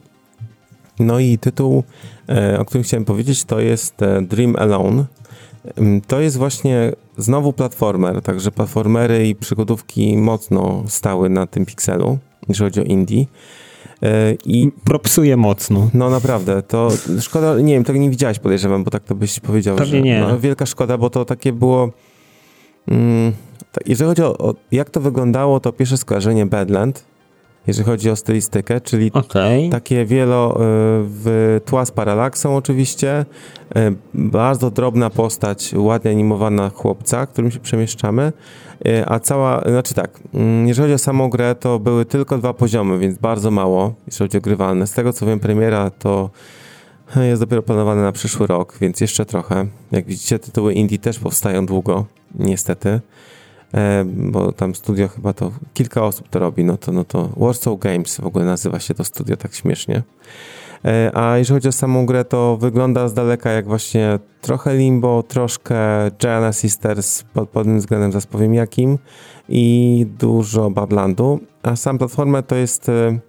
No i tytuł, o którym chciałem powiedzieć, to jest Dream Alone. To jest właśnie znowu platformer, także platformery i przygodówki mocno stały na tym pikselu, jeżeli chodzi o indie. E, I propsuje mocno. No naprawdę, to szkoda, nie wiem, tego nie widziałeś podejrzewam, bo tak to byś powiedział, Pewnie że nie. No, wielka szkoda, bo to takie było mm, tak, jeżeli chodzi o, o, jak to wyglądało, to pierwsze skojarzenie Badland, jeżeli chodzi o stylistykę, czyli okay. takie wielo y, w tła z paralaksą oczywiście, y, bardzo drobna postać, ładnie animowana chłopca, którym się przemieszczamy, y, a cała, znaczy tak, mm, jeżeli chodzi o samą grę, to były tylko dwa poziomy, więc bardzo mało, jeżeli chodzi o grywalne. Z tego co wiem, premiera to jest dopiero planowana na przyszły rok, więc jeszcze trochę. Jak widzicie, tytuły indie też powstają długo, niestety. E, bo tam studio chyba to kilka osób to robi, no to, no to Warsaw Games w ogóle nazywa się to studio tak śmiesznie. E, a jeżeli chodzi o samą grę, to wygląda z daleka jak właśnie trochę Limbo, troszkę Giana Sisters pod pewnym względem, zaraz powiem jakim i dużo Badlandu, a sam platformę to jest e,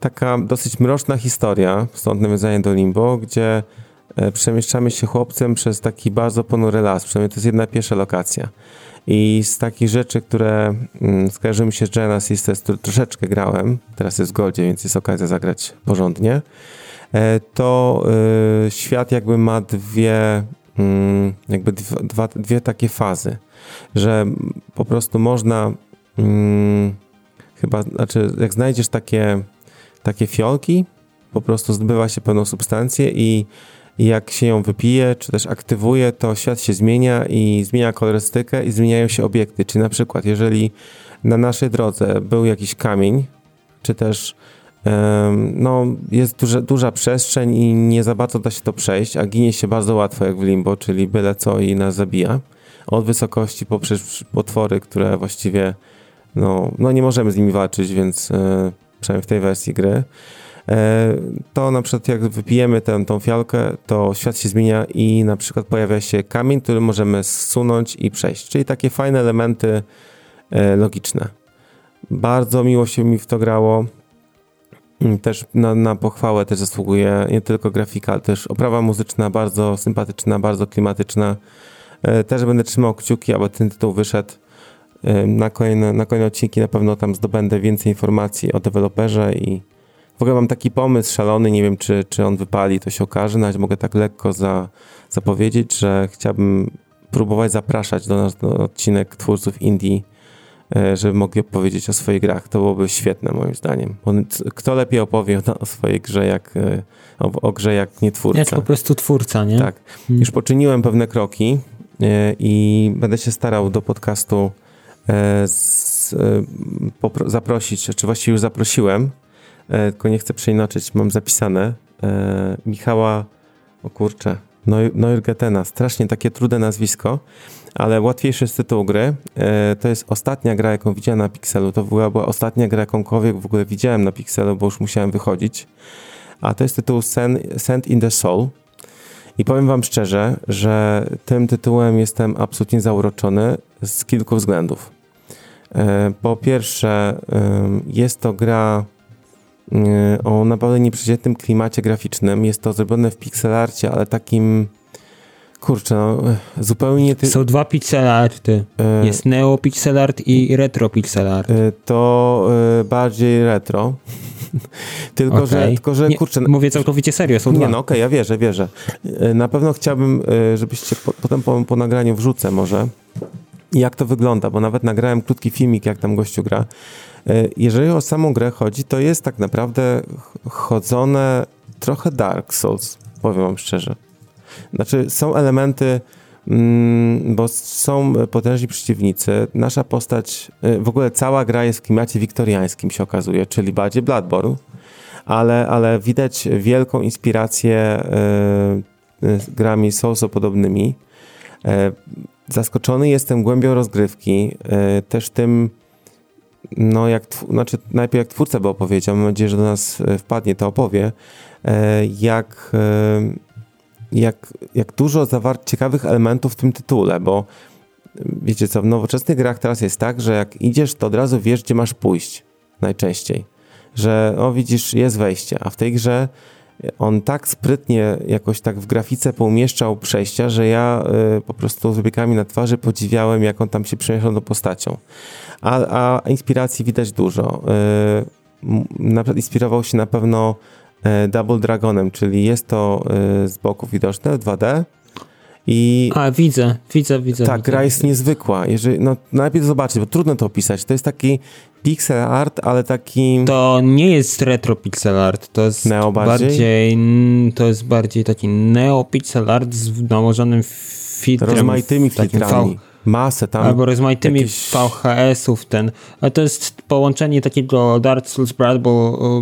taka dosyć mroczna historia, stąd nawiązanie do Limbo, gdzie przemieszczamy się chłopcem przez taki bardzo ponury las, przynajmniej to jest jedna pierwsza lokacja. I z takich rzeczy, które mm, skojarzyły mi się z Genesis, to troszeczkę grałem, teraz jest w Goldzie, więc jest okazja zagrać porządnie, e, to y, świat jakby ma dwie, mm, jakby dwa, dwie takie fazy, że po prostu można mm, chyba, znaczy jak znajdziesz takie, takie fiolki, po prostu zdobywa się pewną substancję i i jak się ją wypije, czy też aktywuje, to świat się zmienia i zmienia kolorystykę i zmieniają się obiekty. Czyli na przykład, jeżeli na naszej drodze był jakiś kamień, czy też no, jest duża, duża przestrzeń i nie za bardzo da się to przejść, a ginie się bardzo łatwo jak w limbo, czyli byle co i nas zabija. Od wysokości poprzez potwory, które właściwie no, no nie możemy z nimi walczyć, więc e, przynajmniej w tej wersji gry. E, to na przykład jak wypijemy tę, tą fialkę, to świat się zmienia i na przykład pojawia się kamień, który możemy zsunąć i przejść. Czyli takie fajne elementy e, logiczne. Bardzo miło się mi w to grało. Mm, też na, na pochwałę też zasługuje nie tylko grafika, ale też oprawa muzyczna bardzo sympatyczna, bardzo klimatyczna. E, też będę trzymał kciuki, aby ten tytuł wyszedł. Na kolejne, na kolejne odcinki na pewno tam zdobędę więcej informacji o deweloperze i w ogóle mam taki pomysł szalony, nie wiem czy, czy on wypali, to się okaże, nawet mogę tak lekko za, zapowiedzieć, że chciałbym próbować zapraszać do nas do odcinek twórców indie, e, żeby mogli opowiedzieć o swoich grach. To byłoby świetne moim zdaniem. Kto lepiej opowie o, swojej grze jak, e, o, o grze jak nie twórca. Jak po prostu twórca, nie? Tak. Hmm. Już poczyniłem pewne kroki e, i będę się starał do podcastu z, zaprosić, czy właściwie już zaprosiłem tylko nie chcę przeinaczyć, mam zapisane, e, Michała, o kurczę, Neurgetena, strasznie takie trudne nazwisko, ale łatwiejszy z tytułu gry. E, to jest ostatnia gra, jaką widziałem na Pixelu. To była, była ostatnia gra, jakąkolwiek w ogóle widziałem na Pixelu, bo już musiałem wychodzić. A to jest tytuł Send in the Soul. I powiem wam szczerze, że tym tytułem jestem absolutnie zauroczony z kilku względów. E, po pierwsze, jest to gra E, o naprawdę nieprzeciętnym klimacie graficznym. Jest to zrobione w pixelarcie, ale takim kurczę, no, zupełnie... Ty... Są dwa pixelarty. E... Jest neo pixelart i retro pixelart. E, to e, bardziej retro. tylko, okay. że, tylko, że, nie, kurczę... Mówię całkowicie serio, są nie, dwa. no okej, okay, ja wierzę, wierzę. E, na pewno chciałbym, e, żebyście po, potem po, po nagraniu wrzucę może, jak to wygląda, bo nawet nagrałem krótki filmik, jak tam gościu gra. E, jeżeli o samą grę chodzi, to jest tak naprawdę chodzone trochę Dark Souls, powiem wam szczerze. Znaczy, są elementy, mm, bo są potężni przeciwnicy. Nasza postać, e, w ogóle cała gra jest w klimacie wiktoriańskim, się okazuje, czyli bardziej Bloodborne, ale, ale widać wielką inspirację y, grami Soulso-podobnymi. Zaskoczony jestem głębią rozgrywki, też tym, no jak, znaczy najpierw jak twórca by opowiedział, mam nadzieję, że do nas e, wpadnie, to opowie, e, jak, e, jak, jak dużo zawarć ciekawych elementów w tym tytule, bo wiecie co, w nowoczesnych grach teraz jest tak, że jak idziesz, to od razu wiesz, gdzie masz pójść. Najczęściej. Że, o widzisz, jest wejście, a w tej grze on tak sprytnie jakoś tak w grafice poumieszczał przejścia, że ja y, po prostu z wybiegami na twarzy podziwiałem, jak on tam się przemieszczał do postacią. A, a inspiracji widać dużo. Y, na przykład inspirował się na pewno y, Double Dragonem, czyli jest to y, z boku widoczne 2D, i A, widzę, widzę, widzę. Tak, widzę, gra jest niezwykła. Jeżeli, no, najpierw zobaczyć, bo trudno to opisać. To jest taki pixel art, ale taki... To nie jest retro pixel art, to jest neo bardziej? bardziej to jest bardziej taki neo pixel art z nałożonym filtrem. Rozmaitymi filtrami masę tam. Albo rozmaitymi jakieś... VHS-ów ten. Ale to jest połączenie takiego Dark Souls,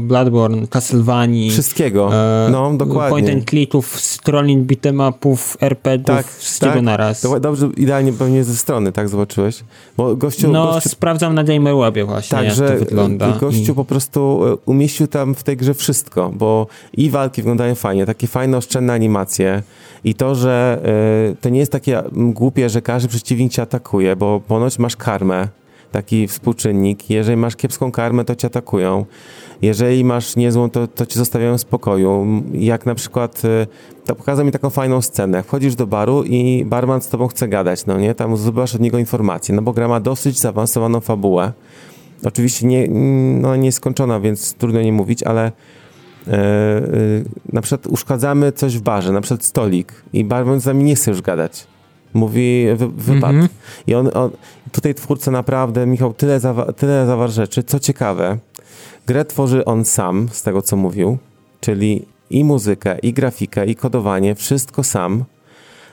Bloodborne, Castlevanii. Wszystkiego, e, no dokładnie. Point and clicków, scrolling beatemapów, RPGów, tak, wszystkiego tak. naraz. Dobrze, idealnie pewnie ze strony, tak zobaczyłeś? Bo gościu... No, gościu... sprawdzam na Gamerwebie właśnie, tak, jak że to wygląda. gościu I... po prostu e, umieścił tam w tej grze wszystko, bo i walki wyglądają fajnie, takie fajne, oszczędne animacje i to, że y, to nie jest takie głupie, że każdy przeciwnik cię atakuje, bo ponoć masz karmę, taki współczynnik. Jeżeli masz kiepską karmę, to cię atakują. Jeżeli masz niezłą, to, to cię zostawiają w spokoju. Jak na przykład, y, to pokazał mi taką fajną scenę. Wchodzisz do baru i barman z tobą chce gadać, no nie? Tam zdobywasz od niego informacje, no bo gra ma dosyć zaawansowaną fabułę. Oczywiście nie, no, nie skończona, więc trudno nie mówić, ale e, na przykład uszkadzamy coś w barze, na przykład stolik i barman z nami nie chce już gadać. Mówi wy, wypad. Mm -hmm. I on, on, tutaj twórca naprawdę, Michał, tyle, zawa tyle zawarł rzeczy. Co ciekawe, grę tworzy on sam, z tego co mówił, czyli i muzykę, i grafikę, i kodowanie, wszystko sam.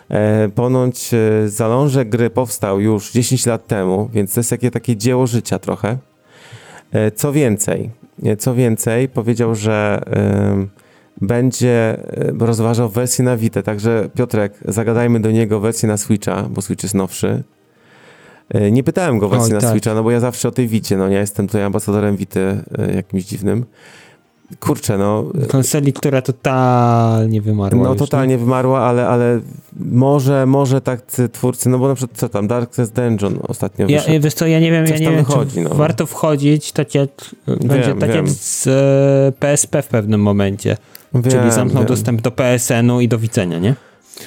E, ponoć e, zalążek gry powstał już 10 lat temu, więc to jest takie, takie dzieło życia trochę. E, co więcej, co więcej, powiedział, że będzie rozważał wersję na Vita, także Piotrek, zagadajmy do niego wersję na Switcha, bo Switch jest nowszy. E, nie pytałem go o wersję Oj, na tak. Switcha, no bo ja zawsze o tej Wicie, no ja jestem tutaj ambasadorem Wity e, jakimś dziwnym. Kurczę, no. Konsoli, która totalnie wymarła. No, już, totalnie nie? wymarła, ale, ale może, może tak twórcy, no bo na przykład co tam, Darkest Dungeon ostatnio wyszedł. Ja, wiesz co, ja nie wiem, Coś ja nie wiem, wychodzi, no. warto wchodzić tak jak, będzie tak wiem. jak z e, PSP w pewnym momencie. Wiem, Czyli zamknął wiem. dostęp do PSN-u i do widzenia, nie?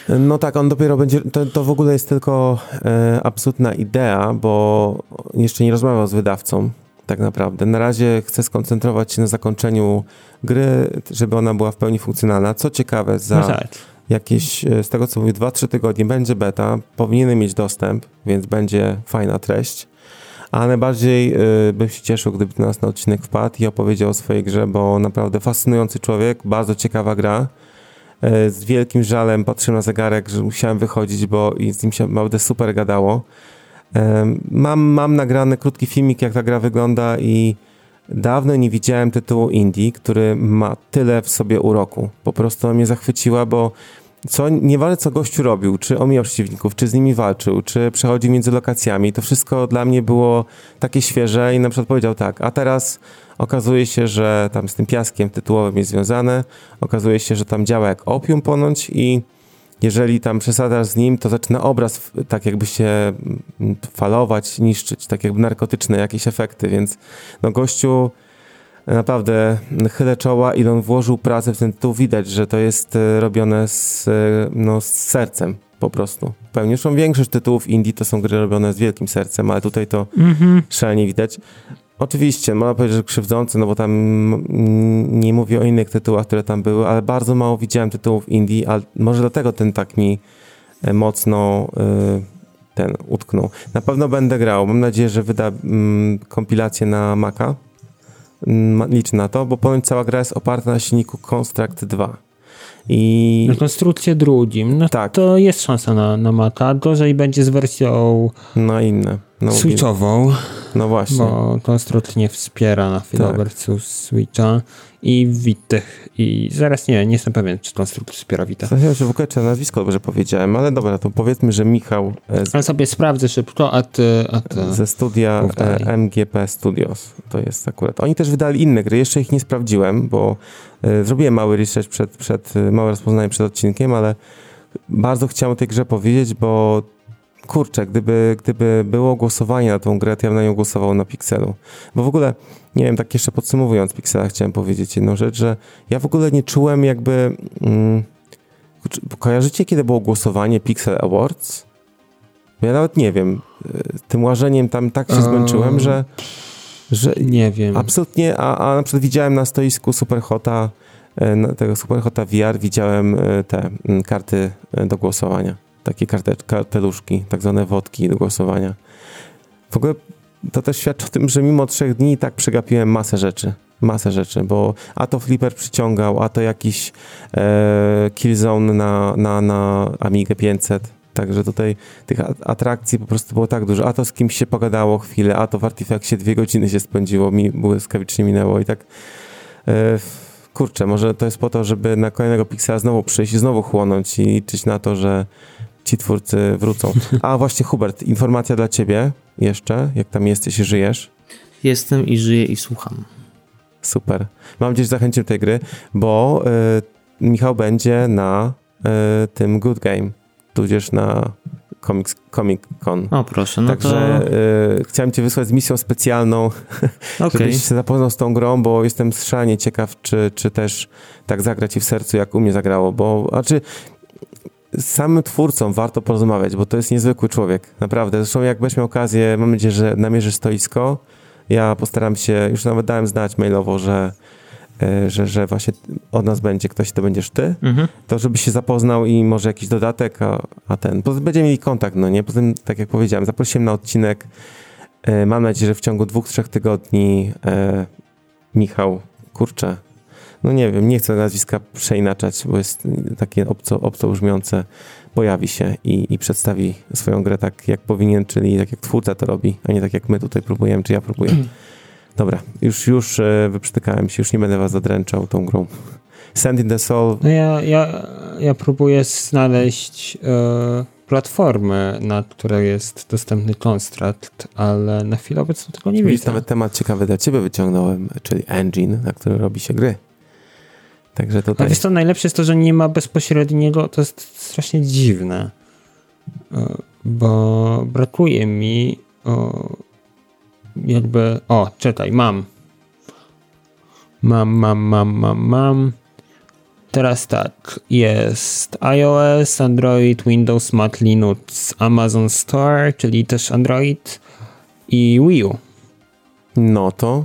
No tak, on dopiero będzie, to, to w ogóle jest tylko e, absolutna idea, bo jeszcze nie rozmawiał z wydawcą, tak naprawdę. Na razie chcę skoncentrować się na zakończeniu gry, żeby ona była w pełni funkcjonalna. Co ciekawe, za no jakieś, e, z tego co mówię, 2-3 tygodnie będzie beta, powinienem mieć dostęp, więc będzie fajna treść. A najbardziej y, bym się cieszył, gdyby do nas na odcinek wpadł i opowiedział o swojej grze, bo naprawdę fascynujący człowiek, bardzo ciekawa gra. Y, z wielkim żalem patrzyłem na zegarek, że musiałem wychodzić, bo i z nim się naprawdę super gadało. Mam, mam nagrany krótki filmik, jak ta gra wygląda i dawno nie widziałem tytułu indie, który ma tyle w sobie uroku. Po prostu mnie zachwyciła, bo co, nieważne co gościu robił, czy omijał przeciwników, czy z nimi walczył, czy przechodził między lokacjami, to wszystko dla mnie było takie świeże i na przykład powiedział tak, a teraz okazuje się, że tam z tym piaskiem tytułowym jest związane, okazuje się, że tam działa jak opium ponoć i jeżeli tam przesadzasz z nim, to zaczyna obraz tak jakby się mm, falować, niszczyć, tak jakby narkotyczne jakieś efekty, więc no gościu naprawdę chylę czoła, ile on włożył pracę w ten tytuł, widać, że to jest e, robione z, e, no, z sercem po prostu. Pewnie zresztą większość tytułów indie to są gry robione z wielkim sercem, ale tutaj to mm -hmm. szalenie widać. Oczywiście, można powiedzieć, że krzywdzące, no bo tam nie mówię o innych tytułach, które tam były, ale bardzo mało widziałem tytułów indie, ale może dlatego ten tak mi e, mocno y, ten utknął. Na pewno będę grał. Mam nadzieję, że wyda mm, kompilację na Maca. Mm, liczę na to, bo ponoć cała gra jest oparta na silniku Construct 2. I... Na konstrukcję drugim. No tak. To jest szansa na, na Maca. Gorzej będzie z wersją... Na inne No, Switchową. No właśnie. Bo Construct nie wspiera na Filoversu tak. Switcha i Witech. I zaraz nie, nie jestem pewien, czy Construct wspiera Witech. Zastanawiam się w ogóle, czy nazwisko dobrze powiedziałem, ale dobra, to powiedzmy, że Michał... E, z... Ale sobie sprawdzę szybko, a ty... A ty ze studia e, MGP Studios. To jest akurat. Oni też wydali inne gry, jeszcze ich nie sprawdziłem, bo e, zrobiłem mały research przed, przed, małe rozpoznanie przed odcinkiem, ale bardzo chciałem o tej grze powiedzieć, bo kurczę, gdyby, gdyby było głosowanie na tą grę, to ja bym na nią głosował na Pixelu. Bo w ogóle, nie wiem, tak jeszcze podsumowując Pixela, chciałem powiedzieć jedną rzecz, że ja w ogóle nie czułem jakby... Mm, kojarzycie, kiedy było głosowanie Pixel Awards? Ja nawet nie wiem. Tym łażeniem tam tak się zmęczyłem, że... że nie wiem. Absolutnie, a, a na przykład widziałem na stoisku Superhota, e, tego Superhota VR, widziałem e, te mm, karty do głosowania takie karte, karteluszki, tak zwane wodki do głosowania. W ogóle to też świadczy o tym, że mimo trzech dni tak przegapiłem masę rzeczy. Masę rzeczy, bo a to Flipper przyciągał, a to jakiś e, Killzone na, na, na Amigę 500. Także tutaj tych atrakcji po prostu było tak dużo. A to z kimś się pogadało chwilę, a to w Artifactie dwie godziny się spędziło, mi błyskawicznie minęło i tak... E, kurczę, może to jest po to, żeby na kolejnego Pixela znowu przyjść i znowu chłonąć i liczyć na to, że ci twórcy wrócą. A właśnie Hubert, informacja dla ciebie jeszcze, jak tam jesteś i żyjesz? Jestem i żyję i słucham. Super. Mam nadzieję, że zachęciłem tej gry, bo y, Michał będzie na y, tym Good Game, tudzież na Comics, Comic Con. O proszę, no Także to... y, chciałem cię wysłać z misją specjalną, okay. żebyś się zapoznał z tą grą, bo jestem szalenie ciekaw, czy, czy też tak zagra ci w sercu, jak u mnie zagrało, bo, znaczy z samym twórcą warto porozmawiać, bo to jest niezwykły człowiek, naprawdę. Zresztą jak będziesz miał okazję, mam nadzieję, że namierzysz stoisko, ja postaram się, już nawet dałem znać mailowo, że, e, że, że właśnie od nas będzie ktoś, to będziesz ty, mhm. to żeby się zapoznał i może jakiś dodatek, a, a ten, będziemy mieli kontakt, no nie? Poza tym, tak jak powiedziałem, zaprosiłem na odcinek, e, mam nadzieję, że w ciągu dwóch, trzech tygodni e, Michał, kurczę, no nie wiem, nie chcę nazwiska przeinaczać, bo jest takie obco, obco brzmiące, pojawi się i, i przedstawi swoją grę tak, jak powinien, czyli tak jak twórca to robi, a nie tak jak my tutaj próbujemy, czy ja próbuję. Dobra, już, już e, wyprztykałem się, już nie będę was zadręczał tą grą. Send in the Soul. No ja, ja, ja próbuję znaleźć e, platformę, na której jest dostępny Construct, ale na chwilę obecną tego nie widzę. Nawet temat ciekawy dla ciebie wyciągnąłem, czyli engine, na którym robi się gry. Także tutaj... A wiesz co, najlepsze jest to, że nie ma bezpośredniego, to jest strasznie dziwne, e, bo brakuje mi o, jakby, o, czekaj, mam. Mam, mam, mam, mam, mam. Teraz tak, jest iOS, Android, Windows, Mac, Linux, Amazon Store, czyli też Android i Wii U. No to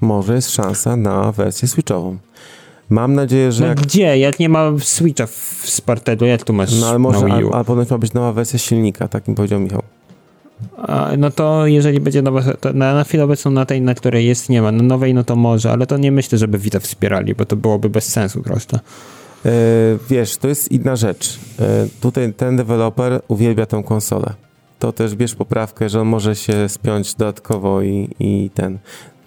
może jest szansa na wersję switchową. Mam nadzieję, że. No jak... Gdzie? Jak nie ma Switcha wspartego, jak tu masz No ale może, a, a ponoć ma być nowa wersja silnika, tak mi powiedział Michał. A, no to jeżeli będzie nowa, na, na chwilę obecną na tej, na której jest, nie ma. Na nowej, no to może, ale to nie myślę, żeby Vita wspierali, bo to byłoby bez sensu troszkę. Yy, wiesz, to jest inna rzecz. Yy, tutaj ten deweloper uwielbia tę konsolę. To też bierz poprawkę, że on może się spiąć dodatkowo i, i ten.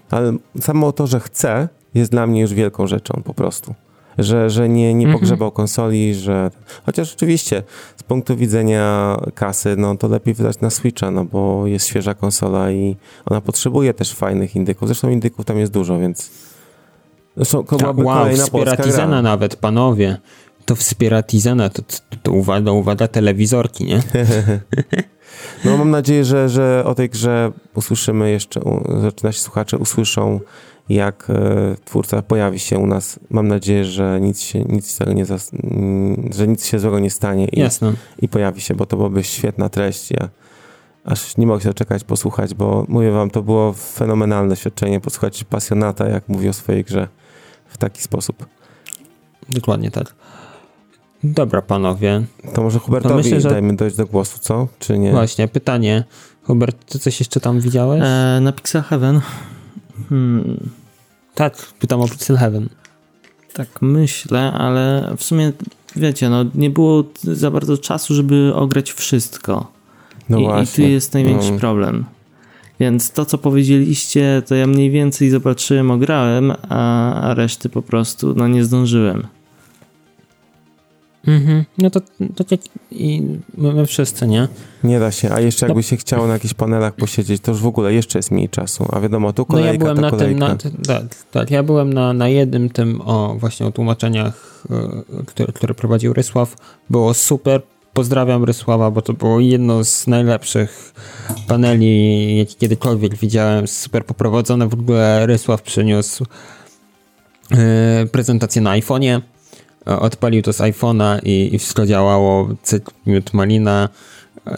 Ale samo to, że chce, jest dla mnie już wielką rzeczą po prostu. Że, że nie, nie mhm. pogrzebał konsoli, że... Chociaż oczywiście z punktu widzenia kasy, no to lepiej wydać na Switcha, no bo jest świeża konsola i ona potrzebuje też fajnych indyków. Zresztą indyków tam jest dużo, więc... Zresztą to byłaby wow, kolejna wspiera Tizena nawet, panowie. To wspiera Tizena, to, to, to uwaga, uwaga, telewizorki, nie? no mam nadzieję, że, że o tej grze usłyszymy jeszcze, że nasi słuchacze usłyszą jak e, twórca pojawi się u nas. Mam nadzieję, że nic się, nic tego nie zas- mm, że nic się złego nie stanie i, i pojawi się, bo to byłaby świetna treść. Ja aż nie mogę się doczekać posłuchać, bo mówię wam, to było fenomenalne doświadczenie posłuchać pasjonata, jak mówi o swojej grze w taki sposób. Dokładnie tak. Dobra, panowie. To może Hubertowi to myślę, że... dajmy dojść do głosu, co? Czy nie? Właśnie, pytanie. Hubert, ty coś jeszcze tam widziałeś? E, na Pixel Heaven. Hmm. Tak, pytam o Pixel Heaven. Tak myślę, ale w sumie wiecie, no nie było za bardzo czasu, żeby ograć wszystko. No I, właśnie. I tu jest największy no. problem. Więc to, co powiedzieliście, to ja mniej więcej zobaczyłem, ograłem, a, a reszty po prostu no, nie zdążyłem. Mhm. No to, to tak i my wszyscy, nie? Nie da się, a jeszcze jakby no. się chciało na jakichś panelach posiedzieć, to już w ogóle jeszcze jest mniej czasu, a wiadomo, tu kolejka, no ja byłem na kolejka. Tym, na, tak, tak, ja byłem na, na jednym tym, o właśnie o tłumaczeniach, e, które, prowadził Rysław, było super, pozdrawiam Rysława, bo to było jedno z najlepszych paneli, jakie kiedykolwiek widziałem, super poprowadzone, w ogóle Rysław przyniósł yy, prezentację na iPhone'ie, odpalił to z iPhone'a i, i wszystko działało, miód malina.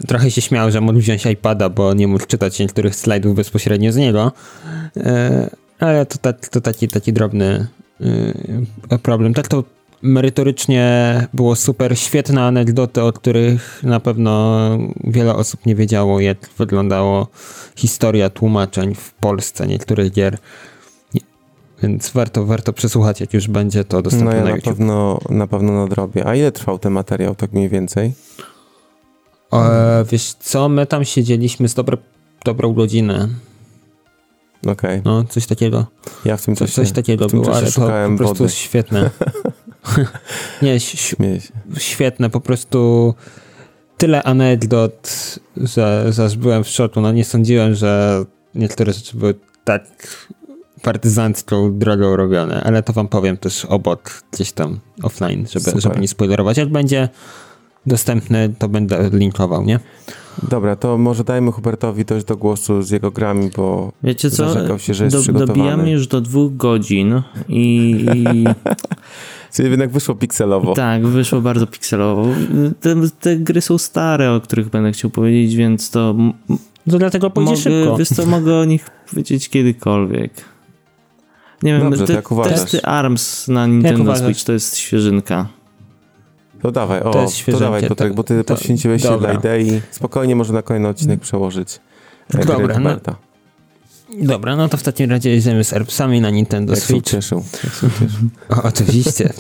Trochę się śmiał, że mógł wziąć iPada, bo nie mógł czytać niektórych slajdów bezpośrednio z niego, e, ale to, to taki, taki drobny e, problem. Tak to merytorycznie było super, świetne anegdoty, o których na pewno wiele osób nie wiedziało, jak wyglądało historia tłumaczeń w Polsce niektórych gier. Więc warto, warto przesłuchać, jak już będzie to dostępne no ja na, na YouTube. Pewno, na pewno nadrobię. A ile trwał ten materiał, tak mniej więcej? E, wiesz co, my tam siedzieliśmy z dobre, dobrą godzinę. Okej. Okay. No, coś takiego. Ja w tym czasie, coś takiego tym było, ale to po prostu wody. świetne. Nie, świetne, po prostu tyle anegdot, że, że aż byłem w szoku. No nie sądziłem, że niektóre rzeczy były tak partyzancką drogą robione, ale to wam powiem też obok gdzieś tam offline, żeby, żeby nie spoilerować. Jak będzie dostępny, to będę linkował, nie? Dobra, to może dajmy Hubertowi też do głosu z jego grami, bo Wiecie co? się, że jest do, przygotowany. Dobijamy już do dwóch godzin i... Czyli jednak wyszło pikselowo. Tak, wyszło bardzo pikselowo. Te, te, gry są stare, o których będę chciał powiedzieć, więc to... To dlatego pójdzie mogę, szybko. Wiesz co, mogę o nich powiedzieć kiedykolwiek. Nie wiem, Dobrze, te, testy ARMS na Nintendo Switch to jest świeżynka. To dawaj, o, to, to dawaj Piotrek, bo ty to, poświęciłeś się dla idei. Spokojnie może na kolejny odcinek przełożyć. Dobra, no, dobra, no to w takim razie jedziemy z ARMSami na Nintendo jak Switch. Się cieszył, jak się cieszył. O, oczywiście.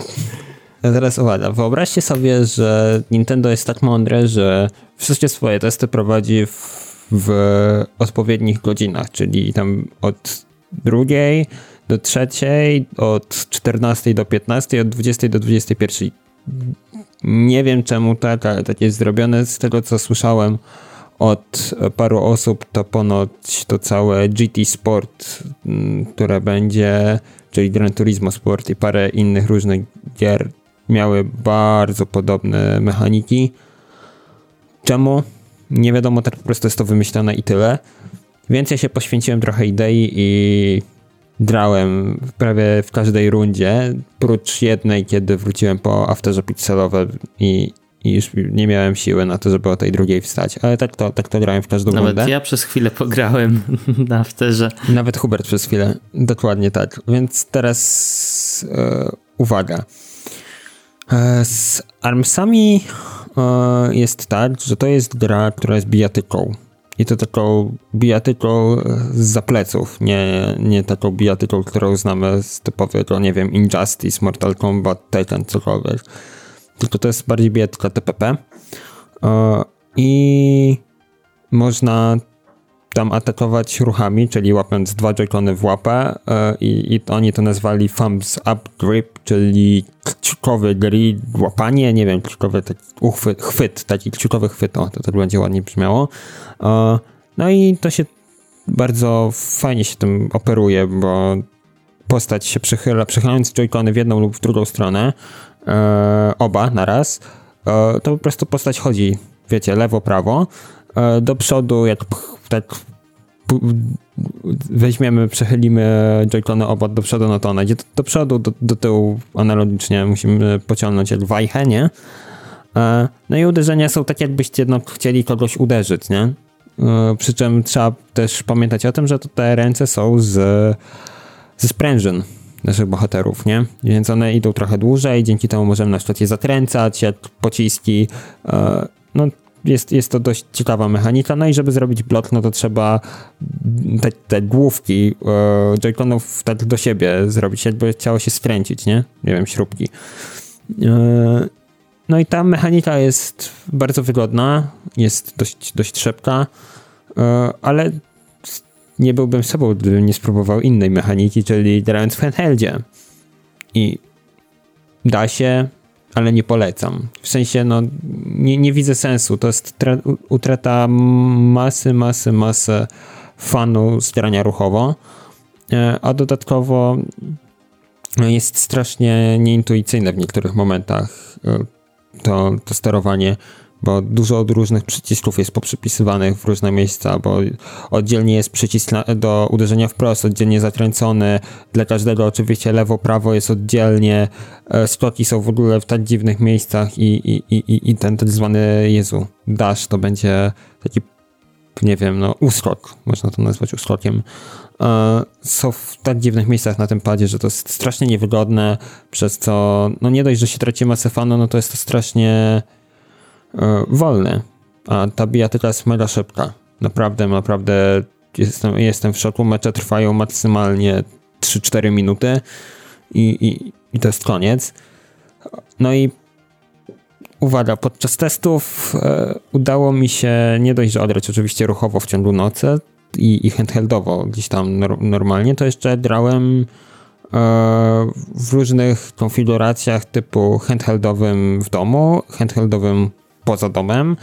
A teraz uwaga, wyobraźcie sobie, że Nintendo jest tak mądre, że wszystkie swoje testy prowadzi w, w odpowiednich godzinach, czyli tam od drugiej do trzeciej, od 14 do 15, od 20 do 21. Nie wiem czemu tak, ale tak jest zrobione. Z tego co słyszałem od paru osób, to ponoć to całe GT Sport, mm, które będzie, czyli Gran Turismo Sport i parę innych różnych gier miały bardzo podobne mechaniki. Czemu? Nie wiadomo, tak po prostu jest to wymyślone i tyle. Więc ja się poświęciłem trochę idei i grałem prawie w każdej rundzie, prócz jednej, kiedy wróciłem po afterze pixelowe i, i już nie miałem siły na to, żeby o tej drugiej wstać, ale tak to, tak to grałem w każdą Nawet rundę. Nawet ja przez chwilę pograłem na afterze. Nawet Hubert przez chwilę, dokładnie tak. Więc teraz e, uwaga. E, z Armsami e, jest tak, że to jest gra, która jest bijatyką i to taką bijatyką z zapleców, nie, nie taką bijatyką, którą znamy z typowego, nie wiem, Injustice, Mortal Kombat, Titan, cokolwiek. Tylko to jest bardziej bijatyka TPP. E, I można tam atakować ruchami, czyli łapiąc dwa joycony w łapę e, i, i oni to nazwali thumbs up grip, czyli kciukowy grip, łapanie, nie wiem, kciukowy taki uchwyt, chwyt, taki kciukowy chwyt, o, to, to będzie ładnie brzmiało. E, no i to się bardzo fajnie się tym operuje, bo postać się przychyla, przychylając joycony w jedną lub w drugą stronę, e, oba naraz, to po prostu postać chodzi, wiecie, lewo, prawo, do przodu, jak tak weźmiemy, przechylimy joycony obok do przodu, no to ona idzie do, do przodu, do, do, tyłu analogicznie musimy pociągnąć jak wajchę, nie? E, no i uderzenia są tak, jakbyście no, chcieli kogoś uderzyć, nie? E, przy czym trzeba też pamiętać o tym, że te ręce są z, ze sprężyn naszych bohaterów, nie? Więc one idą trochę dłużej, dzięki temu możemy na przykład je zatręcać, jak pociski. E, no jest, jest to dość ciekawa mechanika. No i żeby zrobić blok, no to trzeba te, te główki e, joyconów tak do siebie zrobić, jakby chciało się skręcić, nie? Nie wiem, śrubki. E, no i ta mechanika jest bardzo wygodna, jest dość, dość szybka, e, ale nie byłbym sobą, gdybym nie spróbował innej mechaniki, czyli grając w handheldzie. I da się, ale nie polecam. W sensie, no, nie, nie widzę sensu. To jest utrata masy, masy, masy fanu z ruchowo, e, a dodatkowo no, jest strasznie nieintuicyjne w niektórych momentach e, to, to sterowanie, bo dużo od różnych przycisków jest poprzypisywanych w różne miejsca, bo oddzielnie jest przycisk do uderzenia wprost, oddzielnie zakręcony, dla każdego oczywiście lewo, prawo jest oddzielnie, e, skoki są w ogóle w tak dziwnych miejscach i, i, i, i ten tak zwany, Jezu, dash to będzie taki nie wiem, no uskok, można to nazwać uskokiem, e, są w tak dziwnych miejscach na tym padzie, że to jest strasznie niewygodne, przez co, no nie dość, że się traci masę fanu, no to jest to strasznie e, wolne, a ta bijatyka jest mega szybka. Naprawdę, naprawdę jestem, jestem w szoku, mecze trwają maksymalnie 3-4 minuty i, i, i to jest koniec. No i uwaga, podczas testów e, udało mi się nie dość, że odrać oczywiście ruchowo w ciągu nocy i, i handheldowo gdzieś tam nor normalnie, to jeszcze grałem e, w różnych konfiguracjach typu handheldowym w domu, handheldowym poza domem,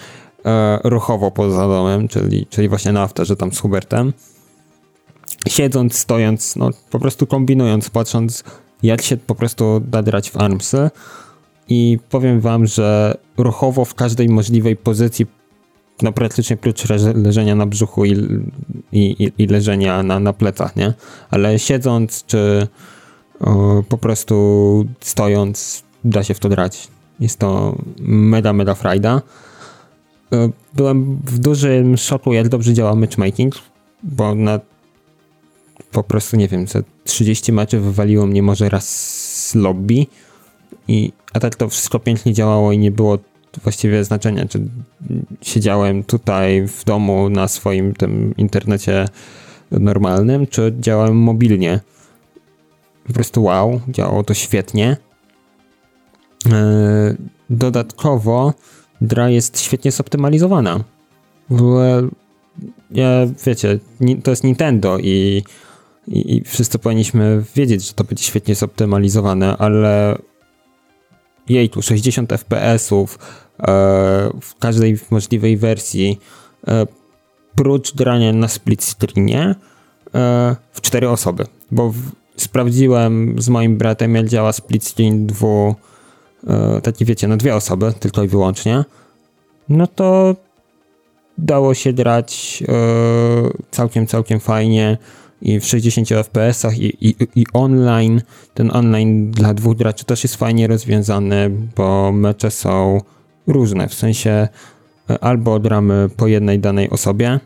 e, ruchowo poza domem, czyli, czyli właśnie na afterze tam z Hubertem. Siedząc, stojąc, no po prostu kombinując, patrząc jak się po prostu da grać w ARMSy i powiem wam, że ruchowo w każdej możliwej pozycji, no praktycznie prócz leżenia na brzuchu i, i, i leżenia na, na plecach, nie? Ale siedząc czy po prostu stojąc, da się w to grać. Jest to mega, mega frajda. E, byłem w dużym szoku, jak dobrze działa matchmaking, bo na po prostu, nie wiem, za 30 meczów wywaliło mnie może raz z lobby i, a tak to wszystko pięknie działało i nie było właściwie znaczenia, czy siedziałem tutaj w domu na swoim tym internecie normalnym, czy działałem mobilnie. Po prostu wow, działało to świetnie. E, dodatkowo dra jest świetnie zoptymalizowana. Ja, wiecie, to jest Nintendo i, i, i wszyscy powinniśmy wiedzieć, że to będzie świetnie zoptymalizowane, ale jej tu 60 FPS-ów e, w każdej możliwej wersji, e, prócz grania na split screenie e, w cztery osoby, bo w, sprawdziłem z moim bratem, jak działa split screen dwu, taki wiecie, na dwie osoby, tylko i wyłącznie, no to dało się grać całkiem, całkiem fajnie i w 60 fps i, i, i, online. Ten online dla dwóch graczy też jest fajnie rozwiązany, bo mecze są różne, w sensie e, albo gramy po jednej danej osobie,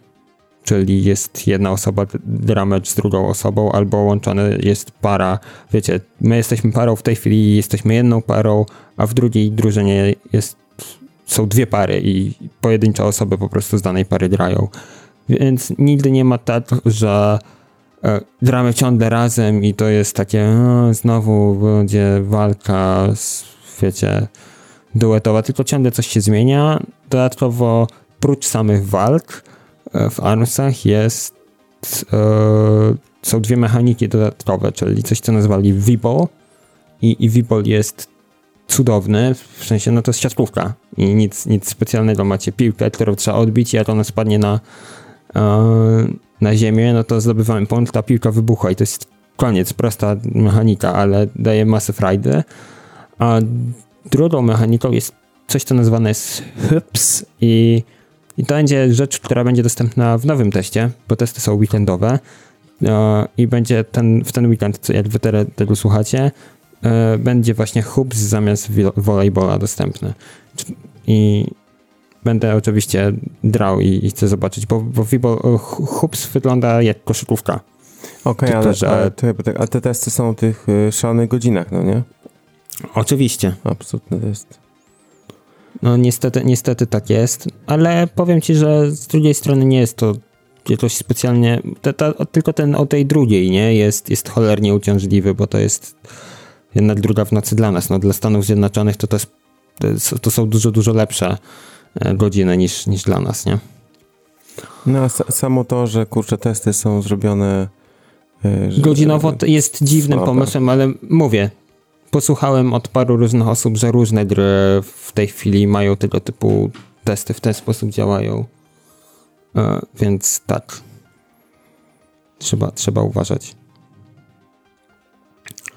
czyli jest jedna osoba gra mecz z drugą osobą, albo łączony jest para. Wiecie, my jesteśmy parą w tej chwili, jesteśmy jedną parą, a w drugiej drużynie jest, są dwie pary i pojedyncze osoby po prostu z danej pary grają. Więc nigdy nie ma tak, że E, gramy ciągle razem i to jest takie, no, znowu będzie walka, wiecie, duetowa, tylko ciągle coś się zmienia. Dodatkowo, prócz samych walk w Armsach jest, e, są dwie mechaniki dodatkowe, czyli coś, co nazwali V-Ball i, i jest cudowny, w sensie, no to jest siatkówka i nic, nic specjalnego. Macie piłkę, którą trzeba odbić i jak ona spadnie na na ziemię, no to zdobywamy punkt, ta piłka wybuchła i to jest koniec, prosta mechanika, ale daje masę frajdy. A drugą mechaniką jest coś, co nazywane jest HYPS i, i to będzie rzecz, która będzie dostępna w nowym teście, bo testy są weekendowe e, i będzie ten, w ten weekend, jak wy tego słuchacie, e, będzie właśnie hoops zamiast volejbola dostępny. I będę oczywiście drał i, i chcę zobaczyć, bo, bo Vibo Hoops wygląda jak koszykówka. Okej, okay, ale, że... tak, a te testy są w tych y, szalonych godzinach, no nie? Oczywiście. Absolutny test. No niestety, niestety tak jest, ale powiem ci, że z drugiej strony nie jest to jakoś specjalnie, ta, ta, tylko ten o tej drugiej, nie, jest, jest cholernie uciążliwy, bo to jest jednak druga w nocy dla nas, no dla Stanów Zjednoczonych to to jest to są dużo, dużo lepsze e, godziny niż, niż dla nas, nie? No a samo to, że kurczę, testy są zrobione e, godzinowo jest dziwnym słabe. pomysłem, ale mówię, posłuchałem od paru różnych osób, że różne gry w tej chwili mają tego typu testy, w ten sposób działają. E, więc tak. Trzeba, trzeba uważać.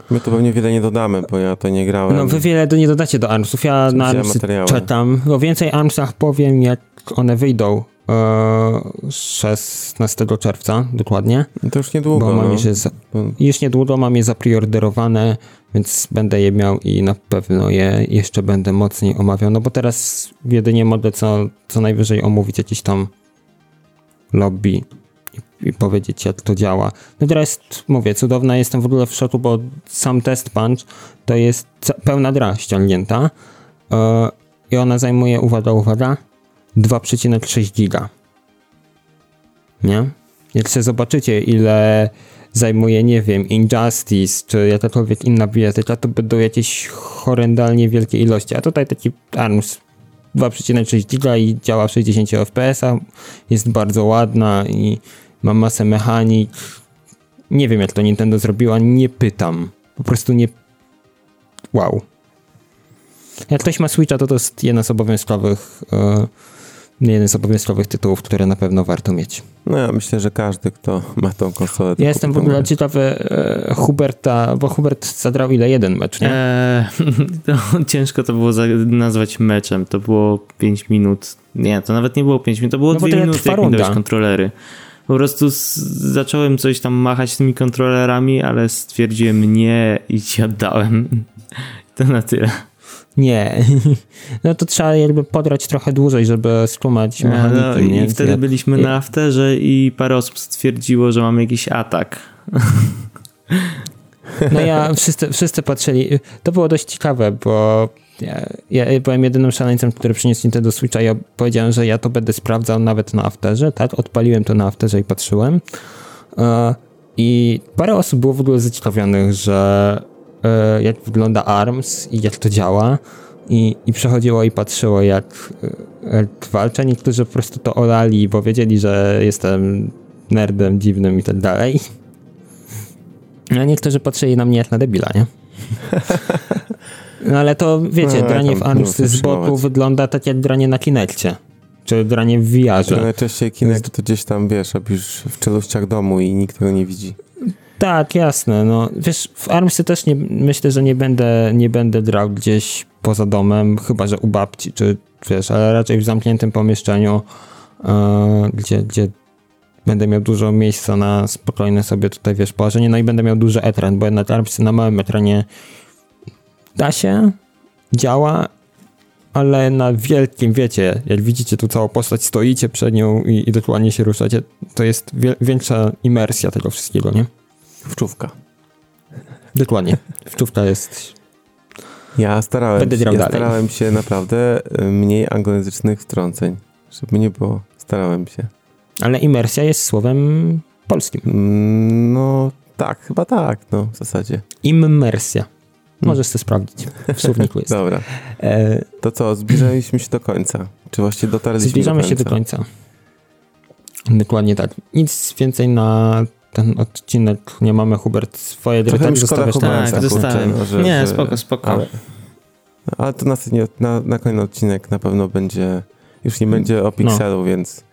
My to pewnie wiele nie dodamy, bo ja to nie grałem. No wy wiele nie dodacie do ARMSów. Ja na ARMSy czekam. O więcej ARMSach powiem, jak one wyjdą e, 16 czerwca dokładnie. No to już niedługo. Bo mam no. za, już niedługo mam je zapriorderowane, więc będę je miał i na pewno je jeszcze będę mocniej omawiał. No bo teraz jedynie mogę co, co najwyżej omówić jakieś tam lobby i powiedzieć, jak to działa. No teraz mówię, cudowna jestem w ogóle w szoku, bo sam test punch to jest pełna gra ściągnięta yy, i ona zajmuje, uwaga, uwaga, 2,6 giga. Nie? Jak sobie zobaczycie, ile zajmuje, nie wiem, Injustice, czy jakakolwiek inna biblioteka, to będą jakieś horrendalnie wielkie ilości. A tutaj taki ARMS 2,6 giga i działa w 60 fps, jest bardzo ładna i ma masę mechanik. Nie wiem, jak to Nintendo zrobiła, nie pytam. Po prostu nie... Wow. Jak ktoś ma Switcha, to to jest jeden z obowiązkowych... Yy, jeden z obowiązkowych tytułów, które na pewno warto mieć. No ja myślę, że każdy, kto ma tą konsolę... Ja jestem w ogóle ciekawy e, Huberta, bo Hubert zadrał ile? Jeden mecz, nie? Eee, to ciężko to było nazwać meczem. To było 5 minut. Nie, to nawet nie było 5 minut, to było 2 no minuty, jak mi dałeś kontrolery. Po prostu zacząłem coś tam machać tymi kontrolerami, ale stwierdziłem nie i ci oddałem. To na tyle. Nie. No to trzeba jakby podrać trochę dłużej, żeby skumać mechaniki. No, I nie? wtedy byliśmy na afterze i parę osób stwierdziło, że mamy jakiś atak. No ja, wszyscy, wszyscy patrzyli. To było dość ciekawe, bo ja, ja byłem jedynym szaleńcem, który przyniósł Nintendo Switcha i ja powiedziałem, że ja to będę sprawdzał nawet na afterze, tak? Odpaliłem to na afterze i patrzyłem. E, I parę osób było w ogóle zaciekawionych, że jak wygląda ARMS i jak to działa. I, i przechodziło i patrzyło, jak, jak walczę. Niektórzy po prostu to olali, bo wiedzieli, że jestem nerdem dziwnym i tak dalej. A niektórzy patrzyli na mnie jak na debila, nie? No ale to wiecie, no, granie w ARMS z boku wygląda tak jak granie na Kinekcie. Czy granie w VR-ze. Najczęściej Kinect to gdzieś tam, wiesz, robisz w czeluściach domu i nikt tego nie widzi. Tak, jasne. No, wiesz, w ARMSy też nie, myślę, że nie będę, nie będę grał gdzieś poza domem, chyba, że u babci, czy wiesz, ale raczej w zamkniętym pomieszczeniu, yy, gdzie, gdzie będę miał dużo miejsca na spokojne sobie tutaj, wiesz, położenie, no i będę miał duży ekran, bo jednak ARMSy na małym ekranie da się, działa, ale na wielkim, wiecie, jak widzicie tu całą postać, stoicie przed nią i, i dokładnie się ruszacie, to jest wie, większa imersja tego wszystkiego, nie? Wczówka. Dokładnie. Wczówka jest... Ja starałem, się, ja starałem się naprawdę y, mniej anglojęzycznych wtrąceń, żeby nie było. Starałem się. Ale imersja jest słowem polskim. Mm, no tak, chyba tak, no w zasadzie. Immersja. Możesz to sprawdzić. W słowniku jest. Dobra. E... To co, zbliżaliśmy się do końca. Czy właściwie dotarliśmy Zbliżamy do się do końca. Dokładnie tak. Nic więcej na ten odcinek nie mamy, Hubert. Swoje gry tak zostawiasz Tak, zostałem. No, że, nie, że... spoko, spoko. Ale, ale to na, na, na kolejny odcinek na pewno będzie, już nie będzie o Pixelu, no. więc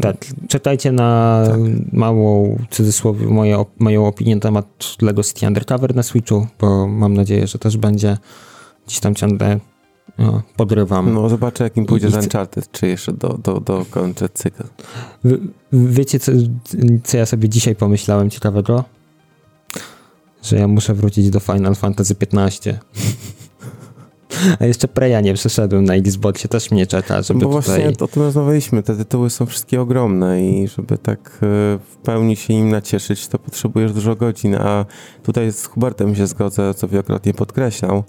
tak, czekajcie na tak. małą, cudzysłowie, moje, moją opinię na temat LEGO City Undercover na Switchu, bo mam nadzieję, że też będzie gdzieś tam ciągle no, podrywam. No zobaczę, jak im pójdzie z Uncharted, czy jeszcze do, do, do końca cykl. wiecie, co, co ja sobie dzisiaj pomyślałem ciekawego? Że ja muszę wrócić do Final Fantasy XV. A jeszcze Preya nie przeszedłem na Xboxie, też mnie czeka, żeby Bo właśnie o tym rozmawialiśmy, te tytuły są wszystkie ogromne i żeby tak e, w pełni się im nacieszyć, to potrzebujesz dużo godzin, a tutaj z Hubertem się zgodzę, co wielokrotnie podkreślał,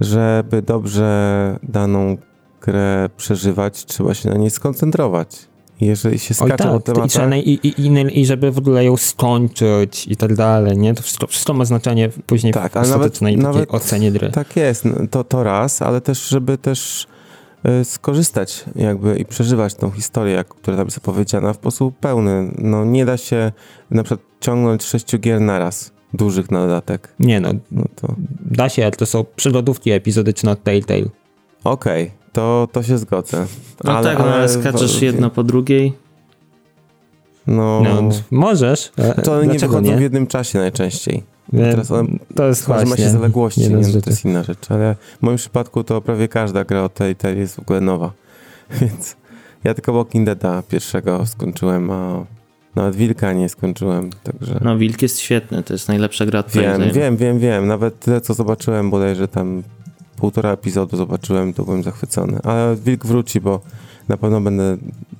żeby dobrze daną grę przeżywać, trzeba się na niej skoncentrować. jeżeli się skacze tak, po tematach... I, i, i, I żeby w ogóle ją skończyć i tak dalej, nie? To wszystko, wszystko ma znaczenie później tak, w ostatecznej nawet, nawet, ocenie gry. Tak jest, no, to, to raz, ale też, żeby też y, skorzystać jakby i przeżywać tą historię, która tam jest opowiedziana w sposób pełny. No nie da się na przykład ciągnąć sześciu gier naraz, dużych na dodatek. Nie no, no to... da się, ale to są przygodówki epizodyczne od Telltale. Okej, okay, to, to się zgodzę. No ale, tak, no, ale skaczesz jedno po drugiej. No, no możesz. To one nie wychodzą nie? w jednym czasie najczęściej. Teraz one, to jest właśnie. ma się zaległości, nie, nie, to jest inna rzecz, ale w moim przypadku to prawie każda gra o tej, tej jest w ogóle nowa. Więc ja tylko Walking Deada pierwszego skończyłem, a nawet Wilka nie skończyłem, także... No Wilk jest świetny, to jest najlepsza gra Wiem, wiem, wiem, wiem. Nawet tyle, co zobaczyłem bodajże tam półtora epizodu zobaczyłem, to byłem zachwycony. Ale Wilk wróci, bo na pewno będę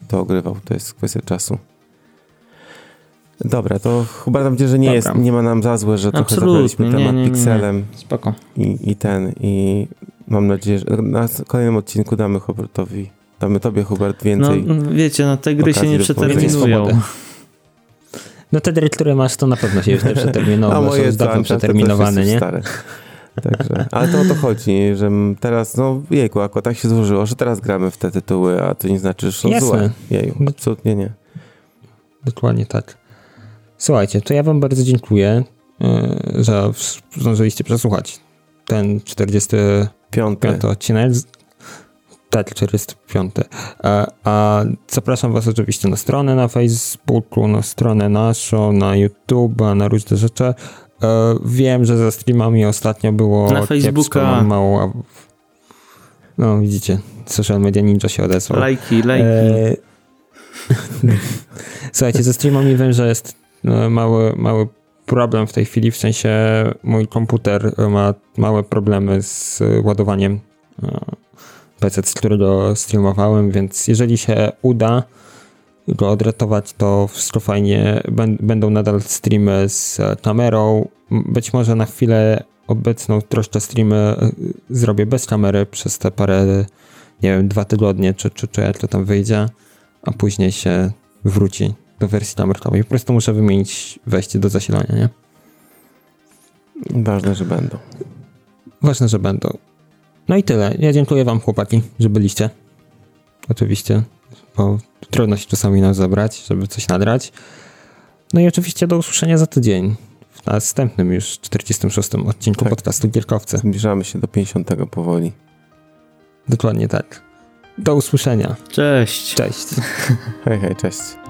to ogrywał. To jest kwestia czasu. Dobra, to chyba mam nadzieję, że nie, jest, nie ma nam za złe, że trochę zabraliśmy temat nie, nie, Pixelem. Spoko. I, I ten, i mam nadzieję, że na kolejnym odcinku damy Hubertowi, damy tobie Hubert więcej. No wiecie, no te gry się nie przeterminują. No te gry, które masz, to na pewno się już nie przeterminują, bo są już dawno przeterminowane, nie? Stare. Także, ale to o to chodzi, że teraz, no jejku, akurat tak się złożyło, że teraz gramy w te tytuły, a to nie znaczy, że są Jasne. złe. Jeju, absolutnie nie. Dokładnie tak. Słuchajcie, to ja wam bardzo dziękuję, e, że zdążyliście przesłuchać ten 45 odcinek. Tak, 45. A, a zapraszam was oczywiście na stronę na Facebooku, na stronę naszą, na YouTube, na różne rzeczy. E, wiem, że ze streamami ostatnio było na Facebooka. mało. No, widzicie, social media ninja się odezwał. Lajki, lajki. E... Słuchajcie, ze streamami wiem, że jest e, mały, mały problem w tej chwili, w sensie mój komputer ma małe problemy z ładowaniem e, PC, z którego streamowałem, więc jeżeli się uda go odratować, to wszystko fajnie. Będą nadal streamy z kamerą. Być może na chwilę obecną troszkę streamy e, zrobię bez kamery przez te parę, nie wiem, dwa tygodnie, czy, czy, czy jak to tam wyjdzie, a później się wróci do wersji kamerkowej. Po prostu muszę wymienić wejście do zasilania, nie? Ważne, że będą. Ważne, że będą. No i tyle. Ja dziękuję wam, chłopaki, że byliście. Oczywiście, bo trudno się czasami nas zabrać, żeby coś nadrać. No i oczywiście do usłyszenia za tydzień w następnym już 46. odcinku tak. podcastu Gierkowcy. Zbliżamy się do 50 powoli. Dokładnie tak. Do usłyszenia. Cześć. Cześć. hej, hej, cześć.